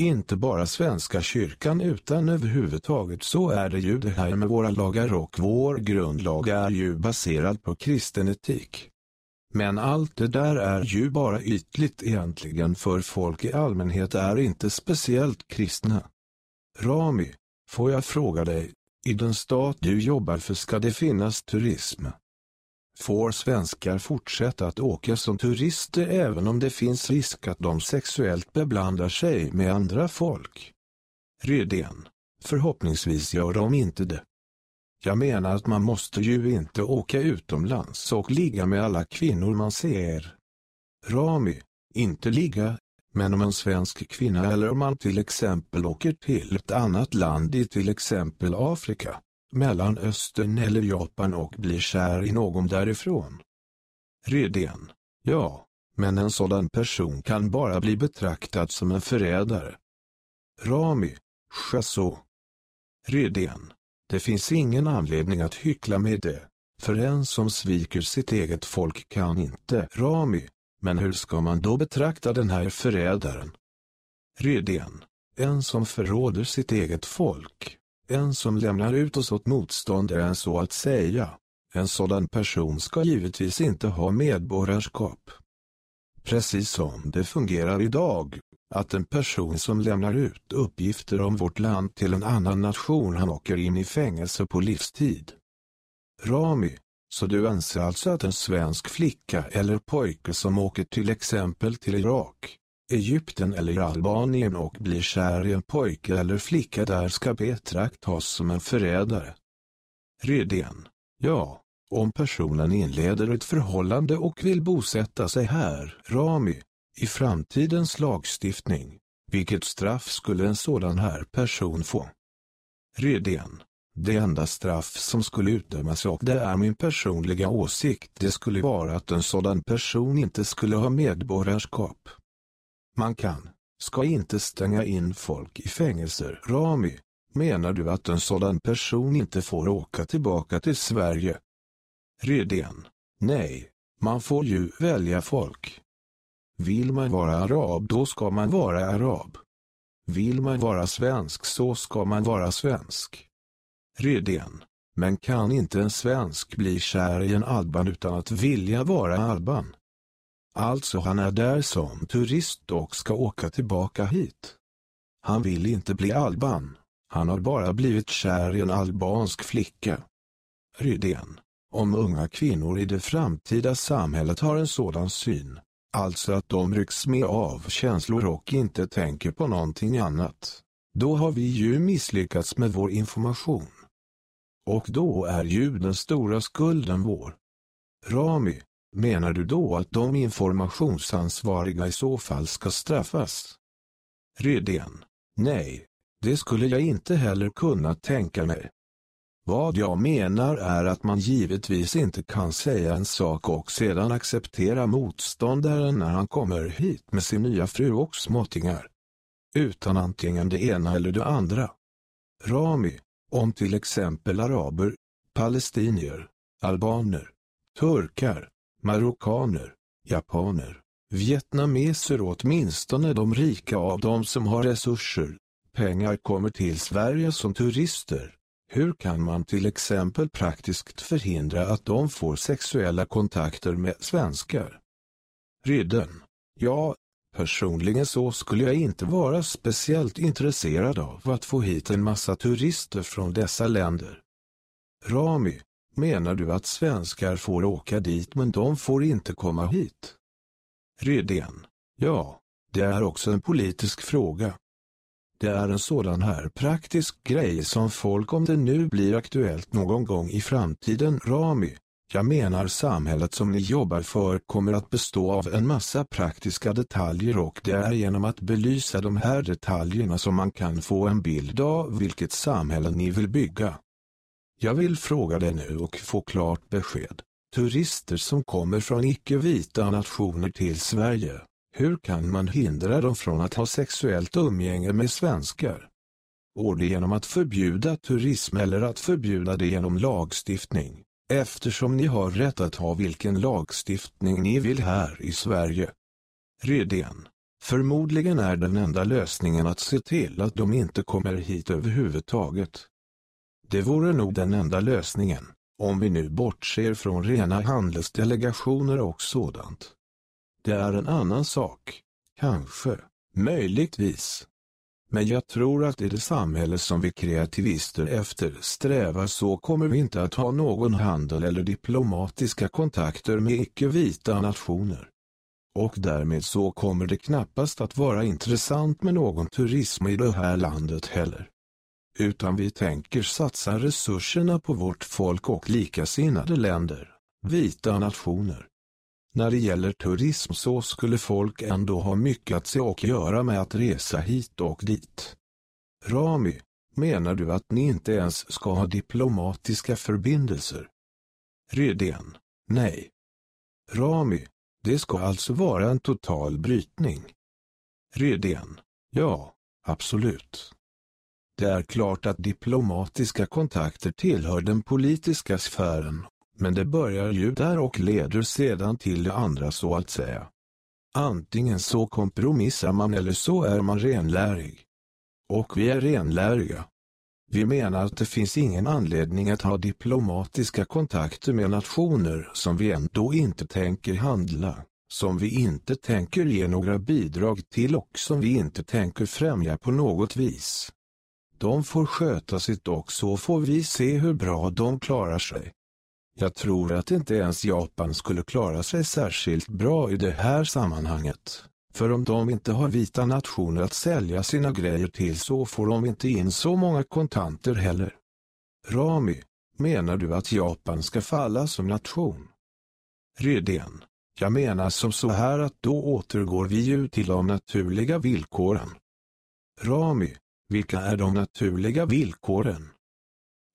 Inte bara Svenska kyrkan utan överhuvudtaget så är det ju det här med våra lagar och vår grundlag är ju baserad på kristen etik. Men allt det där är ju bara ytligt egentligen för folk i allmänhet är inte speciellt kristna. Rami, får jag fråga dig, i den stat du jobbar för ska det finnas turism? Får svenskar fortsätta att åka som turister även om det finns risk att de sexuellt beblandar sig med andra folk? Rydén, förhoppningsvis gör de inte det. Jag menar att man måste ju inte åka utomlands och ligga med alla kvinnor man ser. Rami, inte ligga, men om en svensk kvinna eller om man till exempel åker till ett annat land i till exempel Afrika, Mellanöstern eller Japan och blir kär i någon därifrån. Redén, ja, men en sådan person kan bara bli betraktad som en förrädare. Rami, Chasso. Redén, det finns ingen anledning att hyckla med det, för en som sviker sitt eget folk kan inte. Rami, men hur ska man då betrakta den här förrädaren? Rydén, en som förråder sitt eget folk, en som lämnar ut oss åt motståndaren så att säga. En sådan person ska givetvis inte ha medborgarskap. Precis som det fungerar idag, att en person som lämnar ut uppgifter om vårt land till en annan nation han åker in i fängelse på livstid. Rami, så du anser alltså att en svensk flicka eller pojke som åker till exempel till Irak, Egypten eller Albanien och blir kär i en pojke eller flicka där ska betraktas som en förrädare? Rydén, ja, om personen inleder ett förhållande och vill bosätta sig här, Rami, i framtidens lagstiftning, vilket straff skulle en sådan här person få? Redén, det enda straff som skulle utdömas och det är min personliga åsikt det skulle vara att en sådan person inte skulle ha medborgarskap. Man kan, ska inte stänga in folk i fängelser. Rami, menar du att en sådan person inte får åka tillbaka till Sverige? Redén, nej, man får ju välja folk. Vill man vara arab då ska man vara arab. Vill man vara svensk så ska man vara svensk. Rydén, men kan inte en svensk bli kär i en alban utan att vilja vara alban? Alltså han är där som turist och ska åka tillbaka hit. Han vill inte bli alban, han har bara blivit kär i en albansk flicka. Rydén, om unga kvinnor i det framtida samhället har en sådan syn, alltså att de rycks med av känslor och inte tänker på någonting annat, då har vi ju misslyckats med vår information. Och då är ju den stora skulden vår. Rami, Menar du då att de informationsansvariga i så fall ska straffas? Rydén, Nej, det skulle jag inte heller kunna tänka mig. Vad jag menar är att man givetvis inte kan säga en sak och sedan acceptera motståndaren när han kommer hit med sin nya fru och småttingar. Utan antingen det ena eller det andra. Rami, om till exempel araber, palestinier, albaner, turkar, marockaner, japaner, vietnameser och åtminstone de rika av dem som har resurser, pengar kommer till Sverige som turister. Hur kan man till exempel praktiskt förhindra att de får sexuella kontakter med svenskar? Rydden. Ja, personligen så skulle jag inte vara speciellt intresserad av att få hit en massa turister från dessa länder. Rami, Menar du att svenskar får åka dit men de får inte komma hit? Rydén, Ja, det är också en politisk fråga. Det är en sådan här praktisk grej som folk om det nu blir aktuellt någon gång i framtiden Rami. Jag menar samhället som ni jobbar för kommer att bestå av en massa praktiska detaljer och det är genom att belysa de här detaljerna som man kan få en bild av vilket samhälle ni vill bygga. Jag vill fråga dig nu och få klart besked. Turister som kommer från icke-vita nationer till Sverige, hur kan man hindra dem från att ha sexuellt umgänge med svenskar? Går det genom att förbjuda turism eller att förbjuda det genom lagstiftning? Eftersom ni har rätt att ha vilken lagstiftning ni vill här i Sverige. Redén. Förmodligen är den enda lösningen att se till att de inte kommer hit överhuvudtaget. Det vore nog den enda lösningen, om vi nu bortser från rena handelsdelegationer och sådant. Det är en annan sak, kanske, möjligtvis. Men jag tror att i det samhälle som vi kreativister eftersträvar så kommer vi inte att ha någon handel eller diplomatiska kontakter med icke-vita nationer. Och därmed så kommer det knappast att vara intressant med någon turism i det här landet heller. Utan vi tänker satsa resurserna på vårt folk och likasinnade länder, vita nationer. När det gäller turism så skulle folk ändå ha mycket att se och göra med att resa hit och dit. Rami, menar du att ni inte ens ska ha diplomatiska förbindelser? Rydén, nej. Rami, det ska alltså vara en total brytning. Rydén, ja, absolut. Det är klart att diplomatiska kontakter tillhör den politiska sfären men det börjar ju där och leder sedan till det andra så att säga. Antingen så kompromissar man eller så är man renlärig. Och vi är renläriga. Vi menar att det finns ingen anledning att ha diplomatiska kontakter med nationer som vi ändå inte tänker handla, som vi inte tänker ge några bidrag till och som vi inte tänker främja på något vis. De får sköta sitt och så får vi se hur bra de klarar sig. Jag tror att inte ens Japan skulle klara sig särskilt bra i det här sammanhanget. För om de inte har vita nationer att sälja sina grejer till så får de inte in så många kontanter heller. Rami, menar du att Japan ska falla som nation? Redén, jag menar som så här att då återgår vi ju till de naturliga villkoren. Rami, vilka är de naturliga villkoren?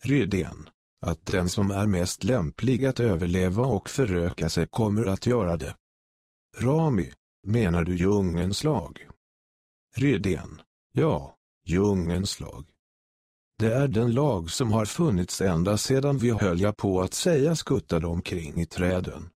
Redén, att den som är mest lämplig att överleva och föröka sig kommer att göra det. Rami, menar du djungelns lag? Redén, ja, djungelns lag. Det är den lag som har funnits ända sedan vi höll på att säga skuttade omkring i träden.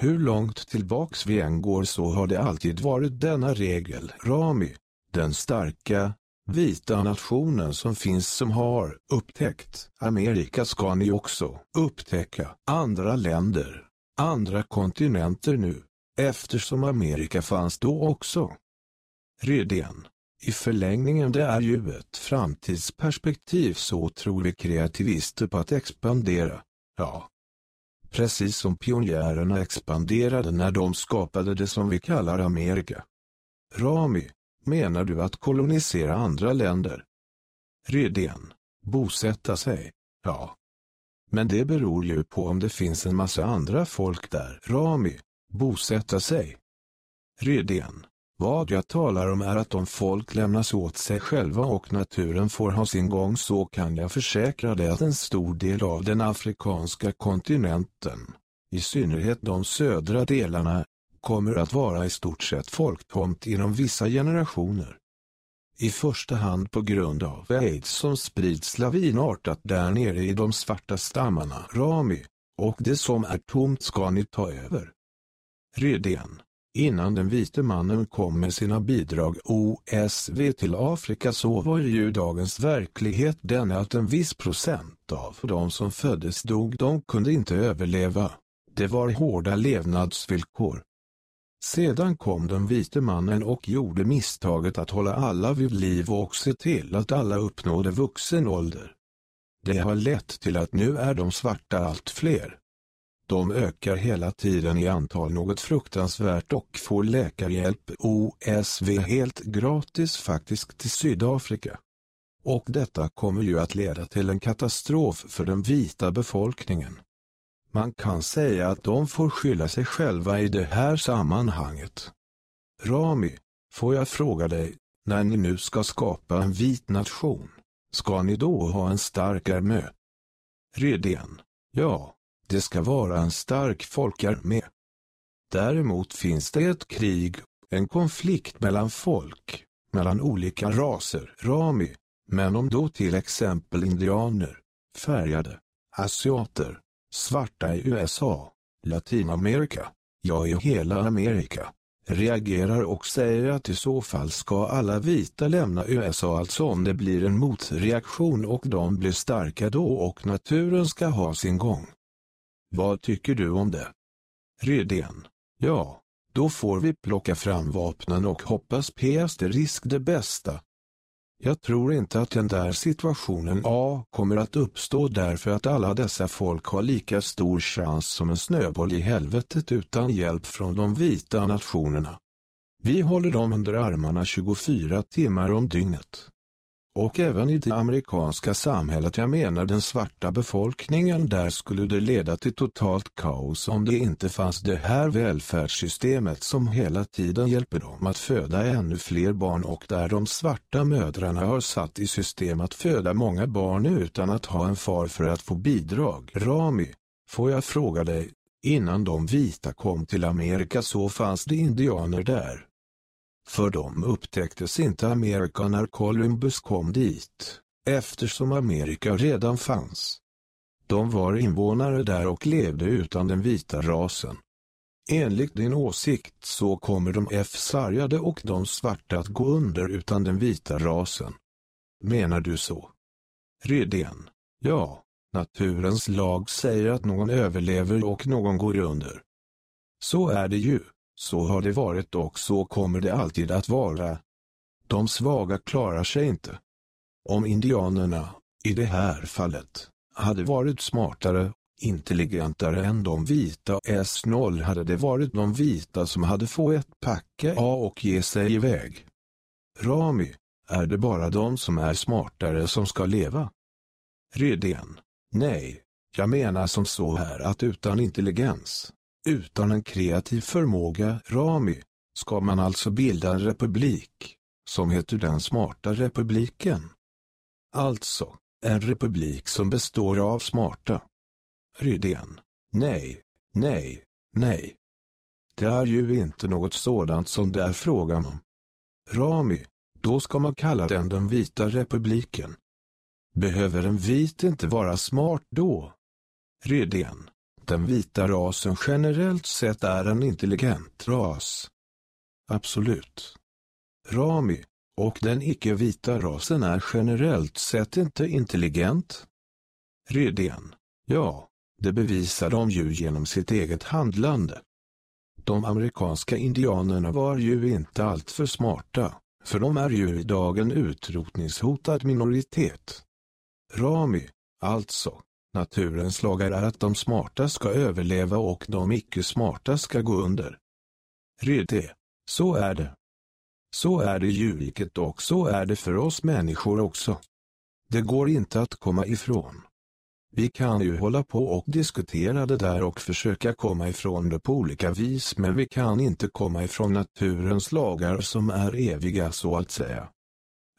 Hur långt tillbaks vi än går så har det alltid varit denna regel, Rami, den starka, vita nationen som finns som har upptäckt Amerika ska ni också upptäcka andra länder, andra kontinenter nu, eftersom Amerika fanns då också. Rydén, i förlängningen det är ju ett framtidsperspektiv så tror vi kreativister på att expandera, ja. Precis som pionjärerna expanderade när de skapade det som vi kallar Amerika. Rami, Menar du att kolonisera andra länder? Redén. Bosätta sig. Ja. Men det beror ju på om det finns en massa andra folk där. Rami. Bosätta sig. Redén. Vad jag talar om är att om folk lämnas åt sig själva och naturen får ha sin gång så kan jag försäkra dig att en stor del av den afrikanska kontinenten, i synnerhet de södra delarna, kommer att vara i stort sett folktomt inom vissa generationer. I första hand på grund av aids som sprids lavinartat där nere i de svarta stammarna Rami, och det som är tomt ska ni ta över. Redén. Innan den vite mannen kom med sina bidrag OSV till Afrika så var ju dagens verklighet den att en viss procent av de som föddes dog de kunde inte överleva. Det var hårda levnadsvillkor. Sedan kom den vite mannen och gjorde misstaget att hålla alla vid liv och se till att alla uppnådde vuxen ålder. Det har lett till att nu är de svarta allt fler. De ökar hela tiden i antal något fruktansvärt och får läkarhjälp OSV helt gratis faktiskt till Sydafrika. Och detta kommer ju att leda till en katastrof för den vita befolkningen. Man kan säga att de får skylla sig själva i det här sammanhanget. Rami, får jag fråga dig, när ni nu ska skapa en vit nation, ska ni då ha en stark armé? Redén, ja, det ska vara en stark folkarmé. Däremot finns det ett krig, en konflikt mellan folk, mellan olika raser, Rami, men om då till exempel indianer, färgade, asiater, svarta i USA, Latinamerika, ja i hela Amerika, reagerar och säger att i så fall ska alla vita lämna USA alltså om det blir en motreaktion och de blir starka då och naturen ska ha sin gång. Vad tycker du om det? Rydén, Ja, då får vi plocka fram vapnen och hoppas PS risk det bästa. Jag tror inte att den där situationen A kommer att uppstå därför att alla dessa folk har lika stor chans som en snöboll i helvetet utan hjälp från de vita nationerna. Vi håller dem under armarna 24 timmar om dygnet. Och även i det amerikanska samhället, jag menar den svarta befolkningen, där skulle det leda till totalt kaos om det inte fanns det här välfärdssystemet som hela tiden hjälper dem att föda ännu fler barn och där de svarta mödrarna har satt i system att föda många barn utan att ha en far för att få bidrag. Rami, får jag fråga dig, innan de vita kom till Amerika så fanns det indianer där. För de upptäcktes inte Amerika när Columbus kom dit, eftersom Amerika redan fanns. De var invånare där och levde utan den vita rasen. Enligt din åsikt så kommer de F-sargade och de svarta att gå under utan den vita rasen. Menar du så? Redén. Ja, naturens lag säger att någon överlever och någon går under. Så är det ju. Så har det varit och så kommer det alltid att vara. De svaga klarar sig inte. Om indianerna, i det här fallet, hade varit smartare, intelligentare än de vita S0 hade det varit de vita som hade få ett packa A och ge sig iväg. Rami, är det bara de som är smartare som ska leva? Redén, nej, jag menar som så här att utan intelligens, utan en kreativ förmåga, Rami, ska man alltså bilda en republik, som heter den smarta republiken. Alltså, en republik som består av smarta. Rydén. Nej, nej, nej. Det är ju inte något sådant som det är frågan om. Rami, då ska man kalla den den vita republiken. Behöver en vit inte vara smart då? Rydén den vita rasen generellt sett är en intelligent ras. Absolut. Rami, och den icke-vita rasen är generellt sett inte intelligent? Redén. Ja, det bevisar de ju genom sitt eget handlande. De amerikanska indianerna var ju inte alltför smarta, för de är ju idag en utrotningshotad minoritet. Rami, alltså, Naturens lagar är att de smarta ska överleva och de icke-smarta ska gå under. Rydde. så är det. Så är det djurriket och så är det för oss människor också. Det går inte att komma ifrån. Vi kan ju hålla på och diskutera det där och försöka komma ifrån det på olika vis men vi kan inte komma ifrån naturens lagar som är eviga så att säga.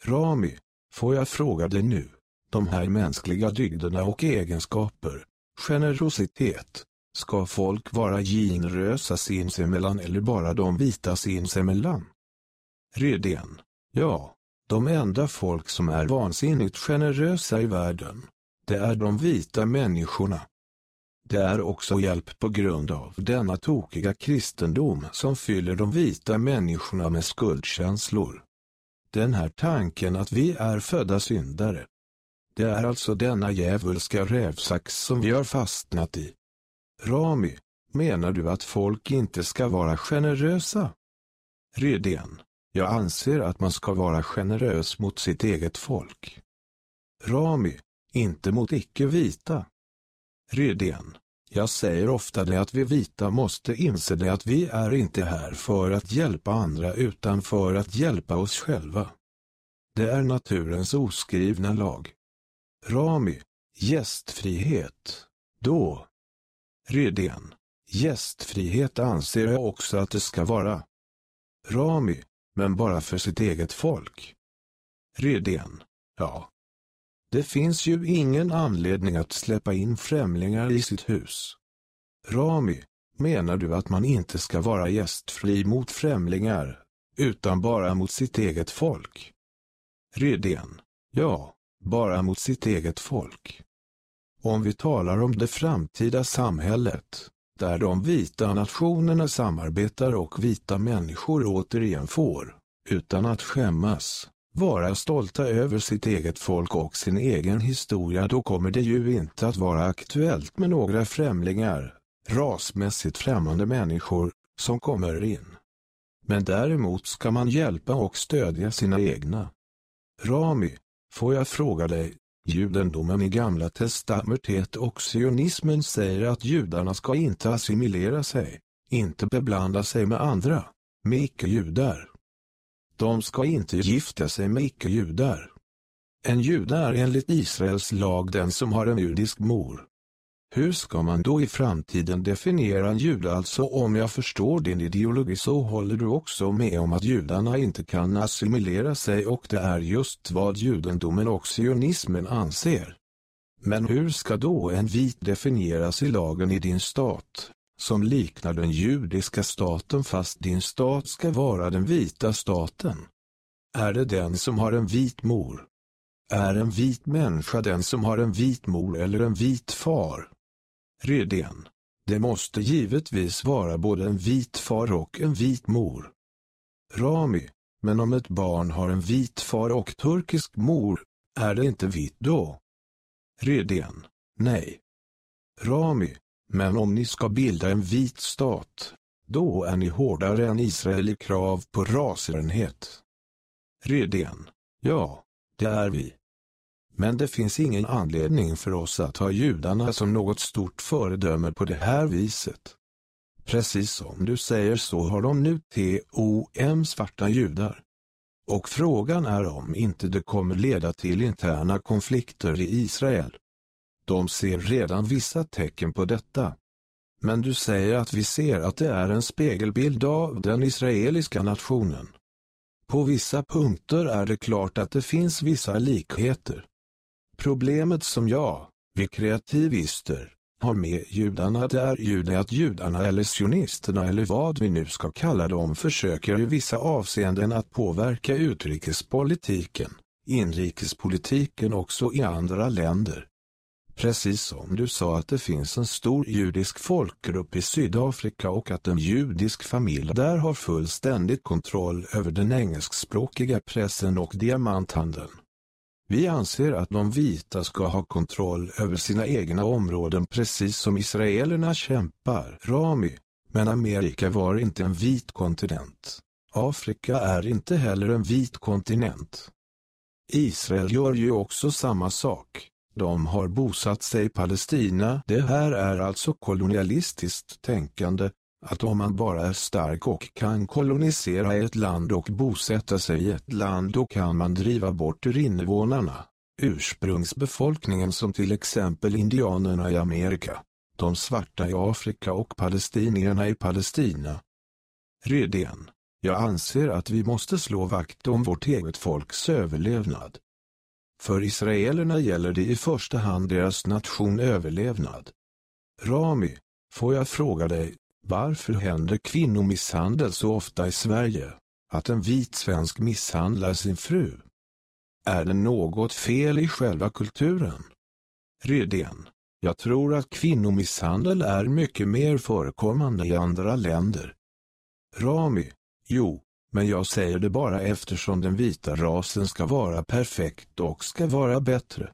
Rami, får jag fråga dig nu? De här mänskliga dygderna och egenskaper, generositet, ska folk vara ginrösa sinsemellan eller bara de vita sinsemellan? Rydén Ja, de enda folk som är vansinnigt generösa i världen, det är de vita människorna. Det är också hjälp på grund av denna tokiga kristendom som fyller de vita människorna med skuldkänslor. Den här tanken att vi är födda syndare, det är alltså denna djävulska rävsax som vi har fastnat i. Rami, menar du att folk inte ska vara generösa? Redén, jag anser att man ska vara generös mot sitt eget folk. Rami, inte mot icke-vita. Redén, Jag säger ofta det att vi vita måste inse det att vi är inte här för att hjälpa andra utan för att hjälpa oss själva. Det är naturens oskrivna lag. Rami, gästfrihet, då. Rydén, gästfrihet anser jag också att det ska vara. Rami, men bara för sitt eget folk. Rydén, ja. Det finns ju ingen anledning att släppa in främlingar i sitt hus. Rami, menar du att man inte ska vara gästfri mot främlingar, utan bara mot sitt eget folk? Rydén, ja, bara mot sitt eget folk. Om vi talar om det framtida samhället, där de vita nationerna samarbetar och vita människor återigen får, utan att skämmas, vara stolta över sitt eget folk och sin egen historia då kommer det ju inte att vara aktuellt med några främlingar, rasmässigt främmande människor, som kommer in. Men däremot ska man hjälpa och stödja sina egna. Rami, får jag fråga dig, judendomen i Gamla testamentet och sionismen säger att judarna ska inte assimilera sig, inte beblanda sig med andra, med icke-judar. De ska inte gifta sig med icke-judar. En jude är enligt Israels lag den som har en judisk mor. Hur ska man då i framtiden definiera en jude alltså om jag förstår din ideologi så håller du också med om att judarna inte kan assimilera sig och det är just vad judendomen och sionismen anser. Men hur ska då en vit definieras i lagen i din stat, som liknar den judiska staten fast din stat ska vara den vita staten? Är det den som har en vit mor? Är en vit människa den som har en vit mor eller en vit far? Rydén. Det måste givetvis vara både en vit far och en vit mor. Rami. Men om ett barn har en vit far och turkisk mor, är det inte vitt då? Rydén. Nej. Rami. Men om ni ska bilda en vit stat, då är ni hårdare än Israel i krav på rasrenhet. Rydén. Ja, det är vi. Men det finns ingen anledning för oss att ha judarna som något stort föredöme på det här viset. Precis som du säger så har de nu TOM svarta judar. Och frågan är om inte det kommer leda till interna konflikter i Israel. De ser redan vissa tecken på detta. Men du säger att vi ser att det är en spegelbild av den israeliska nationen. På vissa punkter är det klart att det finns vissa likheter. Problemet som jag, vi kreativister, har med judarna det är ju det att judarna eller sionisterna eller vad vi nu ska kalla dem försöker i vissa avseenden att påverka utrikespolitiken, inrikespolitiken också i andra länder. Precis som du sa att det finns en stor judisk folkgrupp i Sydafrika och att en judisk familj där har fullständig kontroll över den engelskspråkiga pressen och diamanthandeln. Vi anser att de vita ska ha kontroll över sina egna områden precis som israelerna kämpar. Rami. Men Amerika var inte en vit kontinent. Afrika är inte heller en vit kontinent. Israel gör ju också samma sak. De har bosatt sig i Palestina. Det här är alltså kolonialistiskt tänkande, att om man bara är stark och kan kolonisera ett land och bosätta sig i ett land då kan man driva bort ur invånarna, ursprungsbefolkningen som till exempel indianerna i Amerika, de svarta i Afrika och palestinierna i Palestina. Rydén, jag anser att vi måste slå vakt om vårt eget folks överlevnad. För israelerna gäller det i första hand deras nation överlevnad. Rami, får jag fråga dig, varför händer kvinnomisshandel så ofta i Sverige? Att en vit svensk misshandlar sin fru? Är det något fel i själva kulturen? Rydén. Jag tror att kvinnomisshandel är mycket mer förekommande i andra länder. Rami. Jo, men jag säger det bara eftersom den vita rasen ska vara perfekt och ska vara bättre.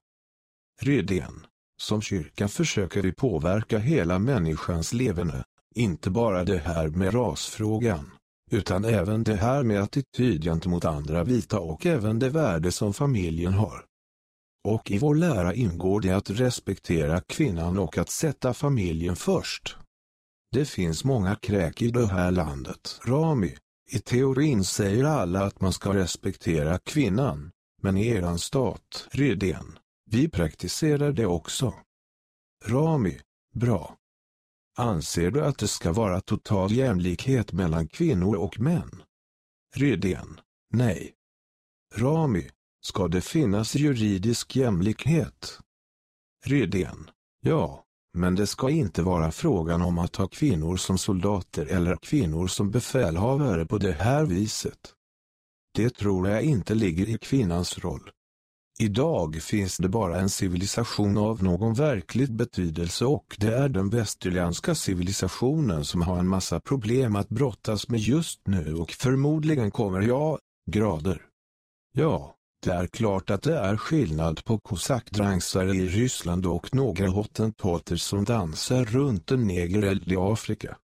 Rydén. Som kyrka försöker vi påverka hela människans levande. Inte bara det här med rasfrågan, utan även det här med attityd gentemot andra vita och även det värde som familjen har. Och i vår lära ingår det att respektera kvinnan och att sätta familjen först. Det finns många kräk i det här landet. Rami, i teorin säger alla att man ska respektera kvinnan, men i eran stat, Rydén, vi praktiserar det också. Rami, bra. Anser du att det ska vara total jämlikhet mellan kvinnor och män? Rydén, nej. Rami, ska det finnas juridisk jämlikhet? Rydén, ja, men det ska inte vara frågan om att ha kvinnor som soldater eller kvinnor som befälhavare på det här viset. Det tror jag inte ligger i kvinnans roll. Idag finns det bara en civilisation av någon verklig betydelse och det är den västerländska civilisationen som har en massa problem att brottas med just nu och förmodligen kommer jag, grader. Ja, det är klart att det är skillnad på kosackdransare i Ryssland och några hottentotter som dansar runt en negereld i Afrika.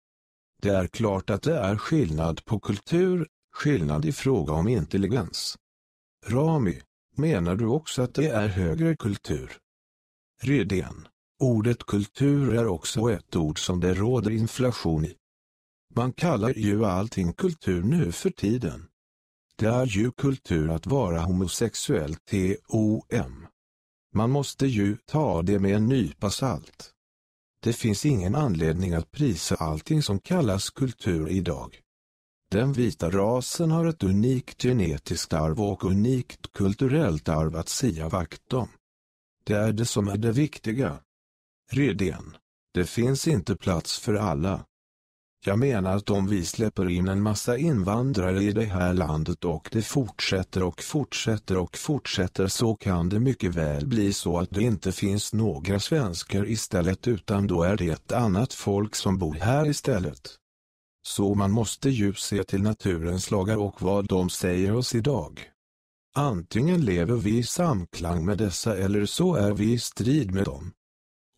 Det är klart att det är skillnad på kultur, skillnad i fråga om intelligens. Rami, menar du också att det är högre kultur? Rydén, ordet kultur är också ett ord som det råder inflation i. Man kallar ju allting kultur nu för tiden. Det är ju kultur att vara homosexuell TOM. Man måste ju ta det med en nypa salt. Det finns ingen anledning att prisa allting som kallas kultur idag. Den vita rasen har ett unikt genetiskt arv och unikt kulturellt arv att sia vakt om. Det är det som är det viktiga. Rydén. Det finns inte plats för alla. Jag menar att om vi släpper in en massa invandrare i det här landet och det fortsätter och fortsätter och fortsätter så kan det mycket väl bli så att det inte finns några svenskar istället utan då är det ett annat folk som bor här istället. Så man måste ju se till naturens lagar och vad de säger oss idag. Antingen lever vi i samklang med dessa eller så är vi i strid med dem.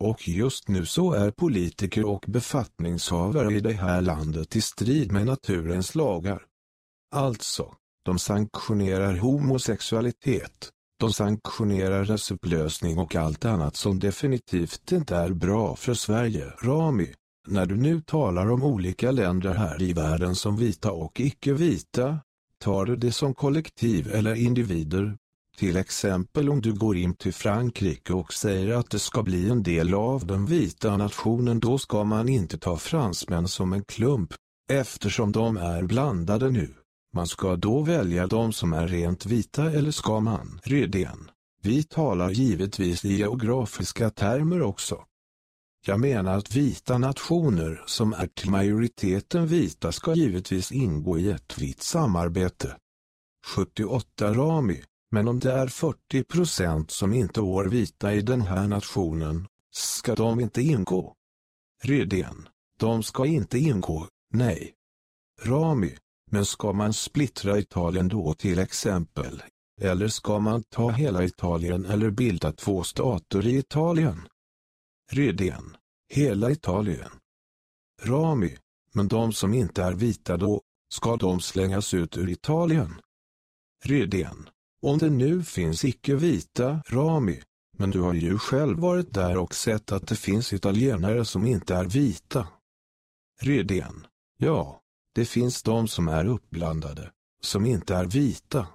Och just nu så är politiker och befattningshavare i det här landet i strid med naturens lagar. Alltså, de sanktionerar homosexualitet, de sanktionerar rasupplösning och allt annat som definitivt inte är bra för Sverige. Rami, när du nu talar om olika länder här i världen som vita och icke-vita, tar du det som kollektiv eller individer, till exempel om du går in till Frankrike och säger att det ska bli en del av den vita nationen då ska man inte ta fransmän som en klump, eftersom de är blandade nu. Man ska då välja de som är rent vita eller ska man? Rydén. Vi talar givetvis i geografiska termer också. Jag menar att vita nationer som är till majoriteten vita ska givetvis ingå i ett vitt samarbete. 78 Rami men om det är 40 procent som inte är vita i den här nationen, ska de inte ingå? Rydén, de ska inte ingå, nej. Rami, men ska man splittra Italien då till exempel? Eller ska man ta hela Italien eller bilda två stater i Italien? Rydén, hela Italien. Rami, men de som inte är vita då, ska de slängas ut ur Italien? Rydén, om det nu finns icke-vita, Rami, men du har ju själv varit där och sett att det finns italienare som inte är vita. Rydén. Ja, det finns de som är uppblandade, som inte är vita.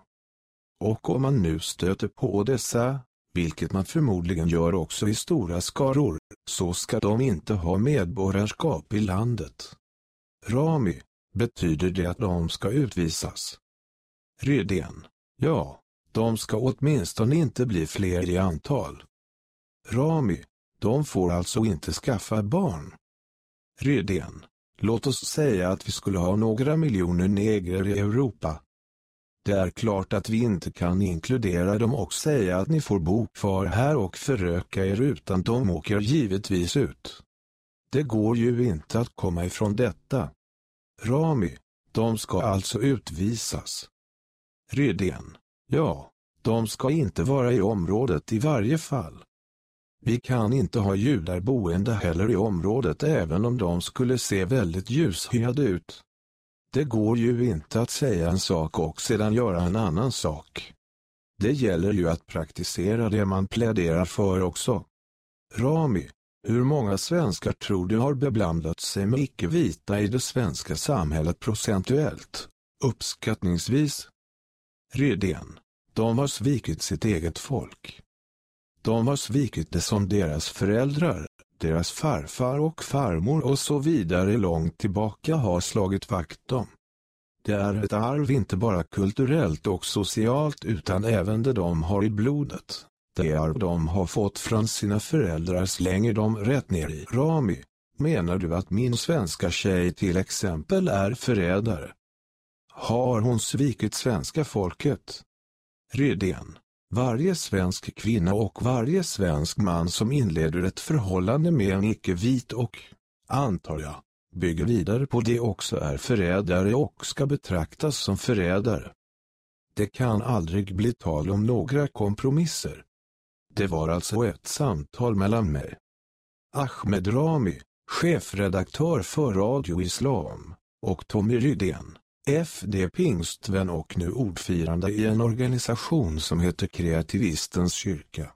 Och om man nu stöter på dessa, vilket man förmodligen gör också i stora skaror, så ska de inte ha medborgarskap i landet. Rami, betyder det att de ska utvisas? Rydén. Ja, de ska åtminstone inte bli fler i antal. Rami, de får alltså inte skaffa barn. Rydén, låt oss säga att vi skulle ha några miljoner negrer i Europa. Det är klart att vi inte kan inkludera dem och säga att ni får bo kvar här och föröka er utan de åker givetvis ut. Det går ju inte att komma ifrån detta. Rami, de ska alltså utvisas. Rydén, Ja, de ska inte vara i området i varje fall. Vi kan inte ha judar boende heller i området även om de skulle se väldigt ljushyade ut. Det går ju inte att säga en sak och sedan göra en annan sak. Det gäller ju att praktisera det man pläderar för också. Rami, hur många svenskar tror du har beblandat sig med icke-vita i det svenska samhället procentuellt, uppskattningsvis? Redén, de har svikit sitt eget folk. De har svikit det som deras föräldrar, deras farfar och farmor och så vidare långt tillbaka har slagit vakt om. Det är ett arv inte bara kulturellt och socialt utan även det de har i blodet. Det arv de har fått från sina föräldrar slänger de rätt ner i Rami. Menar du att min svenska tjej till exempel är förrädare? Har hon svikit svenska folket? Rydén varje svensk kvinna och varje svensk man som inleder ett förhållande med en icke-vit och, antar jag, bygger vidare på det också är förrädare och ska betraktas som förrädare. Det kan aldrig bli tal om några kompromisser. Det var alltså ett samtal mellan mig. Ahmed Rami, chefredaktör för Radio Islam, och Tommy Rydén, FD Pingstvän och nu ordförande i en organisation som heter Kreativistens kyrka.